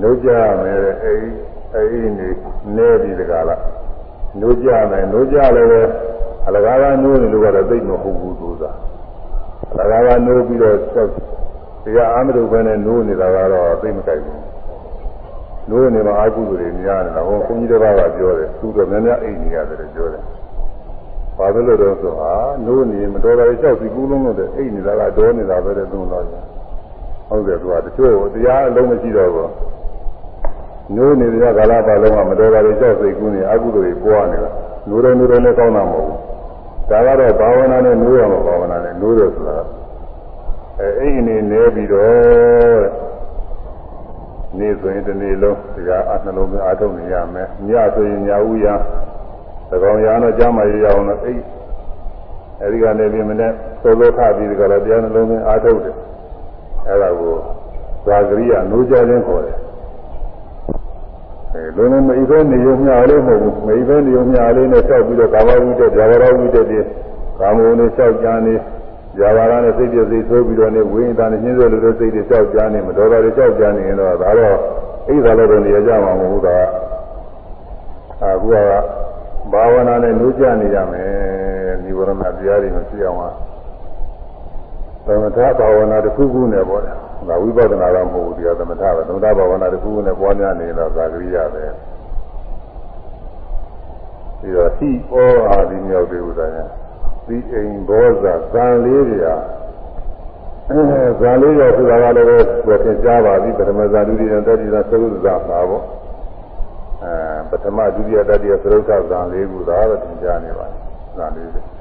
နိုးကြမယ်အိမ်အိမ်နေနေပြီးတကားလားနိုးကြမယ်နိုးကြလည်းပဲအလကားကနိုးနေလို့ကတော့သိမဟုတ်ဘူးသူသာအလကားကနိုးပြီးတော့တရားအာမရုပ်ပဲနဲ့နိုးနေတာကတော့သိမကြိုက်ဘူးနိုးနေမှာအာဟုသူတွေများနေတာဟောခွန်ကြီးတစ်ပါးကပြောတယ်သူတော့များများအိမ်နေရတယ်ပြောတယ်ဘာလို့လဲတော့ဆိုဟာနိုးနေမတော်တာကြောက်စီကူးလုံးလို့တဲ့အိမ်နေတာကတော့နေတာပဲတဲ့သုံးတော့ ဟုတ်တယ်သူကတချို့တရားအလုံးမရှိတော့ဘူးနိုးနေတဲ့ကာလပတ်လုံးကမတော်တာကြောက်စိတ်ကူးနေအကုသိုလ်တွေပွားနေတာနိုးတယ်နိုးတယ်လည်းကောင်းတာမဟုတ်ဘူးဒါကတော့ဘာဝနာနဲ့နိုးရမှာဘာဝနာနဲ့နိုးတယ်ဆိုတာအဲအိမ်နေနေပြီးတော့နေဆိုရင်ဒီနေ့လုံးတရားအနှလုံးသွင်းအားထုတ်နေရမယ်ညဆိုရင်ညာဥရာသကောင်ရာတော့ကြားမရရအောင်လို့အိအဲဒီကနေပြင်မနဲ့သောသောခပြီးဒီကလည်းတရားနှလုံးသွင်းအားထုတ်တယ် အဲဒါကိုဇာကရိယာနိုးကြခြင်းခေါ်တယ်အဲလုံးလုံးမိဘနေရုံမျှလေးမဟုတ်ဘူးမိဘနေရုံမျှလေးနဲ့ဆောက်ပြီးတော့ကာမဝိတ္တဇာဝရဝိတ္တတွေကာမဝိနဲ့ဆောက်ကြနေဇာဝရနဲ့စိတ်ပြည့်စိတ်ဆိုးပြီးတော့နေဝိညာဉ်နဲ့ညှင်းစေလို့စိတ်တွေဆောက်ကြနေမတော်တော်တွေဆောက်ကြနေရင်တော့ဒါတော့အိဒါလည်းတော့နေရကြမှာမဟုတ်ဘူးကအခုကဘာဝနာနဲ့နှိုးကြနေရမယ်ဒီဝရဏတရားတွေမရှိအောင်ပါ သမထဘာဝနာတစ်ခုခုနဲ့ပေါ့ဒါဝိပဿနာတော့မဟုတ်ဘူးဒီကသမထပဲသမထဘာဝနာတစ်ခုခုနဲ့ပွားများနေတော့သာကရိယာပဲပြီးတော့ဟိဩအာဒီမြောက်သေးဥဒ္ဒညာသီအိမ်ဘောဇာဇံလေးတွေဟာဇာလေးရောဆိုတာကလည်းပဲသင်ကြားပါပြီပထမဇာဒုတိယတတိယသုဇာပါပေါ့အဲပထမဒုတိယတတိယသရုပ်ဇာလေးခုသာပဲသင်ကြားနေပါဇာလေးတွေ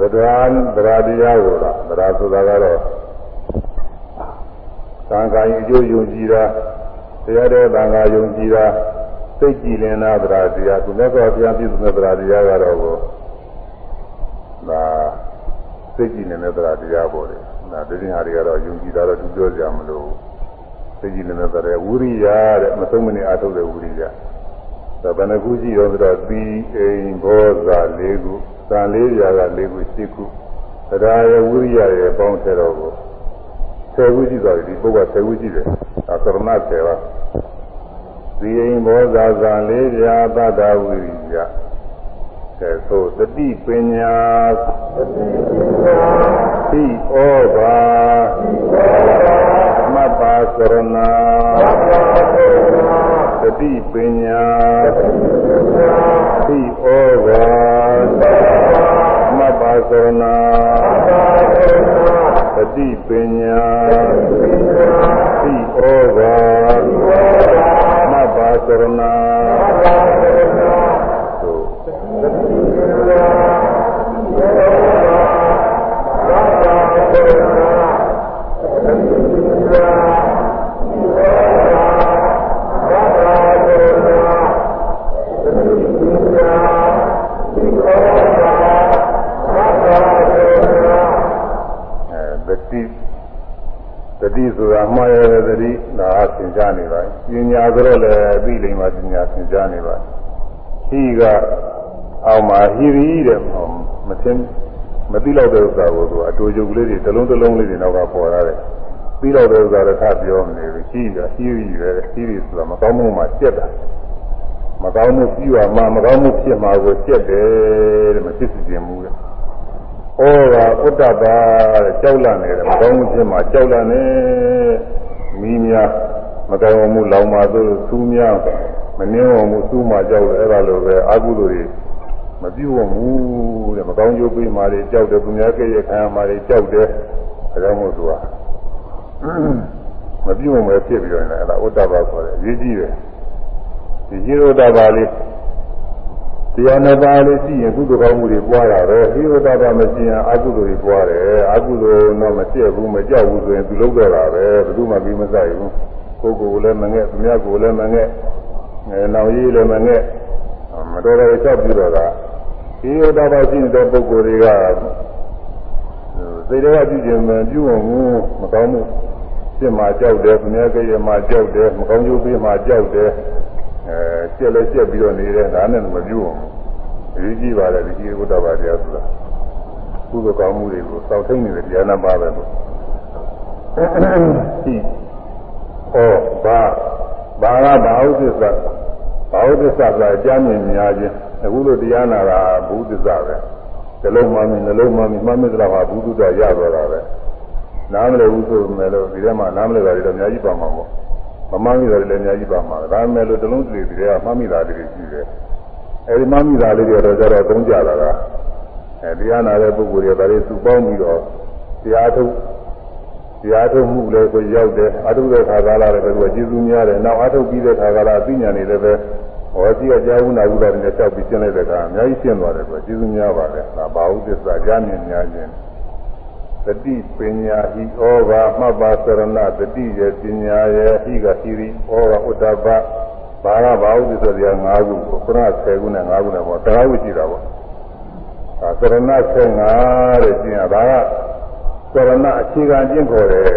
ဗဒရာဗဒရာတရားကိုလားဗဒရာဆိုတာကတော့သံဃာရင်အကျိုးယုံကြည်တာတရားတဲ့သံဃာယုံကြည်တာစိတ်ကြည်လင်တာဗဒရာတရားသူလည်းတော့ဘုရားပြည့်စုံတဲ့ဗဒရာတရားကတော့ကိုဒါစိတ်ကြည်နေတဲ့ဗဒရာတရားပေါ်တယ်ဒါတတိယဟာတွေကတော့ယုံကြည်တာတော့သူပြောကြမလို့စိတ်ကြည်နေတဲ့ဗဒရာဝိရိယတဲ့မဆုံးမနေအထုတ်တဲ့ဝိရိယ ဒါဘယ်နှခုရှိရောဆိုတော့သီအိမ်ဘောဇာ၄ခုသံလေးရာက၄ခု၈ခုဗဒရာရဲ့ဝိရိယရဲ့ပေါင်းထဲတော့ကို10ခုရှိသွားပြီဒီပုဂ္ဂိုလ်10ခုရှိတယ်ဒါသရဏ10ပါးသီအိမ်ဘောဇာဇာလေးရာသတ္တဝိရိယကဲဆိုတတိပညာသတိပညာသိဩဘာမပ္ပါသရဏတ တိပညာသိဩဘာမပ္ပါသရဏတတိပညာသိဩဘာမပ္ပါသရ ဆိုတော့လည်းအသိလိမ္မာပညာသင်ကြားနေပါဟိကအောက်မှာဟိရီတဲ့မသိမသိတော့တဲ့ဥစ္စာကိုသူအတူတူကလေးတွေတစ်လုံးတစ်လုံးလေးတွေနောက်ကပေါ်လာတယ်ပြီးတော့တဲ့ဥစ္စာလည်းထပြောမနေဘူးဟိကဟိရီပဲဟိရီဆိုတာမကောင်းမှုမှစက်တာမကောင်းမှုပြုရမှာမကောင်းမှုဖြစ်မှာကိုစက်တယ်တဲ့မဖြစ်စီခြင်းဘူးတဲ့ဩရာဥဒ္ဒပါတဲ့ကြောက်လန့်နေတယ်မကောင်းမှုဖြစ်မှာကြောက်လန့်နေမိများ မကောင်းမှုလောင်မှာသို့သူများမနှင်းဝမှုသူ့မှာကြောက်တယ်အဲ့ဒါလိုပဲအာဟုလိုတွေမပြုတ်ဘူးတဲ့မကောင်းကျိုးပေးမှတွေကြောက်တယ်သူများကဲ့ရဲ့ခံရမှတွေကြောက်တယ်ဒါကြောင့်မို့သူကမပြုတ်မယ်ဖြစ်ပြီးတော့လည်းအဲ့ဒါဥဒ္ဒပါခေါ်တယ်အရေးကြီးတယ်ဒီကြီးဥဒ္ဒပါလေးတရားနှစ်ပါးလေးရှိရင်ကုသိုလ်ကောင်းမှုတွေပွားတာပဲဒီဥဒ္ဒပါမရှိရင်အကုသိုလ်တွေပွားတယ်အကုသိုလ်တော့မကျက်ဘူးမကြောက်ဘူးဆိုရင်သူလုံးတော့တာပဲဘယ်သူမှပြီးမဆိုင်ဘူး ကိုယ်ကိုယ်လည်းမငဲ့သူများကိုယ်လည်းမငဲ့အဲနောင်ရေးလည်းမငဲ့မတော်တော်ချက်ပြီးတော့ကဒီဥဒ္ဒပါရှိတဲ့ပုဂ္ဂိုလ်တွေကစိတ်တွေကပြုကျင်မှပြုအောင်မကောင်းမှုဖြစ်မှကြောက်တယ်သူများကရဲ့မှကြောက်တယ်မကောင်းကျိုးပေးမှကြောက်တယ်အဲကျက်လဲကျက်ပြီးတော့နေတဲ့ဒါနဲ့မပြုအောင်အရေးကြီးပါတယ်ဒီဥဒ္ဒပါတရားဆိုတာကုသိုလ်ကောင်းမှုတွေကိုစောင့်ထိန်နေတဲ့တရားနာပါပဲလို့ဒီ ဟောဘာဘာကဘာဥဒိစ္စဘာဥဒိစ္စဆိုတာအကြမ်းမြင်များခြင်းအခုလိုတရားနာတာဘုဒ္ဓစ္စပဲဇလုံးမှမင်းနှလုံးမှမင်းမှမစ္စလာမှာဘုဒ္ဓတရတော့တာပဲနားမလည်ဘူးဆိုပေမဲ့လို့ဒီထဲမှာနားမလည်တာတွေတော့အများကြီးပါမှာပေါ့မမှန်မိတာတွေလည်းအများကြီးပါမှာဒါပေမဲ့လို့တလုံးတည်းတွေကမှန်မိတာတွေရှိတယ်အဲဒီမှန်မိတာလေးတွေတော့ကျတော့သုံးကြတာကအဲတရားနာတဲ့ပုဂ္ဂိုလ်တွေဒါတွေစုပေါင်းပြီးတော့တရားထုတ် တရားထုတ်မှုလည်းကိုရောက်တယ်အထုတဲ့ခါကာလလည်းပဲသူကကျေးဇူးများတယ်နောက်အထုပြီးတဲ့ခါကာလအသိဉာဏ်တွေလည်းပဲဟောကြည့်အကြောင်းနာဟုတာတွေနဲ့ချက်ပြီးရှင်းလိုက်တဲ့အခါအများကြီးရှင်းသွားတယ်ဆိုကျေးဇူးများပါတယ်ဒါဘာဟုသစ္စာကြားမြင်များခြင်းတတိပညာဟိဩဘာမှတ်ပါစရဏတတိရဲ့ပညာရဲ့ဟိကဟိရိဩဘာဥဒ္ဒဘဘာရဘာဟုသစ္စာတရား၅ခုကိုခုန10ခုနဲ့5ခုနဲ့ပေါ့တရားဝိရှိတာပေါ့ဒါစရဏ15တဲ့ကျင့်ရတာက စရဏအခြေခံကျင့်ခေါ်တယ်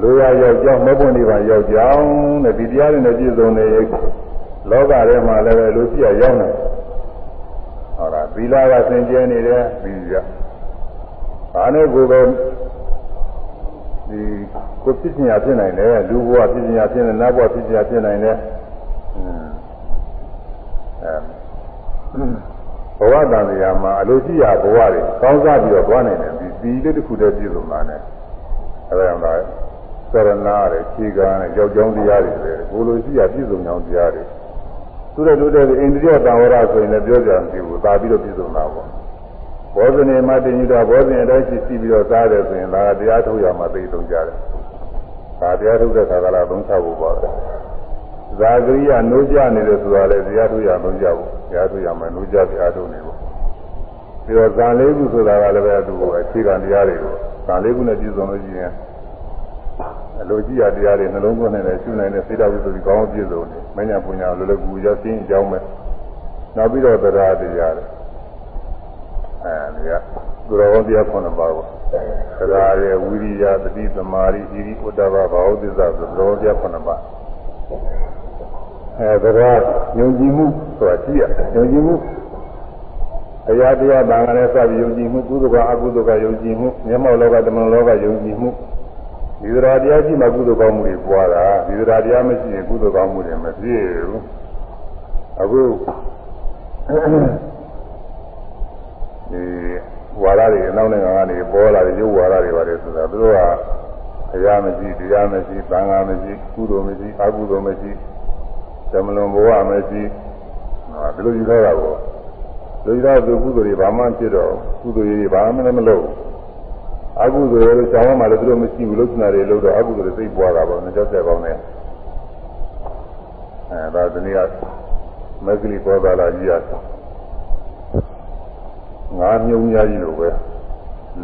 လူရရောက်ကြောင်းမဘုံနေပါရောက်ကြောင်းတဲ့ဒီတရားတွေနဲ့ပြည့်စုံနေလောကထဲမှာလည်းပဲလူရှိရရောက်နေဟောလားသီလကစင်ကြဲနေတယ်ပြီးကြဘာနဲ့ကိုယ်ပဲဒီကိုဖြစ်ချင်ရဖြစ်နိုင်တယ်လူဘဝဖြစ်ချင်ရဖြစ်နေနတ်ဘဝဖြစ်ချင်ရဖြစ်နိုင်တယ်အဲ ဘဝတန်တရားမှာအလိုရှိရာဘဝတွေကောင်းစားပြီးတော့သွားနိုင်တယ်ဒီဒီလေးတစ်ခုတည်းပြည့်စုံတာနဲ့အဲဒါကြောင့်ဒါသရဏတဲ့ခြေကံနဲ့ကြောက်ကြောင်းတရားတွေပဲကိုလိုရှိရာပြည့်စုံကြောင်းတရားတွေသူတို့တို့တဲ့အိန္ဒိယတံဝရဆိုရင်လည်းပြောကြမရှိဘူးသာပြီးတော့ပြည့်စုံတာပေါ့ဘောဇနေမတင်ယူတာဘောဇနေအတိုင်းရှိပြီးတော့စားတယ်ဆိုရင်ဒါကတရားထုတ်ရမှာသိဆုံးကြတယ်ဒါတရားထုတ်တဲ့ခါကလာသုံးချဖို့ပါပဲ ဇာကရိယာနိုးကြနေတယ်ဆိုတာလေတရားထုတ်ရမလို့ကြဘူးတရားထုတ်ရမှာနိုးကြတရားထုတ်နေဖို့ပြီးတော့ဇာလေးခုဆိုတာကလည်းပဲသူ့ကိုအခြေခံတရားတွေကိုဇာလေးခုနဲ့ပြည့်စုံလို့ရှိရင်အလိုကြည့်ရတရားတွေနှလုံးသွင်းနေတဲ့ရှုနိုင်တဲ့စေတဝိသုဒ္ဓိကောင်းပြည့်စုံတယ်မညာပညာလောလောကူရောက်ရှင်းအကြောင်းပဲနောက်ပြီးတော့တရားတရားတွေအဲဒီကသူတော်ကောင်းတရားခုနှစ်ပါးကိုတရားရဲ့ဝိရိယတတိသမာဓိဟိရိဥဒ္ဒဘဘာဝသစ္စာဆိုတော်တရားခုနှစ်ပါး အဲတရားယုံကြည်မှုဆိုတာကြည့်ရယုံကြည်မှုအရာတရားဘာကလည်းစပြီးယုံကြည်မှုကုသကအကုသကယုံကြည်မှုမျက်မှောက်လောကတမန်လောကယုံကြည်မှုဒီသရာတရားရှိမှကုသကောင်းမှုတွေပွားတာဒီသရာတရားမရှိရင်ကုသကောင်းမှုတွေမပြည့်ဘူးအခုဒီဝါရတွေအနောက်နိုင်ငံကနေပေါ်လာတဲ့ရုပ်ဝါရတွေပါတယ်ဆိုတာသူတို့ကအရာမရှိတရားမရှိသံဃာမရှိကုသိုလ်မရှိအကုသိုလ်မရှိ သမလွန်ဘဝမရှိဟာဒီလိုယူထားတာကိုလူရသူကုသိုလ်တွေဘာမှဖြစ်တော့ကုသိုလ်တွေဘာမှလည်းမလုပ်အကုသိုလ်တွေဆောင်းမှလည်းသူတို့မရှိဘူးလို့စနာတွေလို့တော့အကုသိုလ်တွေသိပွားတာပေါ့နှစ်ကြောက်ဆက်ကောင်းတယ်အဲဒါဒီနေ့ကမဂ္ဂလိပေါ်လာကြီးရငါမြုံများကြီးလိုပဲ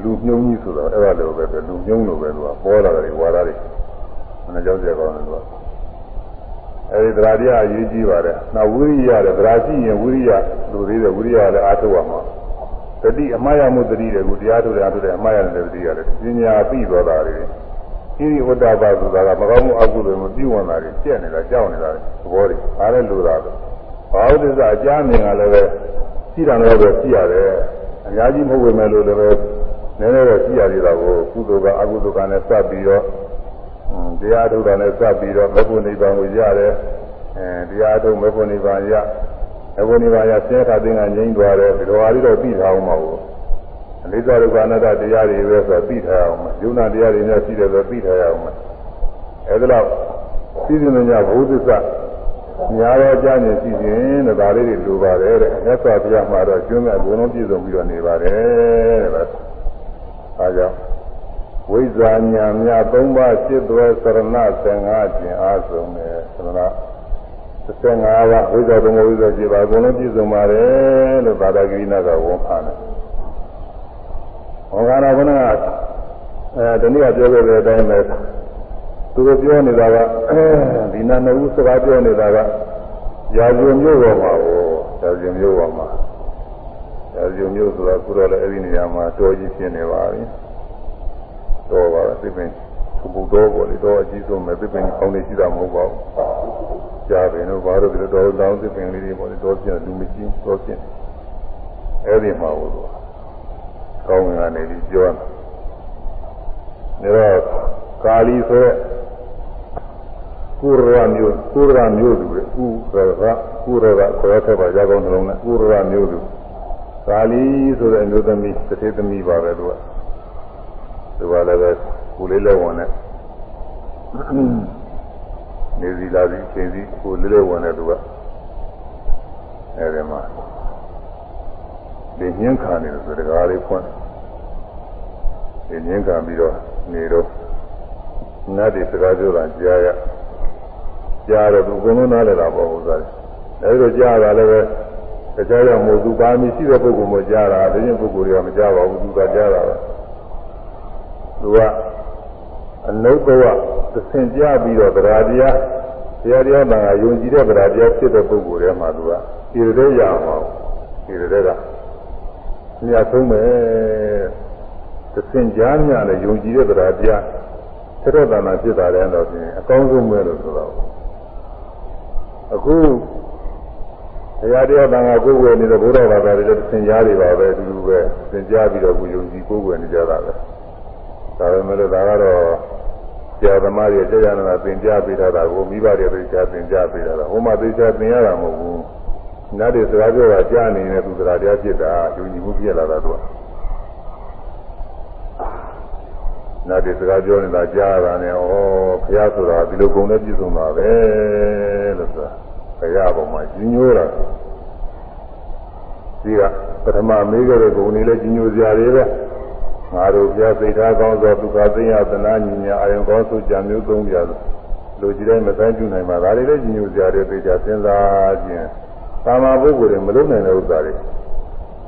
လူမြုံကြီးဆိုတော့အဲ့ဒါလိုပဲလူမြုံလိုပဲသူကပေါ်လာတယ်ဝါရတွေနှစ်ကြောက်ဆက်ကောင်းတယ်သူက အဲဒီတရားတရားအရေးကြီးပါတယ်။နောက်ဝိရိယတဲ့တရားရှိရင်ဝိရိယလူသေးတယ်ဝိရိယလည်းအားထုတ်ရမှာ။တတိအမှားရမှုတတိတွေကိုတရားထုတ်တယ်အားထုတ်တယ်အမှားရတယ်တတိရတယ်ပညာပြီးသွားတာတွေ။ဤဒီဝတ္တပါဆိုတာကမကောင်းမှုအကုသိုလ်မပြုဝင်တာတွေကျက်နေတာကြောက်နေတာသဘောတွေ။အားလည်းလိုတာပဲ။ဘာဝတ္တစအကြမြင်ကလည်းပဲရှိတာလည်းပဲရှိရတယ်။အများကြီးမဟုတ်ဝင်မဲ့လို့လည်းပဲနည်းနည်းတော့ရှိရသေးတာကိုကုသိုလ်ကအကုသိုလ်ကလည်းစပ်ပြီးတော့ တရားထုတ်တာနဲ့စပ်ပြီးတော့မေဖို့နိဗ္ဗာန်ကိုရတယ်အဲတရားထုတ်မေဖို့နိဗ္ဗာန်ရမေဖို့နိဗ္ဗာန်ရဆင်းရဲခါသိငါငြိမ်းသွားတယ်ဒီလိုဟာလေးတော့သိထားအောင်မဟုတ်ဘူးအနိစ္စဒုက္ခအနတ္တတရားတွေပဲဆိုသိထားအောင်ယုံနာတရားတွေနဲ့ရှိတယ်ဆိုသိထားရအောင်အဲဒါတော့သိစဉ်ညဘုဒ္ဓသညာတော်ကြားနေရှိရင်တဲ့ဒါလေးတွေလိုပါတယ်တဲ့မြတ်စွာဘုရားမှာတော့ကျွမ်းမဲ့အကုန်လုံးပြည့်စုံပြီးတော့နေပါတယ်တဲ့အဲဒါကြောင့် ဝိဇ္ဇာညာမြသုံးပါးစိတ်သွဲသရဏ15ကျင်အားဆုံးတယ်သရဏ15ပါးဝိဇ္ဇာသုံးပါးဝိဇ္ဇာရှိပါအကုန်လုံးပြည့်စုံပါတယ်လို့သာသဂိရိနာကဝန်ခံတယ်။ဟောကာရကနအဲဒီနေ့ကပြောခဲ့တဲ့အတိုင်းပဲသူတို့ပြောနေတာကဒီနာနှစ်ဦးစကားပြောနေတာကရာဇဝမျိုးပေါ်မှာဟောရာဇဝမျိုးပေါ်မှာရာဇဝမျိုးဆိုတော့ခုတော့လည်းအဲ့ဒီနေရာမှာတော်ကြီးဖြစ်နေပါပြီ။ တော့ပါသစ်ပင်ဘုတော်ပေါ်လေတော့အကြီးဆုံးပဲသစ်ပင်အောင်းနေရှိတာမဟုတ်ပါဘူးကြားပင်တော့ဘာလို့ဒီလိုတော့တောင်းသစ်ပင်လေးတွေပေါ်လေတော့ပြန်လူမကြီးတော့ပြန်အဲ့ဒီမှာဟိုတော့ကောင်းငါနေပြီးပြောတယ်ဒါတော့ကာလီဆိုရက်ကုရရမျိုးကုရရမျိုးသူလေကုရရကုရရခေါ်ခဲ့ပါကြောင်းနှလုံးနဲ့ကုရရမျိုးသူကာလီဆိုတဲ့အမျိုးသမီးတစ်ထေသမီးပါပဲသူက သူကလည်းပဲကိုလေးလက်ဝင်နဲ့နေစီလာစီချိန်စီကိုလေးလက်ဝင်နဲ့သူကအဲဒီမှာဒီညင်းခံနေတယ်ဆိုတကားလေးဖွင့်ဒီညင်းခံပြီးတော့နေတော့နတ်တွေစကားပြောတာကြားရကြားတော့သူအကုန်လုံးနားလည်တာပေါ့ဥစ္စာအဲဒီလိုကြားတာလည်းပဲတခြားကြောင့်မို့သူပါမီရှိတဲ့ပုဂ္ဂိုလ်မျိုးကြားတာဒီရင်ပုဂ္ဂိုလ်တွေကမကြားပါဘူးသူကကြားတာပဲ သူကအနုဘဝသင်ကြပြီးတော့တရားတရားတရားတရားမှယုံကြည်တဲ့တရားတရားဖြစ်တဲ့ပုဂ္ဂိုလ်တွေမှာသူကဒီရဲရအောင်ဒီရဲကမြတ်ဆုံးပဲသင်ကြားမြနဲ့ယုံကြည်တဲ့တရားတရားသရတနာဖြစ်တာလည်းတော့ဖြင့်အကောင်းဆုံးပဲလို့ဆိုတော့အခုတရားတရားတန်ခါကိုယ်ွယ်နေတဲ့ဘုရားဘာသာတွေလည်းသင်ကြားတွေပါပဲအတူတူပဲသင်ကြားပြီးတော့ကိုယုံကြည်ကိုယ်ွယ်နေကြတာပဲ ဒါပေမဲ့ဒါကတော့ဆရာသမားတွေတရားနာသင်ကြားပေးတာကိုမိဘတွေသိချာသင်ကြားပေးတာဟိုမှာသိချာသင်ရတာမဟုတ်ဘူးနတ်တွေစကားပြောတာကြားနေတဲ့သူစကားတရားဖြစ်တာယုံကြည်မှုပြည့်လာတာတော့နတ်တွေစကားပြောနေတာကြားတာနဲ့ဩဘုရားဆိုတာဒီလိုဂုဏ်နဲ့ပြည့်စုံတာပဲလို့ဆိုတာဘုရားဘပေါ်မှာကြီးညိုတာဒီကပထမမေးခဲ့တဲ့ဂုဏ်တွေလည်းကြီးညိုစရာတွေပဲ ငါတို့ပြသိထားကောင်းသောဒုက္ခသိယသနာညီညာအာယုံကောင်းဆိုကြမျိုးသုံးပြလူကြီးတိုင်းမတိုင်းပြုနိုင်ပါဒါတွေလည်းကြီးညိုစရာတွေသိကြစဉ်းစားခြင်းသာမပုဂ္ဂိုလ်တွေမလုပ်နိုင်တဲ့ဥစ္စာတွေ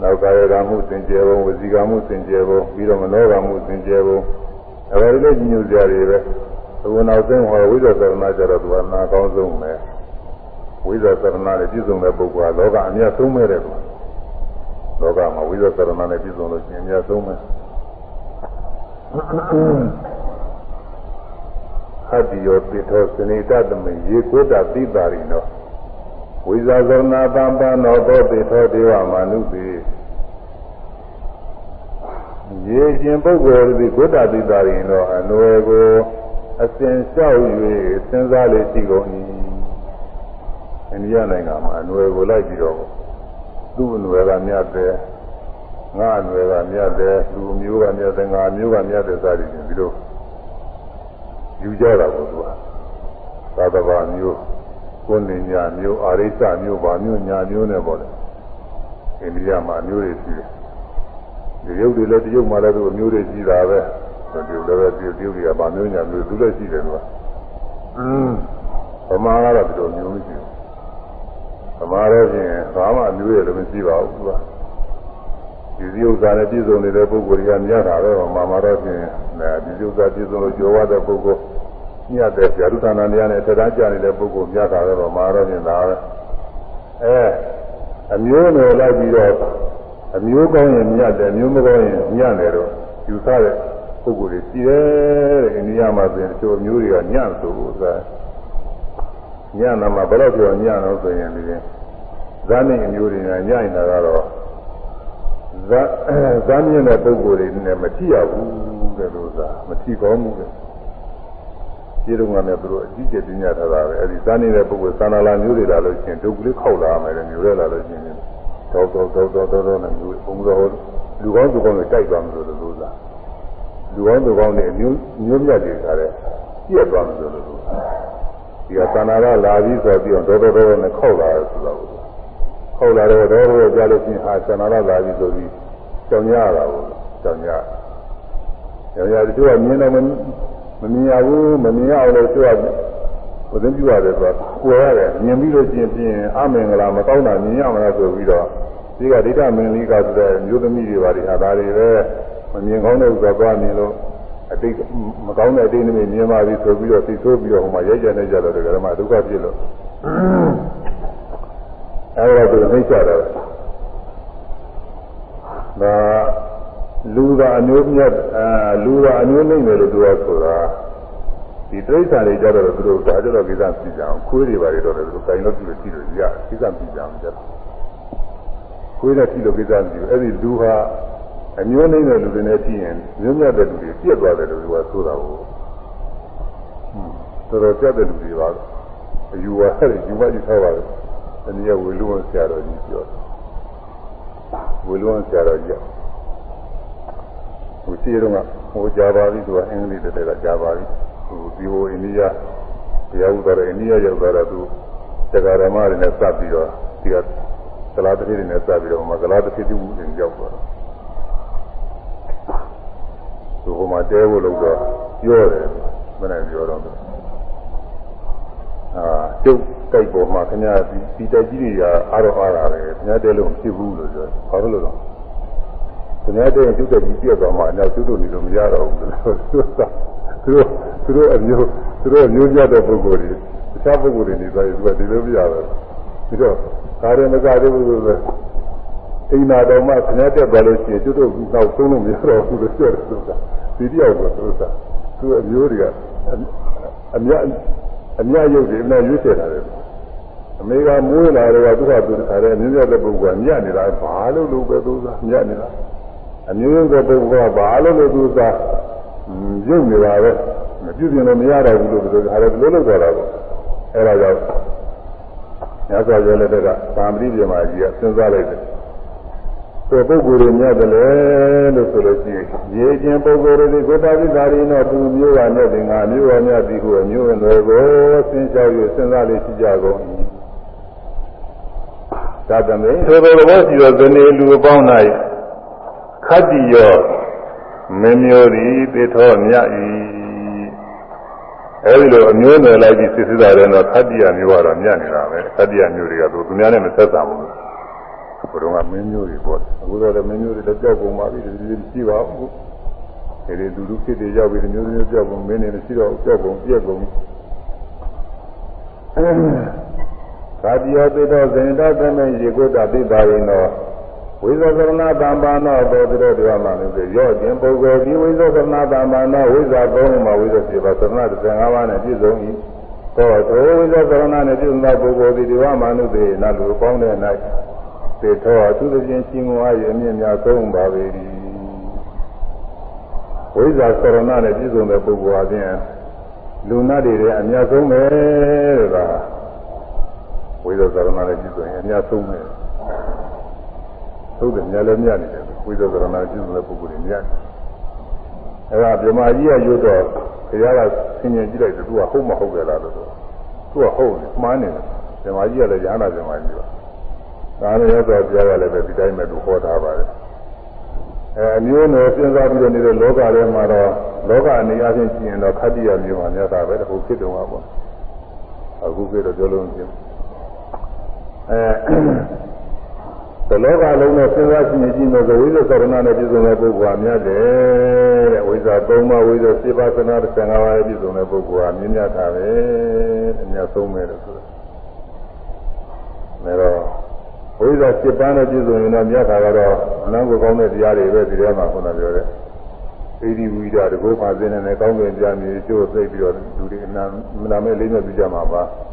နောက်ကာယကမှုစင်ကြယ်ပုံဝစီကမှုစင်ကြယ်ပုံပြီးတော့မနောကမှုစင်ကြယ်ပုံအဲဒါတွေလည်းကြီးညိုစရာတွေပဲဘုံနောက်ဆုံးဟောဝိဇ္ဇာသရဏကြတော့သူကနာကောင်းဆုံးပဲဝိဇ္ဇာသရဏနဲ့ပြည့်စုံတဲ့ပုဂ္ဂိုလ်ကလောကအမြတ်ဆုံးပဲတဲ့ကွာလောကမှာဝိဇ္ဇာသရဏနဲ့ပြည့်စုံလို့ရှိရင်အမြတ်ဆုံးပဲ ဟတ္တိယောပိထောစနေတတမေရေကိုတာတိတာရိနောဝိဇာဇောနာတံပန္နောသောပိထောဒေဝမာနုပိရေခြင်းပုဂ္ဂိုလ်သည်ကိုတာတိတာရိနောအနွယ်ကိုအစဉ်လျှောက်၍စဉ်းစားလေရှိကုန်၏အိန္ဒိယနိုင်ငံမှာအနွယ်ကိုလိုက်ပြီးတော့သူ့အနွယ်ကမြတ်တယ် ငါအနွယ်ကမြတ်တယ်လူမျိုးကမြတ်တယ်ငါမျိုးကမြတ်တယ်စသည်ဖြင့်ဒီလိုယူကြတာကိုသူကသာသဘာမျိုးကိုယ်နေညာမျိုးအာရိသမျိုးဗာမျိုးညာမျိုးနဲ့ပေါ့လေအိန္ဒိယမှာမျိုးတွေရှိတယ်ဒီရုပ်တွေလည်းတရုတ်မှာလည်းသူအမျိုးတွေရှိတာပဲဒီလိုလည်းဒီပြုတွေကဗာမျိုးညာမျိုးသူလည်းရှိတယ်သူကအင်းဗမာကတော့ဒီလိုမျိုးမရှိဘူးဗမာတော့ဖြင့်ဘာမှအမျိုးရလည်းမရှိပါဘူးသူက ဒီဒီဥစ္စာနဲ့ပြည့်စုံနေတဲ့ပုဂ္ဂိုလ်တွေကမြတ်တာပဲဗမာမှာတော့ဖြင့်ဒီဥစ္စာပြည့်စုံလို့ကြော်ရတဲ့ပုဂ္ဂိုလ်မြတ်တဲ့ဇာတုဌာနတရားနဲ့ထထကြနေတဲ့ပုဂ္ဂိုလ်မြတ်တာပဲဗမာတော့ဖြင့်ဒါပဲအဲအမျိုးနယ်လိုက်ပြီးတော့အမျိုးကောင်းရင်မြတ်တယ်အမျိုးမကောင်းရင်ညံ့တယ်တော့ယူဆတဲ့ပုဂ္ဂိုလ်တွေရှိတယ်တဲ့အိန္ဒိယမှာဆိုရင်တချို့မျိုးတွေကညံ့ဆိုလို့ဆိုတာညံ့တာမှဘယ်တော့ပြောညံ့တော့ဆိုရင်ဒီဇာနေအမျိုးတွေညံ့နေတာကတော့ ဇာဇာမြင့်တဲ့ပုဂ္ဂိုလ်တွေနဲ့မထိရဘူးတဲ့လို့သာမထိကောင်းဘူးတဲ့ဒီတော့ကလည်းသူတို့အကြီးကျယ်ပြညာထားတာပဲအဲဒီဇာနေတဲ့ပုဂ္ဂိုလ်သာနာလာမျိုးတွေလာလို့ရှိရင်ဒုက္ခလေးခောက်လာမယ်မျိုးတွေလာလို့ရှိရင်တော့တော့တော့တော့တော့နဲ့မျိုးဘုံတော်လူကောင်းသူကောင်းတွေတိုက်သွားမယ်လို့လို့သာလူကောင်းသူကောင်းတွေအမျိုးမျိုးမြတ်တွေထားတယ်ပြည့်သွားမယ်လို့လို့ဒီကသာနာလာလာပြီးဆိုပြီးတော့တော်တော်တော်နဲ့ခောက်လာတယ်ဆိုတော့ ခောက်လာတော့တော်တော်ကြားလို့ရှိရင်ဟာသာနာလာလာပြီးဆိုပြီးကြောင်ရတာကိုကြောင်ရကြောင်ရတချို့ကမြင်တော့မမြင်ရဘူးမမြင်ရအောင်လို့သူကဘုရင်ပြုရတယ်ဆိုတော့ကိုယ်ရတယ်မြင်ပြီးလို့ရှိရင်ပြင်အမင်္ဂလာမကောင်းတာမြင်ရမလားဆိုပြီးတော့ဒီကဒိဋ္ဌမင်းလေးကဆိုတဲ့မျိုးသမီးတွေပါတွေဟာဒါတွေပဲမမြင်ကောင်းတဲ့ဥစ္စာသွားမြင်လို့အတိတ်မကောင်းတဲ့အတိတ်နမိတ်မြင်ပါပြီဆိုပြီးတော့သိဆိုးပြီးတော့ဟိုမှာရိုက်ကြနေကြတော့ဒီကရမဒုက္ခဖြစ်လို့ အဲဒါသူနှိမ့်ချတာဒါလူကအမျိုးမြတ်အာလူကအမျိုးနှိမ့်တယ်လို့သူကဆိုတာဒီတိရစ္ဆာန်တွေကြတော့သူတို့ဒါကြတော့ကိစ္စပြကြအောင်ခွေးတွေပါတွေတော့သူတို့တိုင်လို့ကြည့်လို့ကြည့်လို့ရကိစ္စပြကြအောင်ကြတော့ခွေးနဲ့ကြည့်လို့ကိစ္စပြအဲ့ဒီလူဟာအမျိုးနှိမ့်တဲ့လူတွေနဲ့ကြည့်ရင်မျိုးမြတ်တဲ့လူတွေပြက်သွားတယ်လို့သူကဆိုတာကိုဟွန်းတော်တော်ပြတ်တဲ့လူတွေပါအယူဝါအဲ့ဒီယူမကြီးထားပါတယ် တနည်းဝေလူဝန်ဆရာတော်ကြီးပြောဝေလူဝန်ဆရာတော်ကြီးဟိုရှိတော့ကဟိုကြာပါပြီသူကအင်္ဂလိပ်တည်းကကြာပါပြီဟိုဒီဟိုအိန္ဒိယတရားဥဒ္ဒရအိန္ဒိယရောက်သွားတော့သူတရားဓမ္မတွေနဲ့စပ်ပြီးတော့ဒီကသလားတစ်ခေတွေနဲ့စပ်ပြီးတော့မှသလားတစ်ခေတူတင်ရောက်သွားတော့သူဟိုမှာတဲဖို့လို့တော့ပြောတယ်မနဲ့ပြောတော့အာကျုပ် တိုက်ပေါ်မှာခင်ဗျာဒီဒီတိုက်ကြီးတွေကအားတော့အားတာပဲခင်ဗျာတဲလို့မဖြစ်ဘူးလို့ပြောဘာလို့လဲတော့ခင်ဗျာတဲကျုပ်တိုက်ကြီးပြတ်သွားမှနောက်ကျုပ်တို့နေလို့မရတော့ဘူးလို့သူတို့သူတို့အမျိုးသူတို့အမျိုးပြတဲ့ပုဂ္ဂိုလ်တွေတခြားပုဂ္ဂိုလ်တွေနေသွားရင်သူကဒီလိုမရတော့ပြီးတော့ဒါရင်မကသေးဘူးလို့အိမ်နာတော်မှခင်ဗျာတက်သွားလို့ရှိရင်ကျုပ်တို့နောက်ဆုံးလို့မရတော့ဘူးလို့ပြောတယ်ဆိုတာဒီတယောက်ကိုသူကသူအမျိုးတွေကအမြတ် အမြတ်ရုပ်တွေအမြတ်ရွေးချယ်တာလေအမေကမွေးလာတော့သူကသူတခါတည်းမြင့်မြတ်တဲ့ပုဂ္ဂိုလ်ကညံ့နေတာဘာလို့လို့ပဲသူကညံ့နေတာအမျိုးမျိုးတဲ့ပုဂ္ဂိုလ်ကဘာလို့လို့သူကရုပ်နေတာပဲမပြုပြင်လို့မရတော့ဘူးလို့သူကဟာလည်းလုံးလုံးသွားတာပေါ့အဲဒါကြောင့်ညဇောရဲလက်ထက်ကသာမတိပြမကြီးကစဉ်းစားလိုက်တယ် ဆိုပုဂ္ဂိုလ်တွေမြတ်တယ်လေလို့ဆိုလို့ရှိရင်ရေခြင်းပုဂ္ဂိုလ်တွေကိုတာပိသာရီတော့သူမျိုးကနဲ့တင်ငါမျိုးကမြတ်သည်ဟုအမျိုးအနွယ်ကိုစဉ်းချောက်၍စဉ်းစားလေးရှိကြကုန်၏သာသမိထိုသောသဘောရှိသောဇနေလူအပေါင်း၌ခတ္တိယောမင်းမျိုးသည်တေထောမြတ်၏အဲဒီလိုအမျိုးနယ်လိုက်ပြီးစစ်စစ်တာတဲ့တော့ခတ္တိယမျိုးကတော့မြတ်နေတာပဲခတ္တိယမျိုးတွေကသူသူများနဲ့မဆက်ဆံဘူး ဘုရုံကမင်းမျိုးတွေပေါ့အခုတော့လည်းမင်းမျိုးတွေလည်းကြောက်ကုန်ပါပြီဒီလိုရှိပါဘူးအဲဒီလူလူဖြစ်တွေရောက်ပြီးမျိုးမျိုးကြောက်ကုန်မင်းတွေမရှိတော့ကြောက်ကုန်ပြက်ကုန်သာတိယောသေတောဇင်တောသမေရေကုတ္တသိတာရင်တော့ဝိဇ္ဇကရဏတံပါဏောတောတိရောတရားမှလည်းဆိုရော့ခြင်းပုဂ္ဂိုလ်ဒီဝိဇ္ဇကရဏတံပါဏောဝိဇ္ဇသုံးမှာဝိဇ္ဇပြေပါသရဏ15ပါးနဲ့ပြည့်စုံ၏သောသောဝိဇ္ဇကရဏနဲ့ပြည့်စုံသောပုဂ္ဂိုလ်ဒီတရားမှနုသေနလူပေါင်းတဲ့၌ သေထောအသူသဖြင့်ရှင်ဝါရဲ့အမြင့်များဆုံးပါပေ၏ဝိဇ္ဇကရဏနဲ့ပြည့်စုံတဲ့ပုဂ္ဂိုလ်အပြင်လူနာတွေအများဆုံးပဲတဲ့ကဝိဇ္ဇသရဏနဲ့ပြည့်စုံရင်အများဆုံးပဲသို့တယ်များလည်းများနေတယ်ဝိဇ္ဇသရဏပြည့်စုံတဲ့ပုဂ္ဂိုလ်တွေများတယ်အဲဒါဗြဟ္မာကြီးကရွတ်တော့ဘုရားကဆင်ញင်ကြည့်လိုက်တယ်သူကဟုတ်မဟုတ်ကြလားလို့သူကဟုတ်တယ်မှားနေတယ်ဗြဟ္မာကြီးကလည်းရဟနာဗြဟ္မာကြီးပါ ဒါနဲ့ရသော်ဘုရားကလည်းပဲဒီတိုင်းပဲသူဟောထားပါတယ်အဲအမျိုးနဲ့စဉ်းစားပြီးတော့နေတဲ့လောကထဲမှာတော့လောကအနေအချင်းကြည့်ရင်တော့ခတ္တိယမျိုးမှာမြတ်တာပဲတခုဖြစ်တုံးပါပေါ့အခုပြတော့ပြောလို့မဖြစ်အဲတလောကလုံးနဲ့စဉ်းစားကြည့်ကြည့်လို့ဝိဇ္ဇသရဏနဲ့ပြည့်စုံတဲ့ပုဂ္ဂိုလ်ဟာမြတ်တယ်တဲ့ဝိဇ္ဇသုံးပါးဝိဇ္ဇစေပါသနာ15ပါးပြည့်စုံတဲ့ပုဂ္ဂိုလ်ဟာမြင့်မြတ်တာပဲအမြတ်ဆုံးပဲလို့ဆိုတယ်။ဒါတော့ ဝိဇ္ဇ7ပါးနဲ့ပြည့်စုံရင်တော့မြတ်တာကတော့အနန္တကောင်းတဲ့တရားတွေပဲဒီထဲမှာခုနပြောတဲ့ဣတိဝိဒတကောပါစင်းနဲ့ကောင်းကင်ကြမြေကျိုးသိပြီးတော့လူတွေအနာမနာမဲ့လေးနဲ့ပြကြမှာပါ။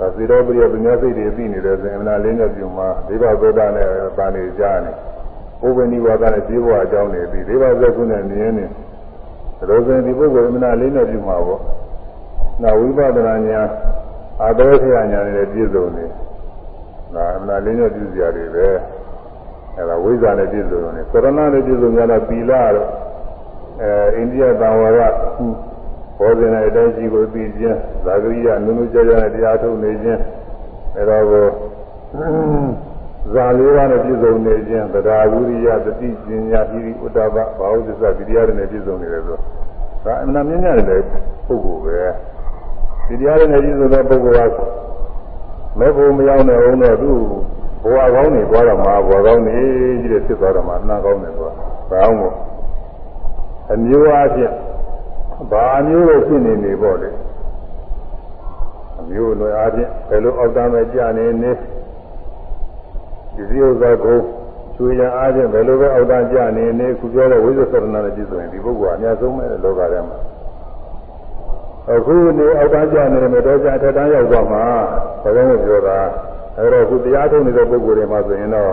ဒါဇီရောပရိယပညာစိတ်တွေသိနေတယ်ဆိုရင်အနာလေးနဲ့ပြုမှာဒေဝသောတာနဲ့ပါနေကြနေဘုဗ္ဗနိဝါဒနဲ့ဈေးဘဝအကြောင်းနေပြီးဒေဝဇက်ကုနဲ့မြင်နေဒါလို့ဆိုရင်ဒီပုဂ္ဂိုလ်အနာလေးနဲ့ပြုမှာပေါ့နောက်ဝိပဿနာဉာဏ်အာသောခရဉာဏ်နဲ့ပြည့်စုံနေ ဒါအနာလေးနဲ့ပြုစရာတွေပဲအဲဒါဝိဇ္ဇာနဲ့ပြည့်စုံနေသရဏနဲ့ပြည့်စုံကြတော့ပီလာတော့အဲအိန္ဒိယသံဝရဘောဇင်တဲ့အတိုင်းရှိကိုသိခြင်းသာဂရိယနုနုကြကြနဲ့တရားထုတ်နေခြင်းအဲတော့ကိုဇာလေးပါးနဲ့ပြည့်စုံနေခြင်းသဒ္ဓဝုရိယတတိပညာဟိရိဥဒ္ဒဘဘာဝသစ္စာဒီတရားတွေနဲ့ပြည့်စုံနေတယ်ဆိုဒါအမှန်မြင်ရတယ်ပုဂ္ဂိုလ်ပဲဒီတရားတွေနဲ့ပြည့်စုံတဲ့ပုဂ္ဂိုလ်က မဲ့ဖို့မရောက်တဲ့အောင်တော့သူဘဝကောင်းနေသွားတော့မှာဘဝကောင်းနေကြီးတဲ့ဖြစ်သွားတော့မှာအနှံကောင်းတယ်ဆိုတာဘာအောင်မို့အမျိုးအချင်းဘာမျိုးလို့ဖြစ်နေနေပေါ့လေအမျိုးလွယ်အားဖြင့်ဘယ်လိုအောက်တမ်းပဲကြာနေနေဒီစည်းဥစ္စာကိုချွေရန်အားဖြင့်ဘယ်လိုပဲအောက်တမ်းကြာနေနေခုပြောတဲ့ဝိသုသရဏနဲ့ပြည့်စုံရင်ဒီပုဂ္ဂိုလ်ကအများဆုံးပဲလောကထဲမှာ အခုနေအောက်တမ်းကြာနေမယ်တော့ကြာထက်တန်းရောက်သွားမှာဘယ်လိုပြောတာအဲတော့ခုတရားထုတ်နေတဲ့ပုဂ္ဂိုလ်တွေမှာဆိုရင်တော့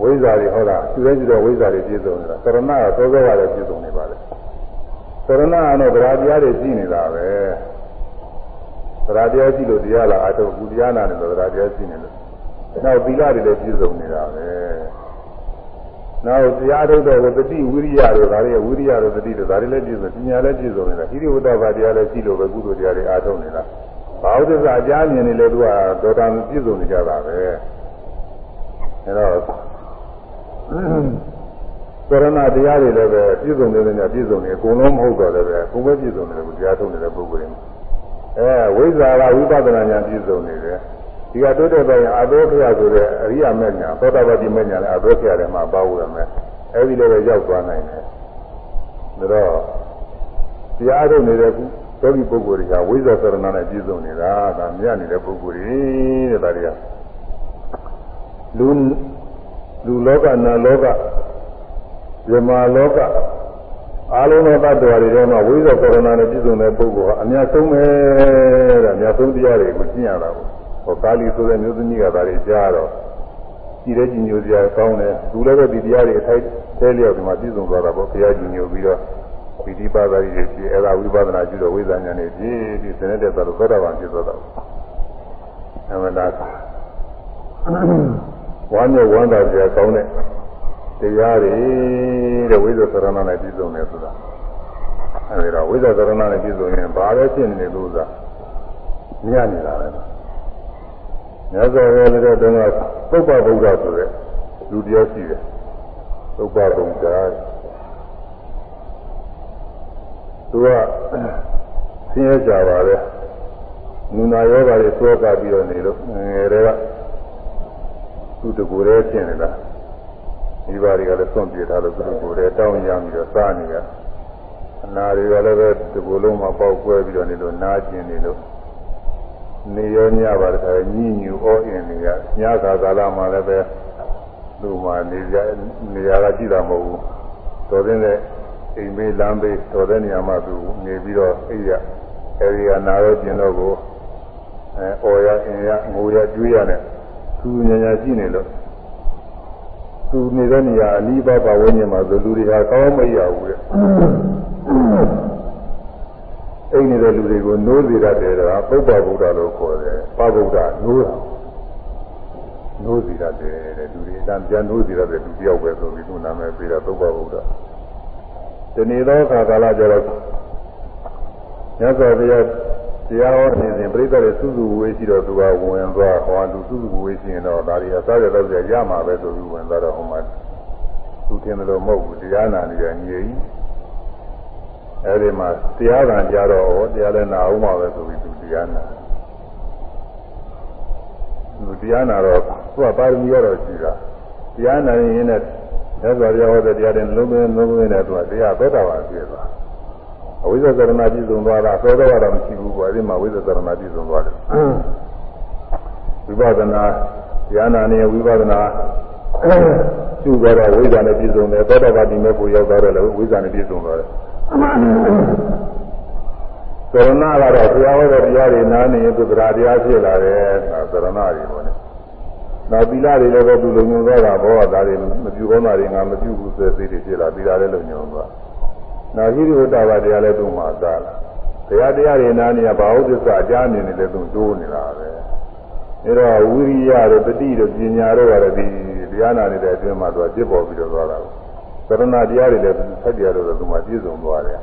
ဝိဇ္ဇာတွေဟုတ်လားသူလည်းကြည့်တော့ဝိဇ္ဇာတွေပြည့်စုံနေတာသရဏကသောသောကလည်းပြည့်စုံနေပါလေသရဏကတော့ဗราတရားတွေရှိနေတာပဲဗราတရားရှိလို့တရားလာအထုတ်ဘူးတရားနာနေလို့ဗราတရားရှိနေလို့နောက်သီလတွေလည်းပြည့်စုံနေတာပဲ နောက်တရားထုတ်တော့တတိဝိရိယတို့ဒါတွေဝိရိယတို့တတိတို့ဒါတွေလည်းပြည့်စုံပညာလည်းပြည့်စုံနေတာဟိရိဝတ္တဘာတရားလည်းရှိလို့ပဲကုသိုလ်တရားတွေအားထုတ်နေတာဘာဝတ္တစာအကြမြင်နေလေသူကဒေါတာပြည့်စုံနေကြတာပဲအဲတော့သရဏတရားတွေလည်းပဲပြည့်စုံနေတဲ့ညပြည့်စုံနေအကုန်လုံးမဟုတ်တော့လည်းပဲကိုယ်ပဲပြည့်စုံနေတယ်ကိုတရားထုတ်နေတဲ့ပုဂ္ဂိုလ်တွေအဲဝိဇ္ဇာကဝိပဿနာဉာဏ်ပြည့်စုံနေတယ် ဒီကတိုးတက်တဲ့အာသောခရဆိုတဲ့အရိယာမေညာသောတာပတိမေညာနဲ့အာသောခရထဲမှာပါဝင်ရမယ်အဲဒီလည်းပဲရောက်သွားနိုင်တယ်ဒါတော့တရားထုတ်နေတဲ့သောတိပုဂ္ဂိုလ်တွေကဝိဇ္ဇာသရဏနဲ့ပြည့်စုံနေတာဒါမြတ်နေတဲ့ပုဂ္ဂိုလ်တွေတဲ့ဒါတွေကလူလူလောကနာလောကဇမာလောကအားလုံးသောတ attva တွေထဲမှာဝိဇ္ဇာကရဏနဲ့ပြည့်စုံတဲ့ပုဂ္ဂိုလ်ဟာအများဆုံးပဲတဲ့အများဆုံးတရားတွေကိုသိရတာပေါ့ ဟောကာလီဆိုတဲ့မျိုးသမီးကဒါတွေကြားတော့ကြည်တဲ့ကြည်ညိုစရာကောင်းတယ်သူလည်းပဲဒီတရားတွေအထိုက်သေးလျောက်ဒီမှာပြည့်စုံသွားတာပေါ့ဘုရားကြည်ညိုပြီးတော့ဝိတိပါဒာကြီးတွေပြည့်အဲ့ဒါဝိပဿနာကျူတော့ဝိဇ္ဇာဉာဏ်တွေပြည့်ပြီးစနေတဲ့သွားတော့သောတာပန်ဖြစ်သွားတာအမှန်တရားဝမ်းမြောက်ဝမ်းသာစရာကောင်းတဲ့တရားတွေတဲ့ဝိဇ္ဇသရဏနဲ့ပြည့်စုံတယ်ဆိုတာအဲဒီတော့ဝိဇ္ဇသရဏနဲ့ပြည့်စုံရင်ဘာပဲဖြစ်နေလို့သာမြတ်နေတာပဲ မြတ်စွာဘုရားလည်းတုန်းကပုပ္ပဗုဒ္ဓဆိုတဲ့လူတယောက်ရှိတယ်ပုပ္ပဗုဒ္ဓသူကဆင်းရဲကြပါလေနူနာယောဂါတွေသွေးကပြီးတော့နေလို့ငယ်တွေကသူတကူရဲဖြစ်နေတာဒီပါတွေကလည်းစွန့်ပြေထားလို့သူတကူရဲတောင်းရမ်းပြီးတော့စားနေရအနာတွေကလည်းပဲတကူလုံးမှာပေါက်ကွဲပြီးတော့နေလို့နားကျင်နေလို့ နေရောညပါတခါညညူဩအင်းနေရညခါကာလမှာလည်းပဲသူ့မှာနေရနေရာကကြည့်တာမဟုတ်ဘူးတော်တဲ့အိမ်မေးလမ်းပေးတော်တဲ့နေရာမှာသူနေပြီးတော့အိရအဲဒီကနာရောကျင်တော့ကိုအဲအော်ရအင်းရငိုရကျွေးရနဲ့သူညာညာရှိနေလို့သူနေတဲ့နေရာအနီးပါးပါဝန်းကျင်မှာဆိုလူတွေဟာကောင်းမရဘူးတဲ့ အိမ်နေတဲ့လူတွေကိုနိုးစေတတ်တယ်ကပုပ္ပဗုဒ္ဓလို့ခေါ်တယ်ပဗုဒ္ဓနိုးတာနိုးစေတတ်တယ်တဲ့လူတွေအတန်ပြန်နိုးစေတတ်တယ်လူတယောက်ပဲဆိုပြီးသူ့နာမည်ပေးတာပုပ္ပဗုဒ္ဓဒီနေ့သောအခါကာလကျတော့မြတ်စွာဘုရားတရားဟောနေစဉ်ပြိဿတွေစုစုဝေးရှိတော့သူကဝင်သွားဟောသူစုစုဝေးရှိရင်တော့ဒါတွေအစားရတော့ကြရမှာပဲဆိုပြီးဝင်သွားတော့ဟိုမှာသူထင်တယ်လို့မဟုတ်ဘူးတရားနာနေရညည် အဲဒီမှာတရားကံကြတော့ဟောတရားလည်းနာအောင်ပါပဲဆိုပြီးသူတရားနာသူတရားနာတော့သူကပါရမီရတော့ရှိတာတရားနာရင်လည်းမြတ်စွာဘုရားဟောတဲ့တရားတွေလုံးလုံးလုံးလုံးနဲ့သူကတရားသောတာပန်ဖြစ်သွားအဝိဇ္ဇသရဏပြည့်စုံသွားတာသောတော်ကတော့မရှိဘူးကွာအဲဒီမှာဝိဇ္ဇသရဏပြည့်စုံသွားတယ်ဝိပဿနာဉာဏ်နာနဲ့ဝိပဿနာကျူကြတော့ဝိဇ္ဇာနဲ့ပြည့်စုံတယ်သောတာပတိမဲ့ကိုရောက်သွားတယ်လည်းဝိဇ္ဇာနဲ့ပြည့်စုံသွားတယ် သရဏကတော့ဘုရားဟောတဲ့တရားတွေနားနေရင်သူတရားတရားဖြစ်လာတယ်သရဏတွေပေါ့လေနောက်သီလတွေလည်းပဲသူလုံုံသွားတာဘောဒါတွေမပြုကောင်းတာတွေငါမပြုဘူးဆိုတဲ့စိတ်တွေဖြစ်လာသီလလည်းလုံုံသွားနာဟိရိဝတ္တဘာတရားလည်းသူ့မှာသာလာတရားတရားတွေနားနေရဘာဟုတ်သစ္စာအကြအနေနဲ့လည်းသူတိုးနေတာပဲအဲတော့ဝိရိယတို့တတိတို့ပညာတို့ရတယ်ဒီတရားနာနေတဲ့အတွင်းမှာသူကပြစ်ပေါ်ပြီးတော့သွားတာ သရဏတရားတွေလည်းဆက်တရားတို့သူမှပြည့်စုံသွားတယ်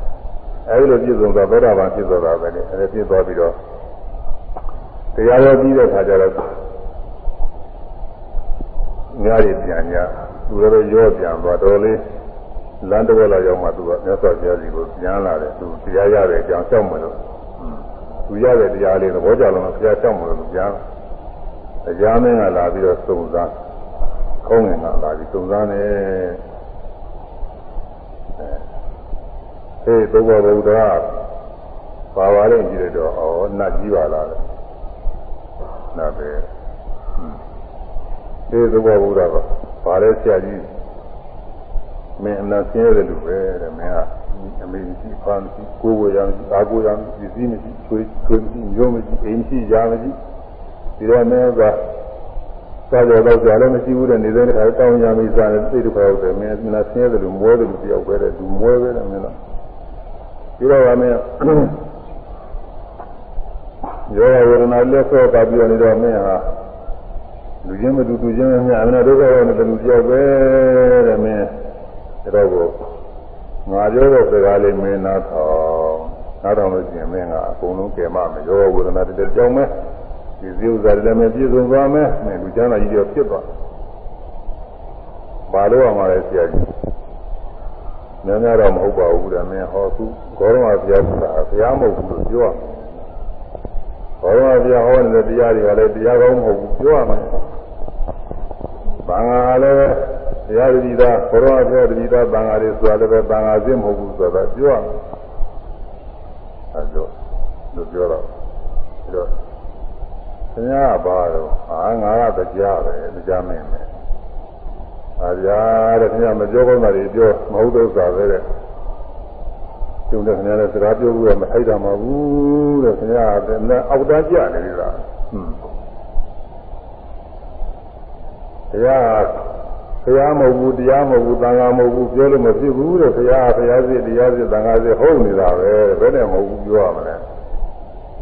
အဲဒီလိုပြည့်စုံသွားသောတာပန်ဖြစ်သွားတာပဲလေအဲဒါပြည့်သွားပြီးတော့တရားရောပြီးတဲ့ခါကျတော့များရပြန်냐သူလည်းရောပြန်သွားတော်လေးလမ်းတစ်ဝက်လောက်ရောက်မှသူကမြတ်စွာဘုရားကြီးကိုပြန်လာတယ်သူတရားရတဲ့အကြောင်းရှောက်မလို့သူရတဲ့တရားလေးသဘောကျလို့ဘုရားရှောက်မလို့သူပြန်တရားမင်းကလာပြီးတော့စုံစမ်းခေါင်းငင်ကလာပြီးစုံစမ်းတယ် ဟေးသုဘဗုဒ္ဓပါပါလေကြည့်ရတော့ဩနတ်ကြီးပါလားနတ်ပဲဟေးသုဘဗုဒ္ဓကပါလေဆရာကြီးမင်းအနာဆင်းရဲတယ်လို့ပဲတဲ့မင်းကအမေကြီးဖမ်းကြီးကိုယ်ကိုရမ်းအာကိုရမ်းဒီစည်းမရှိချွေးချွေးမရှိရုံးမရှိအိမ်ရှိရာမရှိဒီတော့မင်းက စားကြတော့ကြာလည်းမရှိဘူးတဲ့နေတဲ့ခါတောင်းကြမိစားတယ်သိတဲ့ခါဟုတ်တယ်မင်းနာဆင်းရဲတယ်လို့မွဲတယ်လို့တယောက်ပဲတဲ့သူမွဲပဲတဲ့မင်းတော့ပြီးတော့ကမင်းယောဂဝေဒနာလက်ဆော့ပါပြီးတော့နေတော့မင်းဟာလူချင်းမတူတူချင်းများအမှန်ဒုက္ခရောက်နေတဲ့လူတယောက်ပဲတဲ့မင်းဒါတော့ကိုငါပြောတဲ့စကားလေးမင်းနားထောင်နားထောင်လို့ရှိရင်မင်းကအကုန်လုံးကယ်မမယ်ယောဂဝေဒနာတစ်ကြောင်းမဲ့ ဒီဇိဥဇာလည်းမပြည့်စုံသွားမယ်မင်းလူချမ်းသာကြီးတော့ဖြစ်သွားဘာလို့အောင်မလဲဆရာကြီးများများတော့မဟုတ်ပါဘူးတဲ့မင်းဟောသူဂေါရမဘုရားကဘုရားမဟုတ်ဘူးလို့ပြောရမယ်ဘောရမဘုရားဟောနေတဲ့တရားတွေကလည်းတရားကောင်းမဟုတ်ဘူးပြောရမယ်။ဘာငါလည်းတရားတတိသားဘောရမဘုရားတတိသားဘာငါတွေဆိုတာလည်းပဲဘာငါစင်းမဟုတ်ဘူးဆိုတာပြောရမယ်။အဲဒါလို့ပြောတော့ပြီးတော့ ဆရာကဘာတော့အာငါကတရားပဲတရားမင်းပဲ။အာဗျာတဲ့ဆရာမပြောကောင်းတာတွေပြောမဟုတ်တော့သာပဲတဲ့။ကျုံတဲ့ခင်ဗျားလည်းစကားပြောလို့မထိုက်တာမဟုတ်ဘူးတဲ့ခင်ဗျားကလည်းအောက်တန်းကြနေပြီလားဟွန်းတရားဘုရားမဟုတ်ဘူးတရားမဟုတ်ဘူးသံဃာမဟုတ်ဘူးပြောလို့မဖြစ်ဘူးတဲ့ဘုရားဘုရားစစ်တရားစစ်သံဃာစစ်ဟုတ်နေတာပဲဘယ်နဲ့မဟုတ်ဘူးပြောရမလဲ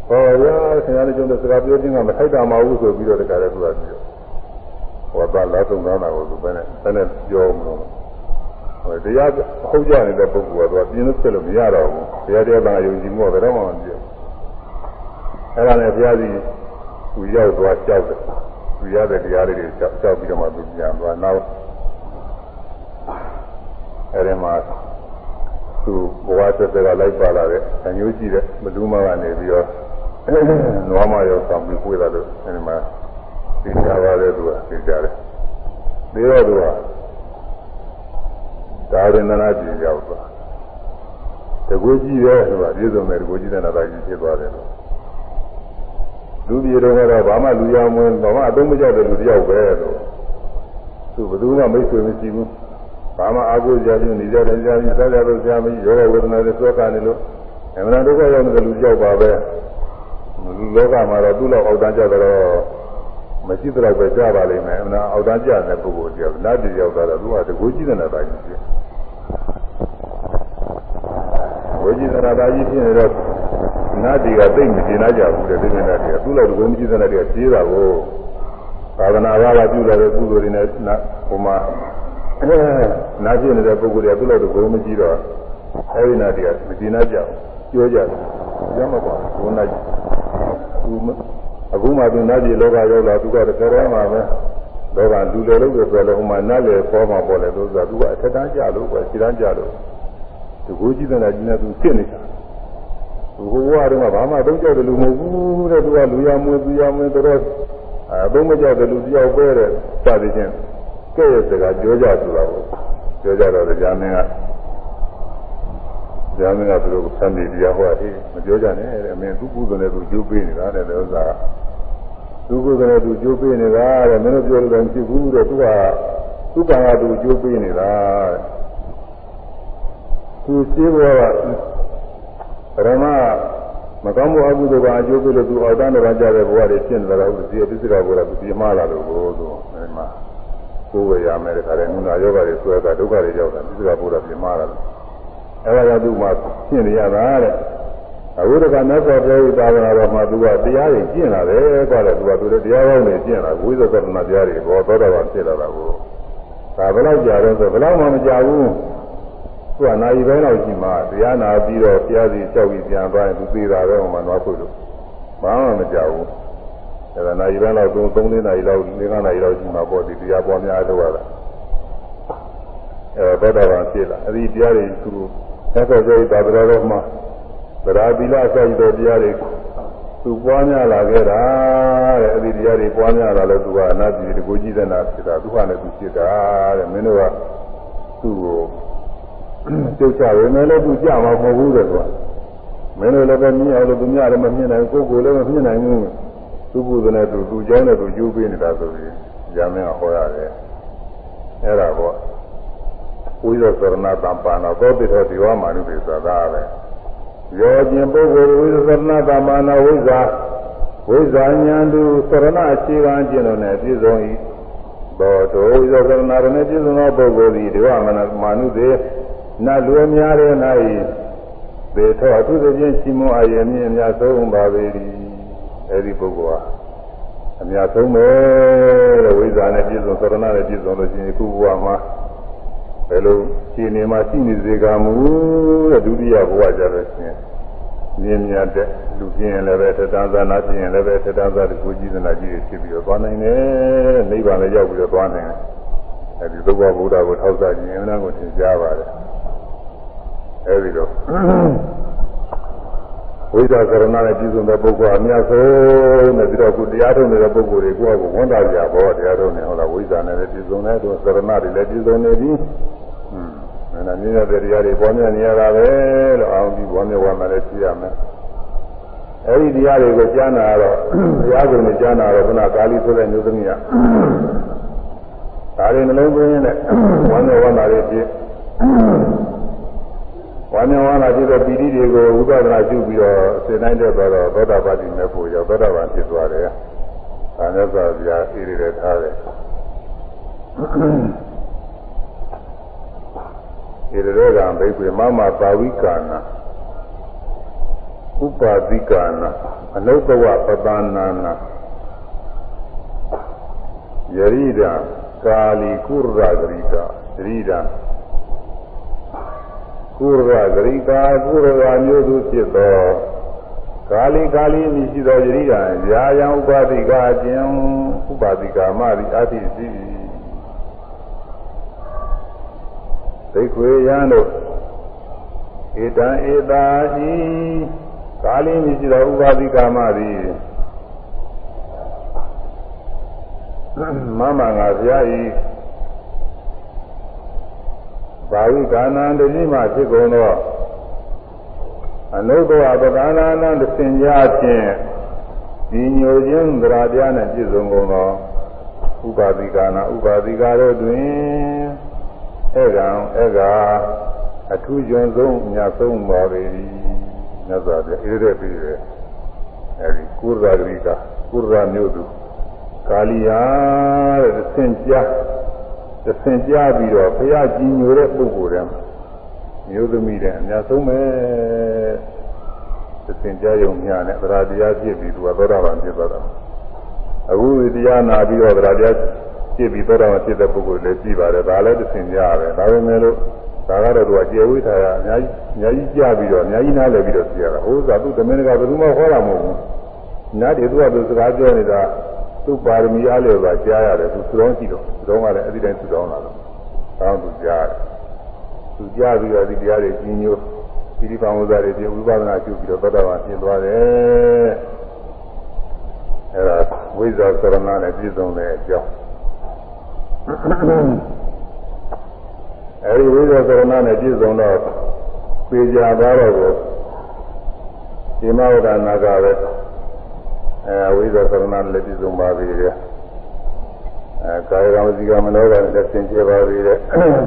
ဟောရခင်ဗျားလည်းကျုံတဲ့စကားပြောခြင်းကမထိုက်တာမဟုတ်ဘူးဆိုပြီးတော့တခါတည်းသူကပြောဟောတာလားသုံးသားတာကိုသူပဲနဲ့ဘယ်နဲ့ပြောမလို့တရားဟုတ်ကြနေတဲ့ပုဂ္ဂိုလ်ကတော့ပြင်းလို့ဖြစ်လို့မရတော့ဘူးတရားတရားသာယုံကြည်မှုကတော့မှမပြည့်အဲ့ဒါနဲ့ဘုရားကြီးသူရောက်သွားကြောက်တယ်သူရတဲ့တရားလေးတွေကြောက်ကြောက်ပြီးတော့မှသူပြန်သွားနောက်အဲဒီမှာသူဘဝသက်သက်ကလိုက်ပါလာတဲ့အညိုးရှိတဲ့ဘလူးမကနေပြီးတော့ နွားမရောက်ဆောင်ပြီးကိုယ်လာလို့အဲဒီမှာသိကြပါတယ်သူကသိကြတယ်ပြီးတော့သူကဒါရင်နာပြည်ရောက်သွားတကူကြီးရဲ့ဆိုတာပြည့်စုံတဲ့တကူကြီးတဲ့နာကြီးဖြစ်သွားတယ်လို့လူပြည်တော်ကတော့ဘာမှလူရမင်းဘာမှအသုံးမကျတဲ့လူတယောက်ပဲလို့သူဘယ်သူမှမိတ်ဆွေမရှိဘူးဘာမှအာကိုကြပြီးနေကြတယ်ကြားပြီးဆက်ကြလို့ကြားပြီးယောဂဝေဒနာတွေသောကနေလို့အမှန်ဒုက္ခရောက်တဲ့လူတယောက်ပါပဲ လူလောကမှာတော့သူ့လောက်အောက်တန်းကြတော့မရှိတော့ပဲကြားပါလိမ့်မယ်အမှန်အောက်တန်းကြတဲ့ပုဂ္ဂိုလ်တယောက်နတ်တယောက်တော့သူကတကူကြီးတဲ့နာကြီးဖြစ်ဝိจิตရာသာကြီးဖြစ်နေတော့နတ်တွေကသိမကျေနပ်ကြဘူးတဲ့ဒီနေ့နတ်တွေကသူ့လောက်တကူမရှိတဲ့နတ်တွေကပြေးတာကိုသာသနာ့ဘာသာပြုလာတဲ့ကုသိုလ်တွေနဲ့ဟိုမှာနာပြည့်နေတဲ့ပုဂ္ဂိုလ်တွေကသူ့လောက်တကူမရှိတော့အဲဒီနတ်တွေကမကျေနပ်ကြဘူးပြောကြတယ်ရမှာပါဘုန်းနာကြီးသူ အခုမှသူနတ်ပြည်လောကရောက်လာသူကတကယ်တည်းမှာပဲလောကလူလေလို့ဆိုတော့ဟိုမှာနတ်လေပေါ်မှာပေါ်လေလို့ဆိုတာသူကအထက်တန်းကြလို့ပဲခြေတန်းကြလို့ဒီကိုကြည့်တဲ့ကြီးနဲ့သူဖြစ်နေတာသူဟိုဘဝတုန်းကဘာမှသုံးကြောက်တယ်လို့မဟုတ်ဘူးတဲ့သူကလူရမွေးသူရမွေးတော့အဲသုံးမကြောက်တယ်လို့တယောက်ပဲတဲ့စသည်ချင်းကဲ့ရဲ့စကားပြောကြဆိုတာကိုပြောကြတော့ကြာမင်းက ကြာမင်းကသူတို့ဆံနေတရားဟောတယ်မပြောကြနဲ့တဲ့အမေသူကုသိုလ်နဲ့သူကျိုးပေးနေတာတဲ့ဥစ္စာသူကုသိုလ်နဲ့သူကျိုးပေးနေတာတဲ့မင်းတို့ပြောလို့တော့ဖြစ်ဘူးတဲ့သူကသူကံကသူကျိုးပေးနေတာတဲ့သူရှိဘောကပရမမကောင်းမှုအကုသိုလ်ကအကျိုးပေးလို့သူအောက်တန်းတော်ကြတဲ့ဘဝတွေဖြစ်နေတာဟုတ်ဒီပစ္စည်းတော်ဘုရားသူပြမလာလို့ကိုဆိုအဲဒီမှာကိုယ်ဝေရမယ်တဲ့ခါတဲ့နုနာယောဂတွေဆွဲတာဒုက္ခတွေရောက်တာပစ္စည်းတော်ဘုရားပြမလာလို့ အဲဒါကြောင့်သူမှဖြစ်နေရတာတဲ့အခုတကမြတ်စွာဘုရားသာသနာတော်မှာသူကတရားတွေကျင့်လာတယ်ကွာလေသူကသူတို့တရားကောင်းတွေကျင့်လာဝိသုသနာတရားတွေဘောသောတာပန်ဖြစ်လာတာကိုဒါဘယ်လောက်ကြာတော့ဆိုဘယ်လောက်မှမကြာဘူးသူကနာယီပိုင်းလောက်ရှိမှတရားနာပြီးတော့တရားစီလျှောက်ပြီးပြန်သွားရင်သူသိတာပဲဟိုမှာသွားဖို့လို့ဘာမှမကြောက်ဘူးအဲဒါနာယီပိုင်းလောက်3 3နာရီလောက်4 5နာရီလောက်ရှိမှပေါ့ဒီတရားပေါ်များတော့ရတာအဲဘောဓဘာဖြစ်လာအဲဒီတရားတွေသူ သက္ကဇိတာတော်တော်မှာသရာသီလစိုက်တဲ့တရားတွေသူပွားများလာခဲ့တာတဲ့အဲ့ဒီတရားတွေပွားများလာလို့သူကအနာပြည်တကူကြီးတဲ့နာဖြစ်တာသူကလည်းသူဖြစ်တာတဲ့မင်းတို့ကသူ့ကိုကြုတ်ချရမယ်လည်းသူကြမှာမဟုတ်ဘူးတဲ့ကွာမင်းတို့လည်းပဲမြင်အောင်လို့သူများလည်းမမြင်နိုင်ကိုယ်ကိုယ်လည်းမမြင်နိုင်ဘူးသူ့ပုဒ်နဲ့သူသူကြောင်းနဲ့သူကျိုးပေးနေတာဆိုပြီးရမင်းကဟောရတယ်အဲ့ဒါပေါ့ ဝိဇ္ဇသရဏတံပါဏသောတိတော်ဒီဝမာနုပိသသာပဲရောခြင်းပုဂ္ဂိုလ်ဝိဇ္ဇသရဏတံပါဏဝိဇ္ဇာဝိဇ္ဇာဉာဏ်သူသရဏအခြေခံခြင်းတို့နဲ့ပြည့်စုံ၏သောတောဝိဇ္ဇသရဏရနဲ့ပြည့်စုံသောပုဂ္ဂိုလ်သည်ဒီဝမာနုသေနတ်လူများတဲ့၌သေထောအထုသဖြင့်ရှိမွန်အယမြင့်အများဆုံးပါပေ၏အဲဒီပုဂ္ဂိုလ်ဟာအများဆုံးပဲတဲ့ဝိဇ္ဇာနဲ့ပြည့်စုံသရဏနဲ့ပြည့်စုံလို့ရှိရင်ခုဘဝမှာ ဘယ်လိုခြေနေမှာရှိနေစေကမူတဲ့ဒုတိယဘဝကြတော့ရှင်မြင်မြတ်တဲ့လူပြင်းလည်းပဲထထသာနာပြင်းလည်းပဲထထသာတကူကြီးသနာကြီးတွေဖြစ်ပြီးတော့သွားနိုင်တယ်နိဗ္ဗာန်လည်းရောက်ပြီးတော့သွားနိုင်တယ်အဲဒီသုဘဗုဒ္ဓကိုထောက်စားခြင်းအမှန်ကိုသင်ကြားပါတယ်အဲဒီတော့ ဝိဇ္ဇာကရဏနဲ့ပြည်စုံတဲ့ပုဂ္ဂိုလ်အများဆုံးနဲ့ပြီးတော့ခုတရားထုတ်နေတဲ့ပုဂ္ဂိုလ်တွေကိုယ့်အကိုဝန်တာကြဘောတရားထုတ်နေဟုတ်လားဝိဇ္ဇာနဲ့လည်းပြည်စုံတဲ့သူကရဏတွေလည်းပြည်စုံနေပြီဟွန်းအဲ့ဒါမြင်ရတဲ့တရားတွေပေါ်မြင်နေရတာပဲလို့အောင်ပြီးပေါ်မြင်ဝမ်းလည်းသိရမယ်အဲ့ဒီတရားတွေကိုကြားနာတော့တရားကုန်နဲ့ကြားနာတော့ခုနကာလီဆိုတဲ့မျိုးသမီးကဒါတွေနှလုံးသွင်းနေတဲ့ဝမ်းနဲ့ဝမ်းသာတွေဖြစ် ဝမ်းနဲ့ဝမ်းသာဖြစ်တဲ့ပီတိတွေကိုဝိပဿနာရှုပြီးတော့စေတိုင်းတက်သွားတော့သောတာပတိမေဖို့ရောက်သောတာပန်ဖြစ်သွားတယ်။ဒါနဲ့ဆိုပြာဣရိတဲ့ထားတယ်။ဣရိတဲ့ကံဘိက္ခွေမမပါဝိကာနာဥပါတိကာနာအနုတဝပပနာနာယရိဒာကာလီကုရဂရိကာယရိဒာ ကုရဂရိကာကုရဂမျိုးသူဖြစ်သောကာလီကာလီမြည်ရှိသောယရိဒာရာယံဥပါတိကာအကျဉ်ဥပါတိကာမရိအာတိစီသိခွေယံတို့ဧတံဧတာဤကာလိမရှိသောဥပါတိကာမသည်မမငါဘုရားဤ ဘာဝိကာနံတတိမှဖြစ်ကုန်သောအနုတ္တဝပဒါနာနံသင်ကြားခြင်းဒီညိုခြင်းသရာပြားနဲ့ပြည့်စုံကုန်သောဥပါတိကာနာဥပါတိကာတို့တွင်ဧကံဧကအထူးကျွန်းဆုံးညဆုံးပါပေ၏မြတ်စွာဘုရားအေးတဲ့ပြီးတယ်အဲဒီကုရဂရိကကုရမြို့သူကာလီယာတဲ့သင်ကြား သင်ကြားပြီးတော့ဘုရားကြည်ညိုတဲ့ပုဂ္ဂိုလ်တွေမျိုးသမီးတဲ့အများဆုံးပဲသင်ကြားယုံများနဲ့သရတရားဖြစ်ပြီးသူကသောတာပန်ဖြစ်သွားတာအခုတရားနာပြီးတော့သရတရားဖြစ်ပြီးသောတာပန်ဖြစ်တဲ့ပုဂ္ဂိုလ်လည်းကြည်ပါတယ်ဒါလည်းသင်ကြားရတယ်ဒါပေမဲ့လို့ဒါကတော့သူကကျေဝိထာရအများကြီးအများကြီးကြားပြီးတော့အများကြီးနားလည်ပြီးတော့ပြရတာဟိုးသာသူသမင်္ဂကဘယ်သူမှဟောတာမဟုတ်ဘူးနားတယ်သူကသူစကားပြောနေတာ သူ့ပါရမီအားလျော်စွာကြားရတယ်သူစုတော်ရှိတော့စုတော်ကလည်းအဲ့ဒီတိုင်းစုတော်လာတော့တောင်းသူကြားတယ်သူကြားပြီးတော့ဒီတရားတွေကြီးညိုဒီဒီပါဝဇ္ဇတွေပြဝိပဿနာကျုပ်ပြီးတော့သောတာပန်ဖြစ်သွားတယ်အဲ့ဒါဝိဇ္ဇာသရဏနဲ့ပြည့်စုံတဲ့အကြောင်းအဲဒီဝိဇ္ဇာသရဏနဲ့ပြည့်စုံတော့ပြေကြသွားတော့ကိုဒီမဝဒနာကပဲ အဲဝိဇ္ဇာသရဏနဲ့ပြည့်စုံပါပြီတဲ့အဲကာယကံဝစီကံမနောကလည်းသင်ကျေပါပြီတဲ့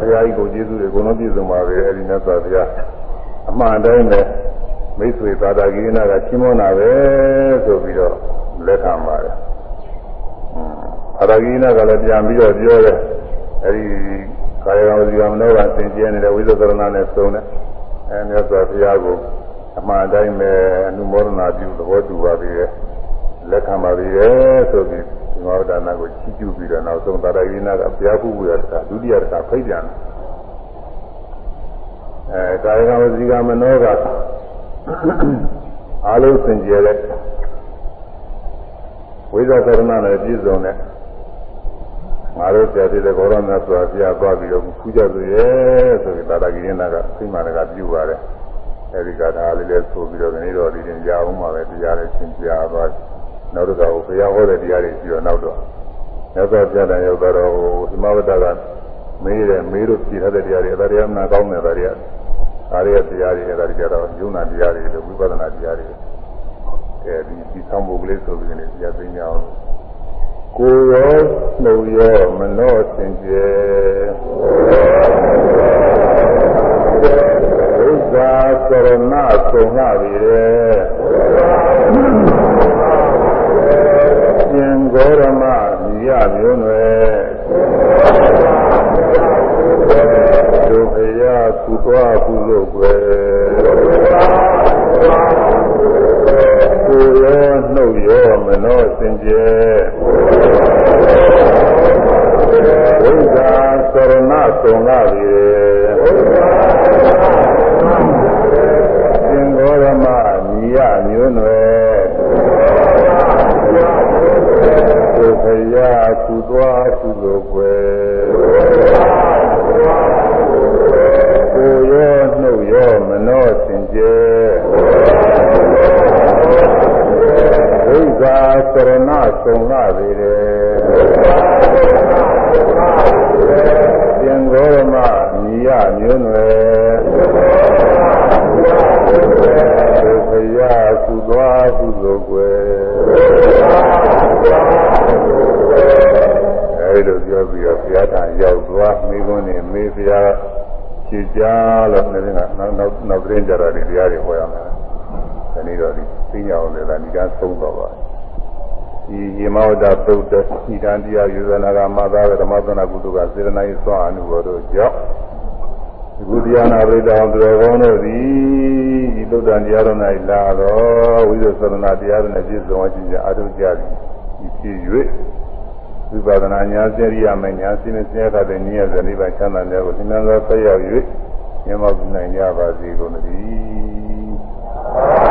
ဘုရားကြီးကိုကျေးဇူးတွေအကုန်လုံးပြည့်စုံပါပြီအဲဒီမြတ်စွာဘုရားအမှန်တိုင်းပဲမိတ်ဆွေသာသာကိရိနာကချီးမွမ်းတာပဲဆိုပြီးတော့လက်ခံပါတယ်။သာသာကိရိနာကလည်းပြန်ပြီးတော့ပြောတယ်အဲဒီကာယကံဝစီကံမနောကသင်ကျေနေတဲ့ဝိဇ္ဇာသရဏနဲ့သုံးတဲ့အဲမြတ်စွာဘုရားကိုအမှန်တိုင်းပဲအနုမောဒနာပြုသဘောတူပါပြီလ က်ခံပါပြီဆိုပြီးဒီမောဒနာကိုချီးကျူးပြီးတော့နောက်ဆုံးသာသာကိရိနာကဘုရားပုဂ္ဂိုလ်ရတာဒုတိယတစ်ခါဖိတ်ပြန်တယ်အဲကာယကံဝစီကံမနောကအားလုံးစင်ကြယ်တဲ့ဝိဇ္ဇာသရဏနဲ့ပြည့်စုံတဲ့ငါတို့ဆရာတိတဲ့ဘောရမဆိုတာပြသွားပြီးတော့ခူးကြသူရဲ့ဆိုပြီးသာသကိရဏကသိမှလည်းကပြုပါတယ်အဲဒီကဒါလေးလည်းဆိုပြီးတော့ဒီနေ့တော့ဒီရင်ကြားအောင်ပါပဲတရားလေးသင်ကြားသွား နောက်တော့ဘုရားဟောတဲ့တရားတွေပြီးတော့နောက်တော့မြတ်စွာဘုရားတန်ရောက်တော့ဒီမဝတ္တကမေးတယ်မေးလို့ပြည်ထားတဲ့တရားတွေအတရားမှကောင်းတယ်တရားတွေဒါတွေကတရားတွေအဲ့ဒါတွေကြတော့ယုံနာတရားတွေလို့ဝိပဿနာတရားတွေအဲဒီဒီသံဃုကလေးဆိုပြီးနေတရားသိညာအောင်ကိုယ်ရောနှုတ်ရောမနှောစင်ကြယ်ဥစ္စာသရဏဆုံးလာပြီတဲ့ ရှင်ဂေါရမမြရမျိုးနွယ်ဒုခရကုသွားကုလို့ွယ်ကိုယ်ရောနှုတ်ရောမနှောစင်ကြယ်ဝိဇ္ဇာသရဏသုံလာပြီရှင်ဂေါရမမြရမျိုးနွယ် ဒုခရကုသွားကုလို့ွယ်ကိုရောနှုတ်ရောမနှောစင်ကြယ်ဝိဇာသရဏသုံလာပေတယ်ပြင်ဂေါရမမြည်ရမျိုးနွယ် ဒုခရကုသွားကုသိုလ်ွယ်အဲဒီလိုပြောပြီးတော့ဘုရားထံရောက်သွားမိခွန်းနေမေးဘုရားခြေကြလို့နေကနောက်နောက်နောက်သတင်းကြတာဒီတရားတွေဟောရမယ်ဒီနေ့တော့ဒီသိညာအောင်လည်းဒီကဆုံးတော့ပါဒီယေမဝတ္တသုတ်တဤတန်တရားယူဇနာကမသာဓမ္မသနာကုသကစေတနာ၏သွားအနုဘောတို့ကြောင့်ဒီ ကုတရားနာပရိဒါသူတော်ကောင်းတို့သည်ဒီသုတ်တန်တရားတော်၌လာတော့ဝိသုသရဏတရားတော်နဲ့ပြည့်စုံအချင်းချင်းအထုကြသည်ဒီဖြစ်၍ဝိပဿနာညာစေရိယမညာစိမစရတဲ့ဉာဏ်ဇနိဗ္ဗာန်ချမ်းသာများကိုသင်္ကန်းသောဆက်ရောက်၍မြတ်မောနိုင်ကြပါစေကုန်သတည်း